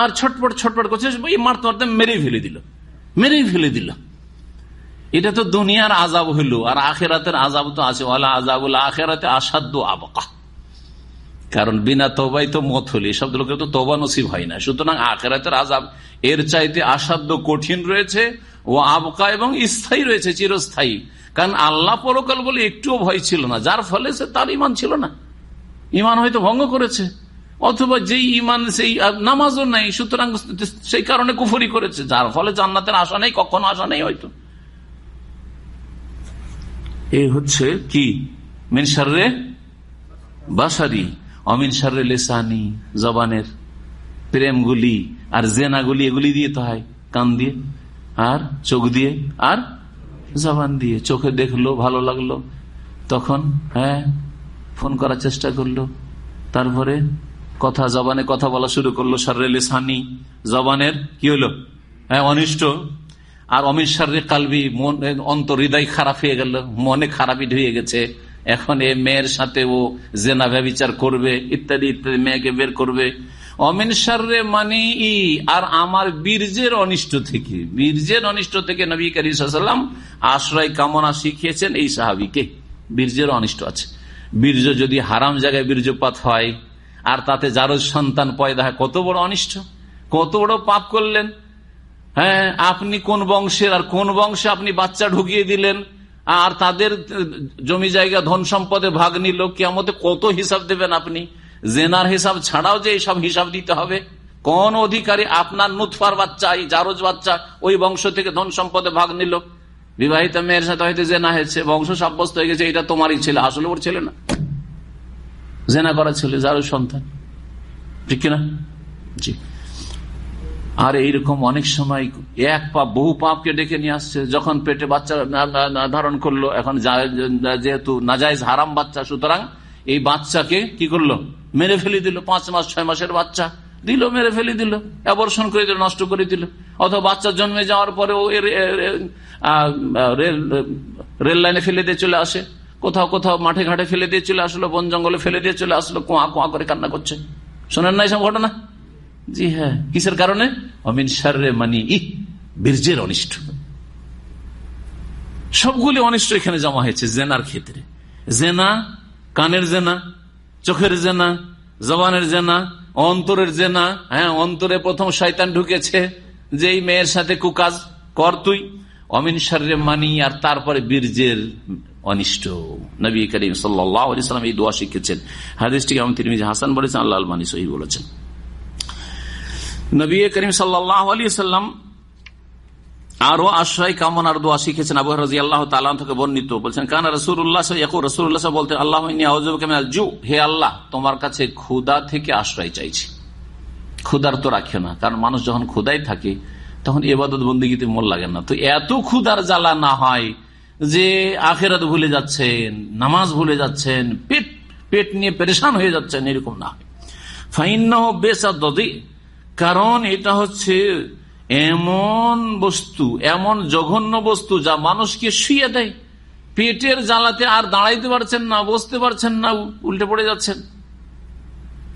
আর ছটপট ছটপট করছে মারতে মারতে মেরেই ফেলে দিল। মেরেই ফেলে দিল। এটা তো দুনিয়ার আজাব হইল, আর আখেরাতের আজাব তো আছে। আজাবুল আখেরাতে আসাধ্য আবকা। কারণ বিনা তবাই তো মত হলি সব লোকের তো তবা নসিব হয় না। সুতরাং আখেরাতের আজাব এর চাইতে আসাধ্য কঠিন রয়েছে ও আবকা এবং স্থায়ী রয়েছে, চিরস্থায়ী। কারণ আল্লাহ পরকাল বলে একটুও ভয় ছিল না, যার ফলে সে তার ইমান ছিল না। ইমান হয়তো ভঙ্গ করেছে, অথবা যেই ইমান সেই নামাজও নেই, সুতরাং সেই কারণে কুফরি করেছে, যার ফলে জান্নাতের আশা নেই, কখনো আশা নেই হয়তো। এ হচ্ছে কি? মিনসারে বাসারি অমিন সারে লেসানি, জবানের প্রেমগুলি আর জেনাগুলি, এগুলি দিয়ে তো হয়, কান দিয়ে আর চোখ দিয়ে আর জবান দিয়ে। চোখে দেখল, ভালো লাগল, তখন হ্যাঁ ফোন করার চেষ্টা করল। তারপরে কথা, জবানে কথা বলা শুরু করল সারে সানি জবানের কি হলো? হ্যাঁ অনিষ্ট। আর অমিত সারে কালবি মন, অন্তর হৃদয় খারাপ হয়ে গেল, মনে খারাপই ঢুয়ে গেছে। এখন এ মেয়ের সাথে ও জেনা ব্যবচার করবে, ইত্যাদি ইত্যাদি মেয়েকে বের করবে। অমিন সারে মানে ই আর আমার বীর্যের অনিষ্ট থেকে, বীর্যের অনিষ্ট থেকে নবী করিম আশ্রয় কামনা শিখিয়েছেন এই সাহাবিকে। বীর্যের অনিষ্ট আছে। বীর্য যদি হারাম জায়গায় বীর্যপাত হয়, আর তাতে যারো সন্তান পয়দা হয়, কত বড় অনিষ্ট, কত বড় পাপ করলেন। হ্যাঁ আপনি কোন বংশের, আর কোন বংশে আপনি বাচ্চা ঢুকিয়ে দিলেন আর তাদের জমি জায়গা, ধন সম্পদে ভাগ নিল কেমতে কত হিসাব দেবেন আপনি? জেনার হিসাব ছাড়াও যে এইসব হিসাব দিতে হবে। কোন অধিকারী আপনার নুৎফার বাচ্চা জারজ বাচ্চা, ওই বংশ থেকে ধন সম্পদে ভাগ নিল বিবাহিত মেয়ের সাথে হয়তো জেনা হয়েছে, বংশ সাব্যস্ত হয়ে গেছে, এটা তোমারই ছেলে, আসলে ওর ছেলে না। জেনা করা ছেলে যার সন্তান। ঠিক কিনা? জি। আর এইরকম অনেক সময় এক পাপ, বহু পাপকে ডেকে নিয়ে আসছে। যখন পেটে বাচ্চা ধারণ করল, এখন যেহেতু নাজাইজ হারাম বাচ্চা, সুতরাং এই বাচ্চাকে কি করল? মেরে ফেলে দিল, পাঁচ মাস, ছয় মাসের বাচ্চা। দিল, মেরে ফেলে দিল অ্যাবর্ষণ করে দিল, নষ্ট করে দিল। অথবা বাচ্চা জন্মে যাওয়ার পরে রেল লাইনে ফেলে দিয়ে চলে আসে। কোথাও কোথাও মাঠে ঘাটে ফেলে দিয়ে চলে আসলো, বন জঙ্গলে ফেলে দিয়ে চলে আসলো, কোয়া কোয়া করে কান্না করছে। শোনেন না এইসব ঘটনা? জি হ্যাঁ। কিসের কারণে? অমিন সারে মানি ই, বীর্যের অনিষ্ট। সবগুলি অনিষ্ট এখানে জমা হয়েছে জেনার ক্ষেত্রে। জেনা, কানের জেনা, চোখের জেনা, জবানের জেনা, অন্তরের জেনা। হ্যাঁ অন্তরে প্রথম শয়তান ঢুকেছে যে এই মেয়ের সাথে কুকাজ কর তুই। অমিন সারে মানি আর তারপরে বীর্যের অনিষ্ট। নবী করিম সাল্লাম এই দোয়া শিখেছেন। হাদিসটিকে আমি তিনি হাসান বলেছেন, আল্লাহ মানি সহি বলেছেন। নবী করিম সাল্লাহ আলী সাল্লাম আরও আশ্রয় কামনার দোয়া শিখেছেন আবু রাজি আল্লাহ তালাম থেকে বর্ণিত। বলছেন, কানা রসুল্লাহ রসুল্লাহ বলতে আল্লাহ জু। হে আল্লাহ, তোমার কাছে ক্ষুদা থেকে আশ্রয় চাইছি। ক্ষুদার তো রাখে না, কারণ মানুষ যখন ক্ষুদাই থাকে, তখন এবাদত বন্দীগীতে মন লাগে না। তো এত ক্ষুদার জ্বালা না হয় যে আখেরাত ভুলে যাচ্ছেন, নামাজ ভুলে যাচ্ছেন, পেট পেট নিয়ে পরেশান হয়ে যাচ্ছেন, এরকম না ফাইন বেসা দদি কারণ এটা হচ্ছে এমন বস্তু, এমন জঘন্য বস্তু যা মানুষকে শুয়ে দেয়। পেটের জ্বালাতে আর দাঁড়াইতে পারছেন না, বসতে পারছেন না, উল্টে পড়ে যাচ্ছেন।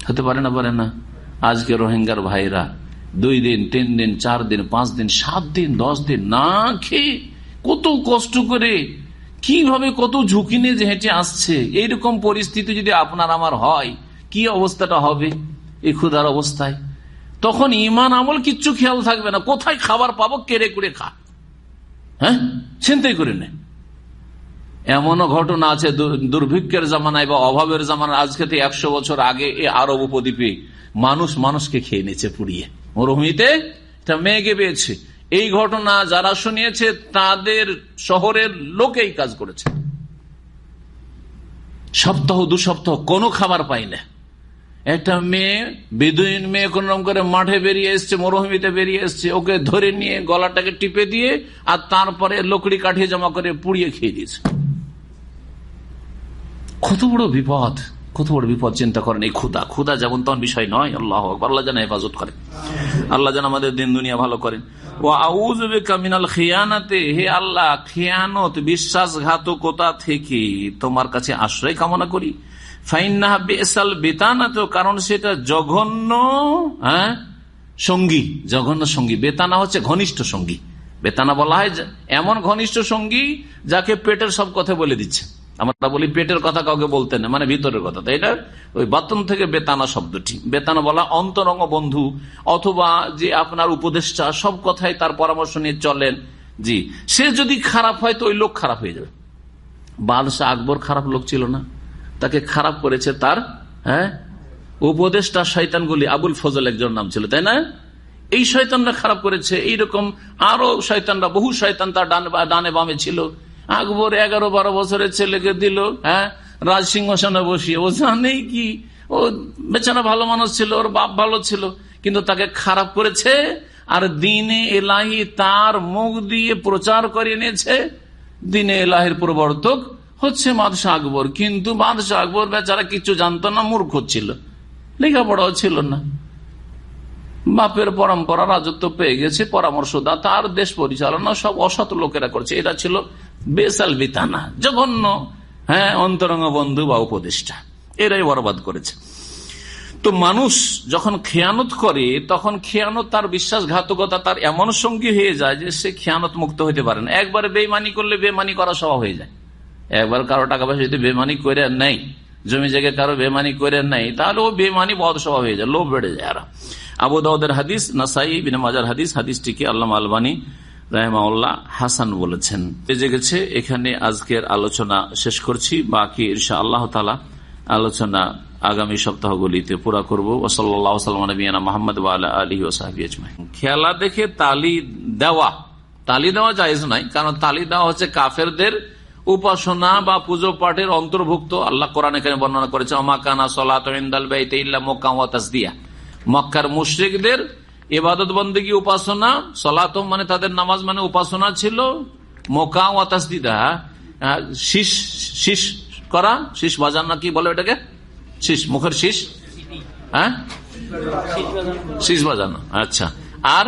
হতে পারে না পারে না। আজকে রোহিঙ্গার ভাইরা দুই দিন, তিন দিন, চার দিন, পাঁচ দিন, সাত দিন, দশ দিন না খেয়ে কত কষ্ট করে কীভাবে কত ঝুঁকি নিয়ে যে হেঁটে আসছে। এইরকম পরিস্থিতি যদি আপনার আমার হয়, কি অবস্থাটা হবে? এই ক্ষুধার অবস্থায়। তখন ইমান আমল কিচ্ছু খেয়াল থাকবে না। কোথায় খাবার পাবো, কেড়ে কুড়ে খা। হ্যাঁ? চিন্তাই করে নে। এমনও ঘটনা আছে দুর্ভিক্ষের জামানায় বা অভাবের জামানায়। আজকে থেকে একশো বছর আগে আরব উপদ্বীপে মানুষ মানুষকে খেয়ে নিচ্ছে পুড়িয়ে। মরুভূমিতে এটা মেঘে পেয়েছে এই ঘটনা যারা শুনিয়েছে, তাদের শহরের লোক এই কাজ করেছে। সপ্তাহ দু সপ্তাহ কোনো খাবার পাই না। একটা মেয়ে বেদুইন মেয়ে কোন রকম করে মাঠে বেরিয়ে এসছে, মরুভূমিতে বেরিয়ে এসছে, ওকে ধরে নিয়ে গলাটাকে টিপে দিয়ে আর তারপরে লকড়ি কাঠিয়ে জমা করে পুড়িয়ে খেয়ে দিয়েছে। কত বড় বিপদ, কত বড় বিপদ চিন্তা করেন এই ক্ষুদা ক্ষুদা যেমন তখন বিষয় নয়, আল্লাহ আল্লাহ যেন হেফাজত করেন। আল্লাহ যেন আমাদের দিন দুনিয়া ভালো করেন। ও কামিনাল হে আল্লাহ বিশ্বাসঘাতকতা থেকে তোমার কাছে আশ্রয় কামনা করি। কারণ সেটা জঘন্য হ্যাঁ? সঙ্গী, জঘন্য সঙ্গী। বেতানা হচ্ছে ঘনিষ্ঠ সঙ্গী। বেতানা বলা হয় এমন ঘনিষ্ঠ সঙ্গী যাকে পেটের সব কথা বলে দিচ্ছে। আমরা বলি পেটের কথা কাউকে বলতে না মানে ভিতরের কথা। তাই এটা ওই বাতন থেকে বেতানা শব্দটি। বেতানা বলা অন্তরঙ্গ বন্ধু, অথবা যে আপনার উপদেষ্টা, সব কথাই তার পরামর্শ নিয়ে চলেন। জি, সে যদি খারাপ হয় তো ওই লোক খারাপ হয়ে যাবে। বাদশাহ আকবর খারাপ লোক ছিল না। তাকে খারাপ করেছে তার হ্যাঁ? উপদেষ্টা শৈতানগুলি আবুল ফজল একজন নাম ছিল, তাই না? এই শয়তানরা খারাপ করেছে, এইরকম আরও শয়তানরা, বহু শয়তান তার ডানে বামে ছিল। আকবর এগারো বারো বছরের ছেলেকে দিল হ্যাঁ? রাজ সিংহাসনে বসিয়ে, ও জানেই কি? ও বেচারা ভালো মানুষ ছিল, ওর বাপ ভালো ছিল, কিন্তু তাকে খারাপ করেছে আর দিনে এলাহি তার মুখ দিয়ে প্রচার করে নিয়েছে দিনে এলাহির প্রবর্তক হচ্ছে বাদশাহ আকবর, কিন্তু বাদশাহ আকবর বেচারা কিছু জানতো না, মূর্খ ছিল। লেখাপড়াও ছিল না। বাপের পরম্পরা, রাজত্ব পেয়ে গেছে পরামর্শদা তার দেশ পরিচালনা সব অসৎ লোকেরা করছে। এটা ছিল বেসাল বিতানা, জঘন্য হ্যাঁ অন্তরঙ্গ বন্ধু বা উপদেষ্টা। এরাই বরবাদ করেছে। তো মানুষ যখন খেয়ানত করে, তখন খেয়ানত তার বিশ্বাসঘাতকতা তার এমন সঙ্গী হয়ে যায় যে সে খেয়ানত মুক্ত হতে পারে না। একবারে বেমানি করলে বেমানি করা স্বভাব হয়ে যায়। একবার কারও টাকা পয়সা যদি বেমানি করে নেই জমি জায়গায় কারও বেমানি করে নেই তাহলে ও বেমানি বদ স্বভাব হয়ে যায়, লোভ বেড়ে যায় আর। আবু দাউদের হাদিস, নাসাই বিন মাজার হাদিস, হাদিসটিকে আল্লাহ আলবানী রাহমাউল্লাহ হাসান বলেছেন। গেছে এখানে আজকের আলোচনা শেষ করছি, বাকি ঈর্ষা আল্লাহ তালা আলোচনা আগামী সপ্তাহগুলিতে পুরা করব। মোহাম্মদ আলী খেলা দেখে তালি দেওয়া তালি দেওয়া জায়েজ নাই কারণ তালি দেওয়া হচ্ছে কাফেরদের উপাসনা বা পুজো পাঠের অন্তর্ভুক্ত আল্লাহ কোরআন এখানে বর্ণনা করেছে অমাকানা সলাত মোকাম দিয়া মক্কার মুশ্রিকদের এবাদত বন্দী উপাসনা, সলাত মানে তাদের নামাজ মানে উপাসনা ছিল মোকা ও ওয়াতাসদিদা শীষ শীষ করা, শীষ বাজান না কি বলে এটাকে শীষ, মুখের শীষ? হ্যাঁ? শীষ বাজানো। আচ্ছা। আর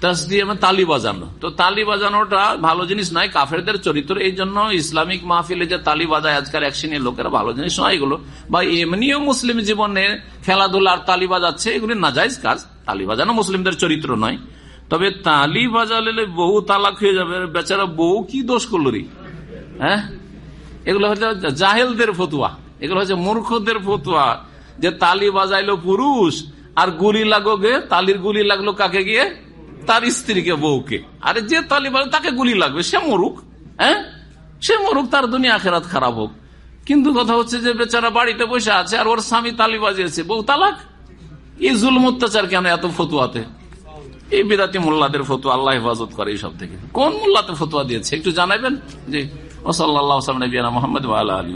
তাসদিয়া মানে তালি বাজানো। তো তালি বাজানোটা ভালো জিনিস নয়, কাফেরদের চরিত্র এই জন্য ইসলামিক মাহফিলে যে তালি বাজায় আজকাল এক শ্রেণির লোকেরা ভালো জিনিস নয় এগুলো। বা এমনিও মুসলিম জীবনে খেলাধুলা আর তালি বাজাচ্ছে, এগুলি নাজাইজ কাজ। তালি বাজানো মুসলিমদের চরিত্র নয়। তবে তালি বাজালে বহু তালাক হয়ে যাবে, বেচারা বউ কি দোষ করল রে? হ্যাঁ? এগুলো হচ্ছে জাহেলদের ফতুয়া। এগুলো হচ্ছে মূর্খদের ফতুয়া। যে তালি বাজাইলো পুরুষ, আর গুলি লাগো গে তালির গুলি লাগল কাকে গিয়ে? তার স্ত্রীকে, বউকে। আরে যে তালি বাজে তাকে গুলি লাগবে, সে মরুক হ্যাঁ? সে মরুক, তার দুনিয়া আখেরাত খারাপ হোক। কিন্তু কথা হচ্ছে যে, বেচারা বাড়িতে বসে আছে, আর ওর স্বামী তালি বাজিয়েছে, বউ তালাক? এই জুলম অত্যাচার কেন এত ফতুয়াতে? এই বিদাতি মোল্লাদের ফতুয়া আল্লাহ হেফাজত করে এইসব থেকে। কোন মোল্লাতে ফতুয়া দিয়েছে? একটু জানাবেন যে ওসল্লাহ মোহাম্মদ আলী